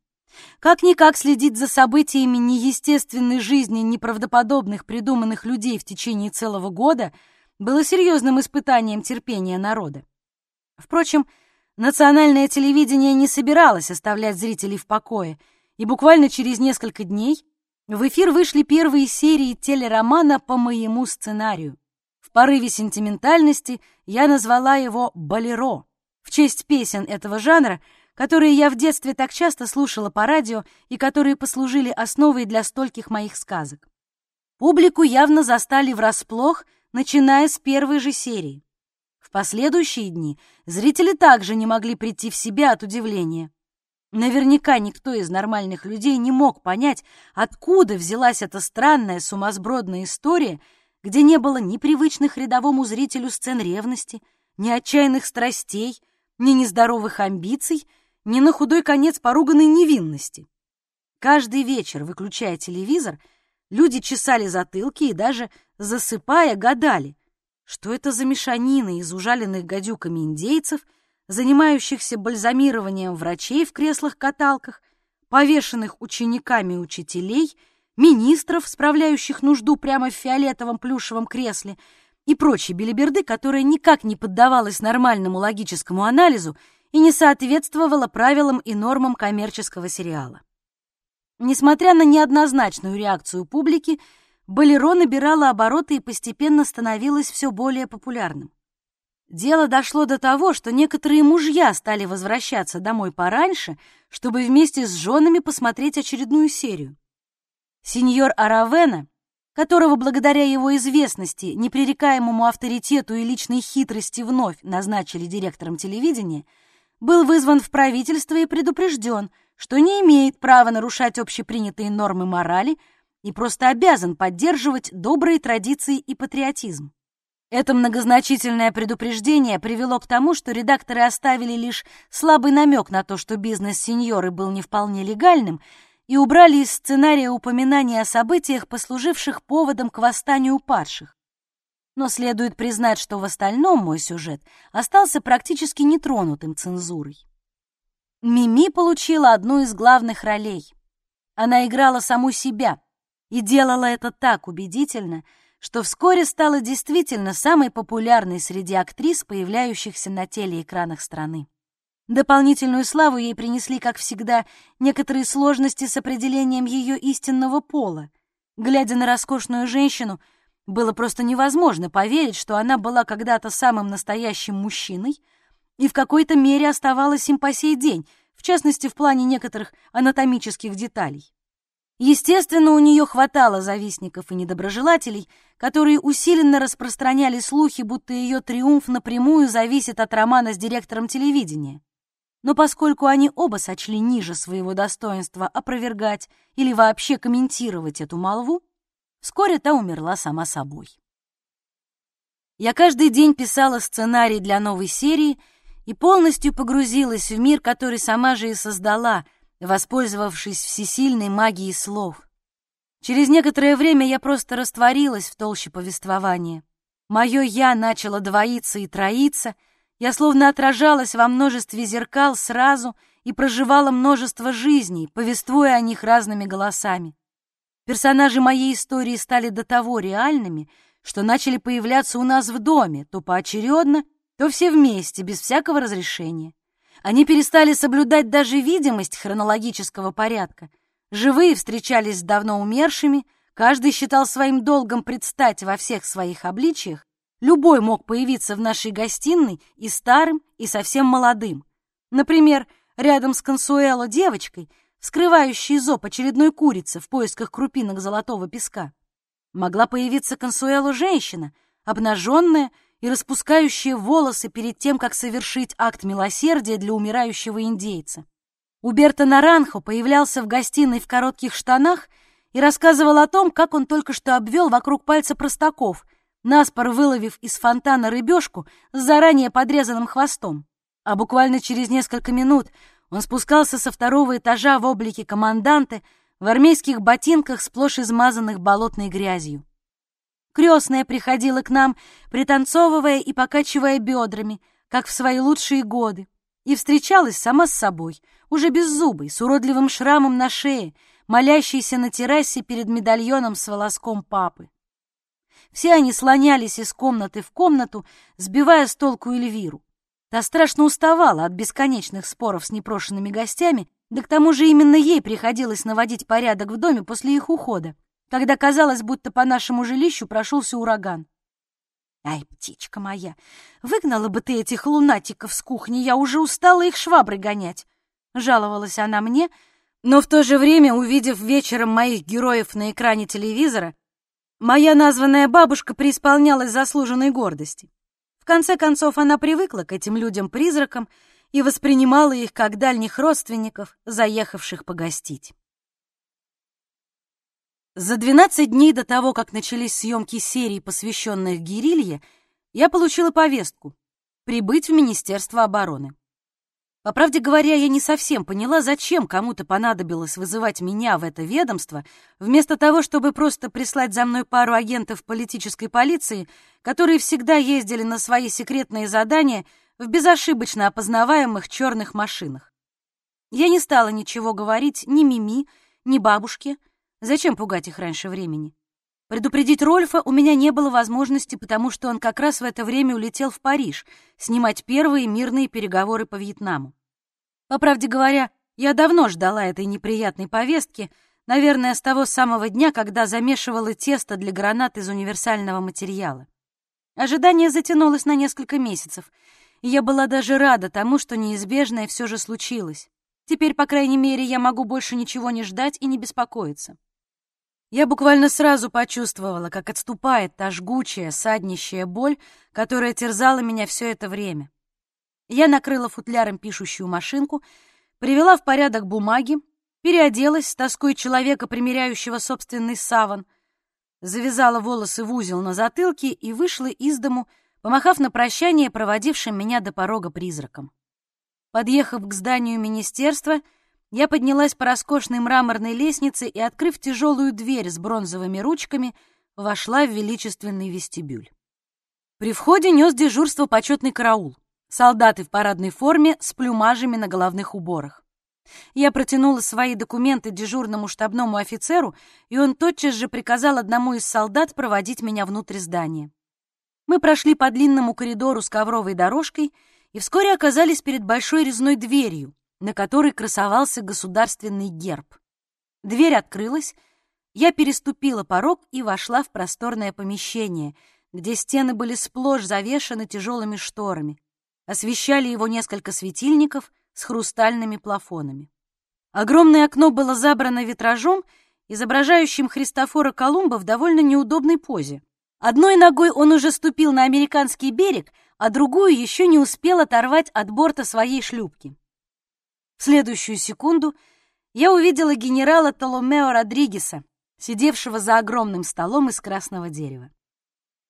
Как-никак следить за событиями неестественной жизни неправдоподобных придуманных людей в течение целого года было серьезным испытанием терпения народа. Впрочем, национальное телевидение не собиралось оставлять зрителей в покое, и буквально через несколько дней в эфир вышли первые серии телеромана по моему сценарию. В порыве сентиментальности я назвала его «Болеро» в честь песен этого жанра, которые я в детстве так часто слушала по радио и которые послужили основой для стольких моих сказок. Публику явно застали врасплох, начиная с первой же серии. В последующие дни зрители также не могли прийти в себя от удивления. Наверняка никто из нормальных людей не мог понять, откуда взялась эта странная сумасбродная история, где не было ни привычных рядовому зрителю сцен ревности, ни отчаянных страстей, ни нездоровых амбиций — ни на худой конец поруганной невинности. Каждый вечер, выключая телевизор, люди чесали затылки и даже, засыпая, гадали, что это за мешанина из ужаленных гадюками индейцев, занимающихся бальзамированием врачей в креслах-каталках, повешенных учениками учителей, министров, справляющих нужду прямо в фиолетовом плюшевом кресле, и прочей белиберды, которая никак не поддавалась нормальному логическому анализу и не соответствовала правилам и нормам коммерческого сериала. Несмотря на неоднозначную реакцию публики, «Болеро» набирало обороты и постепенно становилось все более популярным. Дело дошло до того, что некоторые мужья стали возвращаться домой пораньше, чтобы вместе с женами посмотреть очередную серию. Сеньор Аравена, которого благодаря его известности, непререкаемому авторитету и личной хитрости вновь назначили директором телевидения, был вызван в правительство и предупрежден, что не имеет права нарушать общепринятые нормы морали и просто обязан поддерживать добрые традиции и патриотизм. Это многозначительное предупреждение привело к тому, что редакторы оставили лишь слабый намек на то, что бизнес сеньоры был не вполне легальным, и убрали из сценария упоминания о событиях, послуживших поводом к восстанию падших. Но следует признать, что в остальном мой сюжет остался практически нетронутым цензурой. Мими получила одну из главных ролей. Она играла саму себя и делала это так убедительно, что вскоре стала действительно самой популярной среди актрис, появляющихся на телеэкранах страны. Дополнительную славу ей принесли, как всегда, некоторые сложности с определением ее истинного пола. Глядя на роскошную женщину — было просто невозможно поверить, что она была когда-то самым настоящим мужчиной и в какой-то мере оставалась им по сей день, в частности, в плане некоторых анатомических деталей. Естественно, у нее хватало завистников и недоброжелателей, которые усиленно распространяли слухи, будто ее триумф напрямую зависит от романа с директором телевидения. Но поскольку они оба сочли ниже своего достоинства опровергать или вообще комментировать эту молву, Вскоре та умерла сама собой. Я каждый день писала сценарий для новой серии и полностью погрузилась в мир, который сама же и создала, воспользовавшись всесильной магией слов. Через некоторое время я просто растворилась в толще повествования. Мое «я» начало двоиться и троиться, я словно отражалась во множестве зеркал сразу и проживала множество жизней, повествуя о них разными голосами. Персонажи моей истории стали до того реальными, что начали появляться у нас в доме, то поочередно, то все вместе, без всякого разрешения. Они перестали соблюдать даже видимость хронологического порядка. Живые встречались с давно умершими, каждый считал своим долгом предстать во всех своих обличиях, любой мог появиться в нашей гостиной и старым, и совсем молодым. Например, рядом с Консуэло девочкой — скрывающий зоб очередной курицы в поисках крупинок золотого песка. Могла появиться консуэлу женщина, обнаженная и распускающая волосы перед тем, как совершить акт милосердия для умирающего индейца. Уберто Наранхо появлялся в гостиной в коротких штанах и рассказывал о том, как он только что обвел вокруг пальца простаков, наспор выловив из фонтана рыбешку с заранее подрезанным хвостом. А буквально через несколько минут он спускался со второго этажа в облике команданта в армейских ботинках, сплошь измазанных болотной грязью. Крестная приходила к нам, пританцовывая и покачивая бедрами, как в свои лучшие годы, и встречалась сама с собой, уже без зубы, с уродливым шрамом на шее, молящейся на террасе перед медальоном с волоском папы. Все они слонялись из комнаты в комнату, сбивая с толку Эльвиру. Та страшно уставала от бесконечных споров с непрошенными гостями, да к тому же именно ей приходилось наводить порядок в доме после их ухода, когда казалось, будто по нашему жилищу прошелся ураган. «Ай, птичка моя, выгнала бы ты этих лунатиков с кухни, я уже устала их швабры гонять!» Жаловалась она мне, но в то же время, увидев вечером моих героев на экране телевизора, моя названная бабушка преисполнялась заслуженной гордости. В конце концов, она привыкла к этим людям-призракам и воспринимала их как дальних родственников, заехавших погостить. За 12 дней до того, как начались съемки серий, посвященных Гирилье, я получила повестку прибыть в Министерство обороны. По правде говоря, я не совсем поняла, зачем кому-то понадобилось вызывать меня в это ведомство, вместо того, чтобы просто прислать за мной пару агентов политической полиции, которые всегда ездили на свои секретные задания в безошибочно опознаваемых черных машинах. Я не стала ничего говорить ни Мими, ни бабушке. Зачем пугать их раньше времени? Предупредить Рольфа у меня не было возможности, потому что он как раз в это время улетел в Париж снимать первые мирные переговоры по Вьетнаму. По правде говоря, я давно ждала этой неприятной повестки, наверное, с того самого дня, когда замешивала тесто для гранат из универсального материала. Ожидание затянулось на несколько месяцев, и я была даже рада тому, что неизбежное все же случилось. Теперь, по крайней мере, я могу больше ничего не ждать и не беспокоиться. Я буквально сразу почувствовала, как отступает та жгучая, саднищая боль, которая терзала меня все это время. Я накрыла футляром пишущую машинку, привела в порядок бумаги, переоделась с тоской человека, примеряющего собственный саван, завязала волосы в узел на затылке и вышла из дому, помахав на прощание проводившим меня до порога призраком. Подъехав к зданию министерства, я поднялась по роскошной мраморной лестнице и, открыв тяжелую дверь с бронзовыми ручками, вошла в величественный вестибюль. При входе нес дежурство почетный караул. Солдаты в парадной форме с плюмажами на головных уборах. Я протянула свои документы дежурному штабному офицеру, и он тотчас же приказал одному из солдат проводить меня внутрь здания. Мы прошли по длинному коридору с ковровой дорожкой и вскоре оказались перед большой резной дверью, на которой красовался государственный герб. Дверь открылась, я переступила порог и вошла в просторное помещение, где стены были сплошь завешаны тяжелыми шторами. Освещали его несколько светильников с хрустальными плафонами. Огромное окно было забрано витражом, изображающим Христофора Колумба в довольно неудобной позе. Одной ногой он уже ступил на американский берег, а другую еще не успел оторвать от борта своей шлюпки. В следующую секунду я увидела генерала Толомео Родригеса, сидевшего за огромным столом из красного дерева.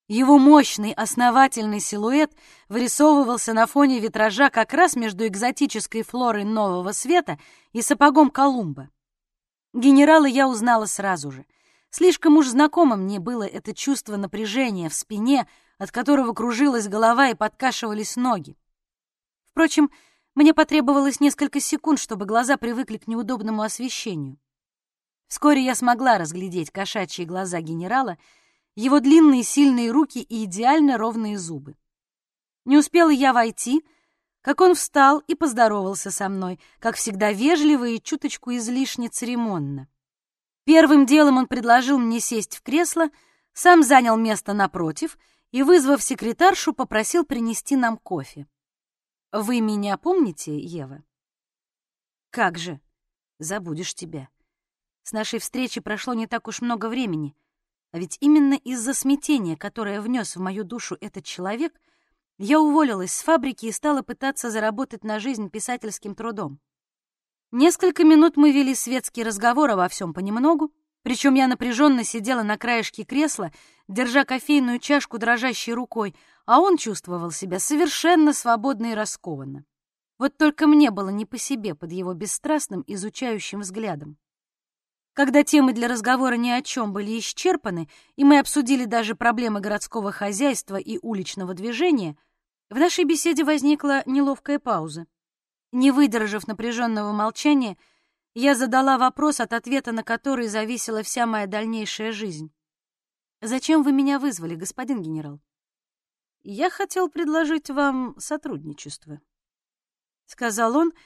Его мощный, основательный силуэт вырисовывался на фоне витража как раз между экзотической флорой нового света и сапогом Колумба. Генерала я узнала сразу же. Слишком уж знакомо мне было это чувство напряжения в спине, от которого кружилась голова и подкашивались ноги. Впрочем, мне потребовалось несколько секунд, чтобы глаза привыкли к неудобному освещению. Вскоре я смогла разглядеть кошачьи глаза генерала, его длинные сильные руки и идеально ровные зубы. Не успела я войти, как он встал и поздоровался со мной, как всегда вежливо и чуточку излишне церемонно. Первым делом он предложил мне сесть в кресло, сам занял место напротив и, вызвав секретаршу, попросил принести нам кофе. Вы меня помните, Ева? Как же? Забудешь тебя. С нашей встречи прошло не так уж много времени, а ведь именно из-за смятения, которое внес в мою душу этот человек, я уволилась с фабрики и стала пытаться заработать на жизнь писательским трудом. Несколько минут мы вели светский разговор обо всем понемногу, причем я напряженно сидела на краешке кресла, держа кофейную чашку дрожащей рукой, а он чувствовал себя совершенно свободно и раскованно. Вот только мне было не по себе под его бесстрастным, изучающим взглядом. Когда темы для разговора ни о чем были исчерпаны, и мы обсудили даже проблемы городского хозяйства и уличного движения, в нашей беседе возникла неловкая пауза. Не выдержав напряженного молчания, я задала вопрос, от ответа на который зависела вся моя дальнейшая жизнь. «Зачем вы меня вызвали, господин генерал?» «Я хотел предложить вам сотрудничество», — сказал он, —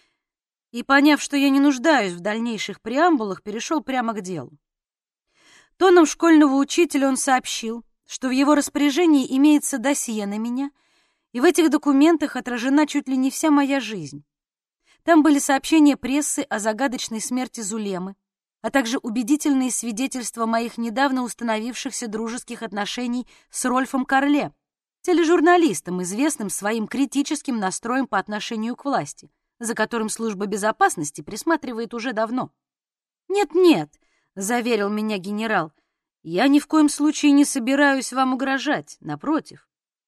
и, поняв, что я не нуждаюсь в дальнейших преамбулах, перешел прямо к делу. Тоном школьного учителя он сообщил, что в его распоряжении имеется досье на меня, и в этих документах отражена чуть ли не вся моя жизнь. Там были сообщения прессы о загадочной смерти Зулемы, а также убедительные свидетельства моих недавно установившихся дружеских отношений с Рольфом Карле, тележурналистом, известным своим критическим настроем по отношению к власти за которым служба безопасности присматривает уже давно. «Нет-нет», — заверил меня генерал, — «я ни в коем случае не собираюсь вам угрожать, напротив.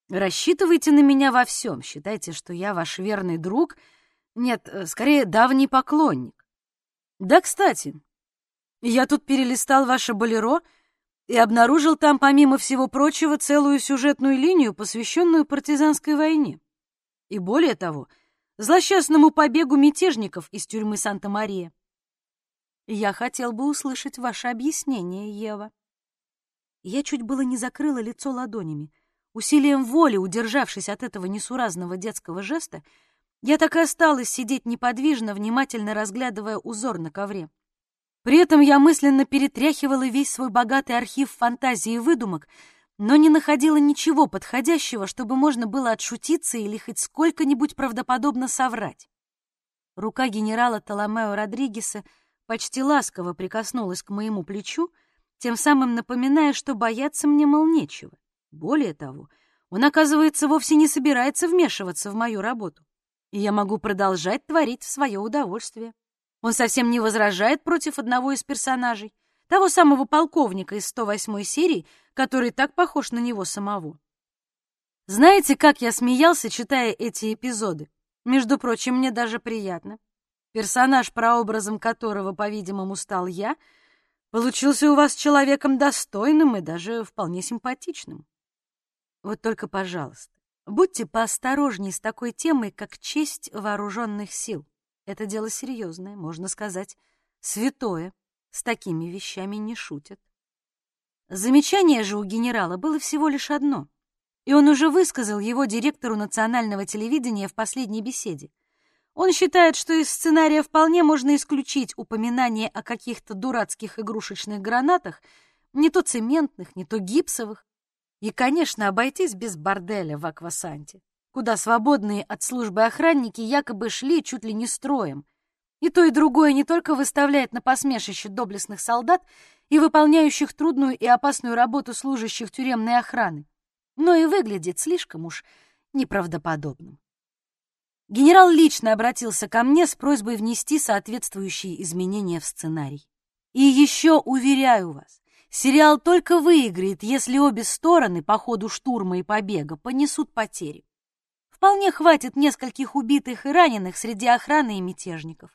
Рассчитывайте на меня во всем, считайте, что я ваш верный друг, нет, э, скорее, давний поклонник. Да, кстати, я тут перелистал ваше болеро и обнаружил там, помимо всего прочего, целую сюжетную линию, посвященную партизанской войне. И более того, — злосчастному побегу мятежников из тюрьмы Санта-Мария. Я хотел бы услышать ваше объяснение, Ева. Я чуть было не закрыла лицо ладонями. Усилием воли, удержавшись от этого несуразного детского жеста, я так и осталась сидеть неподвижно, внимательно разглядывая узор на ковре. При этом я мысленно перетряхивала весь свой богатый архив фантазии и выдумок, но не находила ничего подходящего, чтобы можно было отшутиться или хоть сколько-нибудь правдоподобно соврать. Рука генерала Толомео Родригеса почти ласково прикоснулась к моему плечу, тем самым напоминая, что бояться мне, мол, нечего. Более того, он, оказывается, вовсе не собирается вмешиваться в мою работу, и я могу продолжать творить в свое удовольствие. Он совсем не возражает против одного из персонажей, того самого полковника из 108-й серии, который так похож на него самого. Знаете, как я смеялся, читая эти эпизоды? Между прочим, мне даже приятно. Персонаж, прообразом которого, по-видимому, стал я, получился у вас человеком достойным и даже вполне симпатичным. Вот только, пожалуйста, будьте поосторожней с такой темой, как честь вооруженных сил. Это дело серьезное, можно сказать, святое. С такими вещами не шутят. Замечание же у генерала было всего лишь одно, и он уже высказал его директору национального телевидения в последней беседе. Он считает, что из сценария вполне можно исключить упоминание о каких-то дурацких игрушечных гранатах, не то цементных, не то гипсовых, и, конечно, обойтись без борделя в Аквасанте, куда свободные от службы охранники якобы шли чуть ли не строем — и то, и другое не только выставляет на посмешище доблестных солдат и выполняющих трудную и опасную работу служащих тюремной охраны, но и выглядит слишком уж неправдоподобным. Генерал лично обратился ко мне с просьбой внести соответствующие изменения в сценарий. И еще уверяю вас, сериал только выиграет, если обе стороны по ходу штурма и побега понесут потери. Вполне хватит нескольких убитых и раненых среди охраны и мятежников.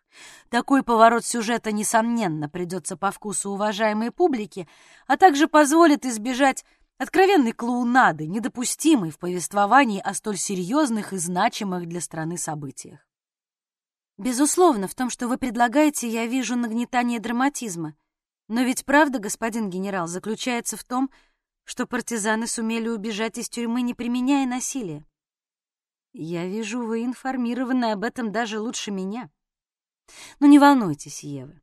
Такой поворот сюжета, несомненно, придется по вкусу уважаемой публики, а также позволит избежать откровенной клоунады, недопустимой в повествовании о столь серьезных и значимых для страны событиях. Безусловно, в том, что вы предлагаете, я вижу нагнетание драматизма. Но ведь правда, господин генерал, заключается в том, что партизаны сумели убежать из тюрьмы, не применяя насилия. Я вижу, вы информированы об этом даже лучше меня. Но не волнуйтесь, Ева.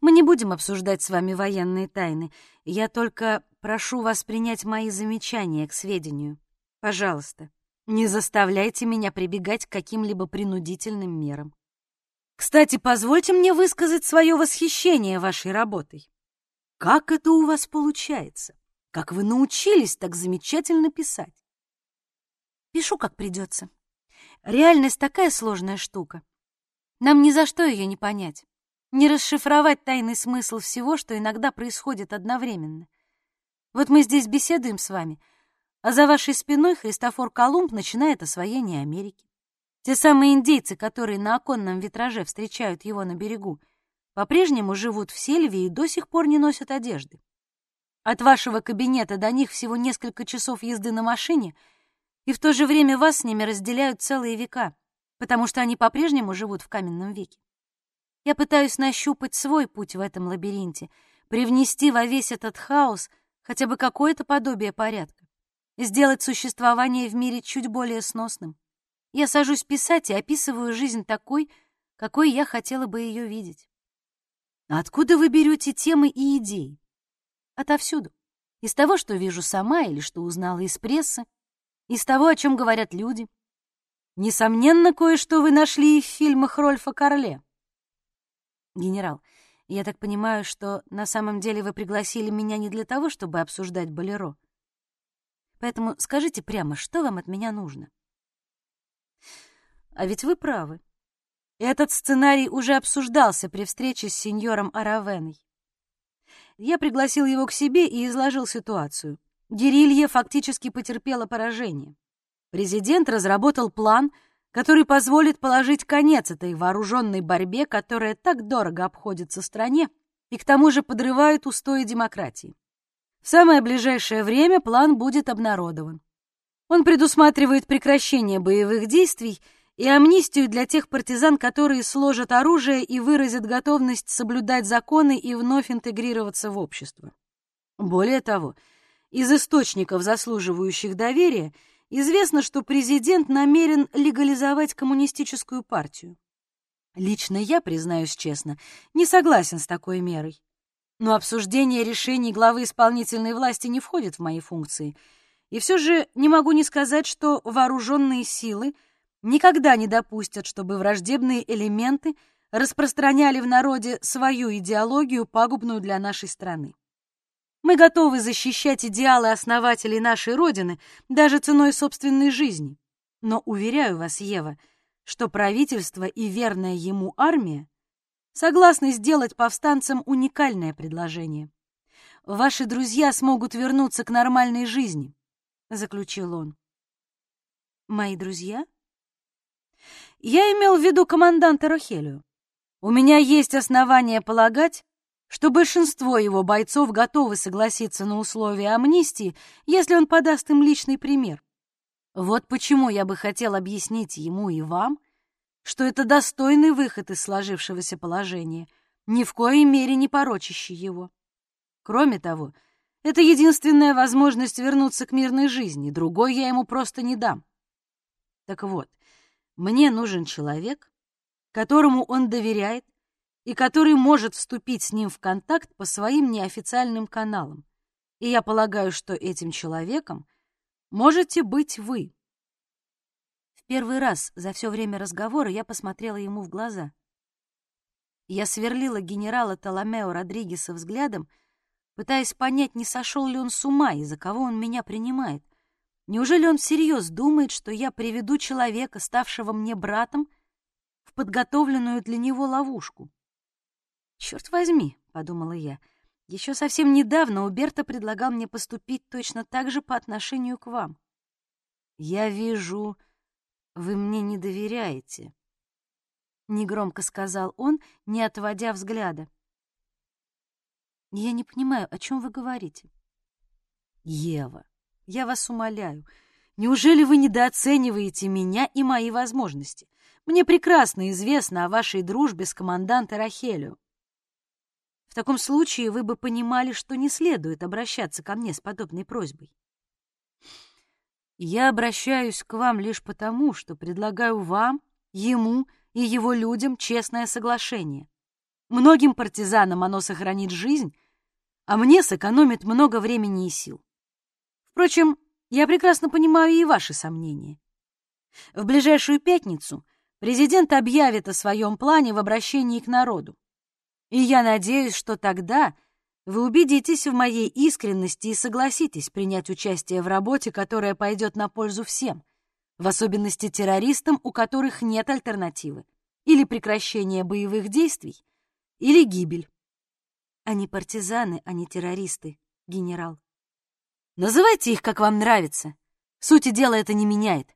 Мы не будем обсуждать с вами военные тайны. Я только прошу вас принять мои замечания к сведению. Пожалуйста, не заставляйте меня прибегать к каким-либо принудительным мерам. Кстати, позвольте мне высказать свое восхищение вашей работой. Как это у вас получается? Как вы научились так замечательно писать? Пишу, как придется. Реальность такая сложная штука. Нам ни за что ее не понять. не расшифровать тайный смысл всего, что иногда происходит одновременно. Вот мы здесь беседуем с вами, а за вашей спиной Христофор Колумб начинает освоение Америки. Те самые индейцы, которые на оконном витраже встречают его на берегу, по-прежнему живут в сельве и до сих пор не носят одежды. От вашего кабинета до них всего несколько часов езды на машине, и в то же время вас с ними разделяют целые века, потому что они по-прежнему живут в каменном веке. Я пытаюсь нащупать свой путь в этом лабиринте, привнести во весь этот хаос хотя бы какое-то подобие порядка, сделать существование в мире чуть более сносным. Я сажусь писать и описываю жизнь такой, какой я хотела бы ее видеть. Откуда вы берете темы и идеи? Отовсюду. Из того, что вижу сама или что узнала из прессы, из того, о чем говорят люди. Несомненно, кое-что вы нашли и в фильмах Рольфа Карле. Генерал, я так понимаю, что на самом деле вы пригласили меня не для того, чтобы обсуждать Болеро. Поэтому скажите прямо, что вам от меня нужно? А ведь вы правы. Этот сценарий уже обсуждался при встрече с сеньором Аравеной. Я пригласил его к себе и изложил ситуацию. Герилья фактически потерпела поражение. Президент разработал план, который позволит положить конец этой вооруженной борьбе, которая так дорого обходится стране и к тому же подрывает устои демократии. В самое ближайшее время план будет обнародован. Он предусматривает прекращение боевых действий и амнистию для тех партизан, которые сложат оружие и выразят готовность соблюдать законы и вновь интегрироваться в общество. Более того, из источников, заслуживающих доверия, известно, что президент намерен легализовать коммунистическую партию. Лично я, признаюсь честно, не согласен с такой мерой. Но обсуждение решений главы исполнительной власти не входит в мои функции. И все же не могу не сказать, что вооруженные силы — никогда не допустят, чтобы враждебные элементы распространяли в народе свою идеологию, пагубную для нашей страны. Мы готовы защищать идеалы основателей нашей Родины даже ценой собственной жизни. Но уверяю вас, Ева, что правительство и верная ему армия согласны сделать повстанцам уникальное предложение. Ваши друзья смогут вернуться к нормальной жизни, заключил он. Мои друзья? Я имел в виду команданта Рохелию. У меня есть основания полагать, что большинство его бойцов готовы согласиться на условия амнистии, если он подаст им личный пример. Вот почему я бы хотел объяснить ему и вам, что это достойный выход из сложившегося положения, ни в коей мере не порочащий его. Кроме того, это единственная возможность вернуться к мирной жизни, другой я ему просто не дам. Так вот, мне нужен человек, которому он доверяет и который может вступить с ним в контакт по своим неофициальным каналам. И я полагаю, что этим человеком можете быть вы. В первый раз за все время разговора я посмотрела ему в глаза. Я сверлила генерала Толомео Родригеса взглядом, пытаясь понять, не сошел ли он с ума и за кого он меня принимает — Неужели он всерьез думает, что я приведу человека, ставшего мне братом, в подготовленную для него ловушку? «Черт возьми», — подумала я, — «еще совсем недавно Уберто предлагал мне поступить точно так же по отношению к вам. Я вижу, вы мне не доверяете», — негромко сказал он, не отводя взгляда. «Я не понимаю, о чем вы говорите?» «Ева, я вас умоляю, неужели вы недооцениваете меня и мои возможности? Мне прекрасно известно о вашей дружбе с командантом Рахелю. В таком случае вы бы понимали, что не следует обращаться ко мне с подобной просьбой. Я обращаюсь к вам лишь потому, что предлагаю вам, ему и его людям честное соглашение. Многим партизанам оно сохранит жизнь, а мне сэкономит много времени и сил. Впрочем, я прекрасно понимаю и ваши сомнения. В ближайшую пятницу президент объявит о своем плане в обращении к народу. И я надеюсь, что тогда вы убедитесь в моей искренности и согласитесь принять участие в работе, которая пойдет на пользу всем, в особенности террористам, у которых нет альтернативы, или прекращение боевых действий, или гибель. Они партизаны, а не террористы, генерал. Называйте их, как вам нравится. Сути дела это не меняет.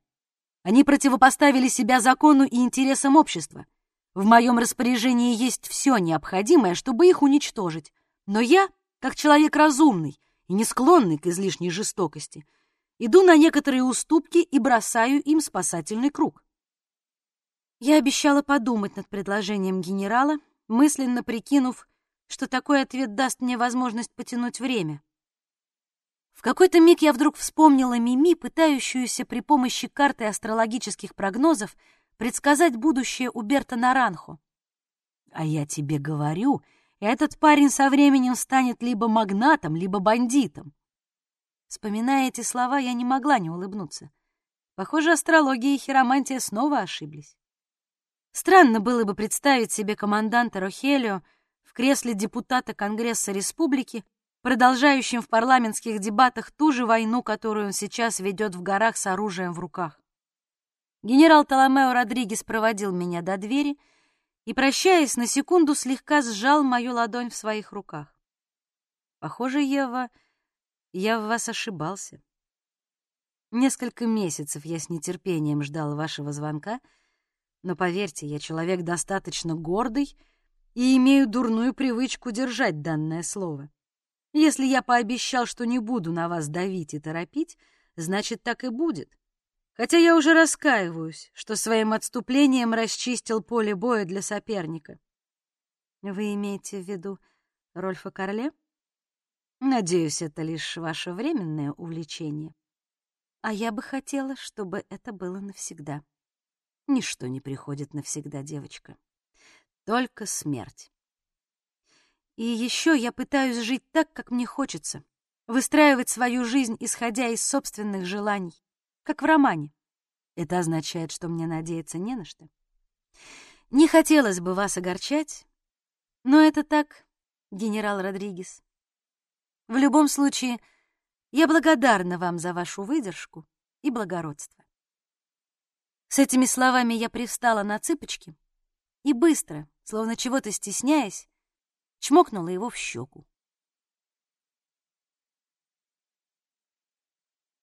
Они противопоставили себя закону и интересам общества. В моем распоряжении есть все необходимое, чтобы их уничтожить. Но я, как человек разумный и не склонный к излишней жестокости, иду на некоторые уступки и бросаю им спасательный круг. Я обещала подумать над предложением генерала, мысленно прикинув, что такой ответ даст мне возможность потянуть время. В какой-то миг я вдруг вспомнила Мими, пытающуюся при помощи карты астрологических прогнозов предсказать будущее у Берта Наранхо. А я тебе говорю, этот парень со временем станет либо магнатом, либо бандитом. Вспоминая эти слова, я не могла не улыбнуться. Похоже, астрология и хиромантия снова ошиблись. Странно было бы представить себе команданта Рохелио в кресле депутата Конгресса Республики, продолжающим в парламентских дебатах ту же войну, которую он сейчас ведет в горах с оружием в руках. Генерал Толомео Родригес проводил меня до двери и, прощаясь, на секунду слегка сжал мою ладонь в своих руках. Похоже, Ева, я в вас ошибался. Несколько месяцев я с нетерпением ждал вашего звонка — но поверьте, я человек достаточно гордый и имею дурную привычку держать данное слово. Если я пообещал, что не буду на вас давить и торопить, значит, так и будет. Хотя я уже раскаиваюсь, что своим отступлением расчистил поле боя для соперника. Вы имеете в виду Рольфа Карле? Надеюсь, это лишь ваше временное увлечение. А я бы хотела, чтобы это было навсегда. Ничто не приходит навсегда, девочка. Только смерть. И еще я пытаюсь жить так, как мне хочется, выстраивать свою жизнь, исходя из собственных желаний, как в романе. Это означает, что мне надеяться не на что. Не хотелось бы вас огорчать, но это так, генерал Родригес. В любом случае, я благодарна вам за вашу выдержку и благородство. С этими словами я привстала на цыпочки и быстро, словно чего-то стесняясь, чмокнула его в щеку.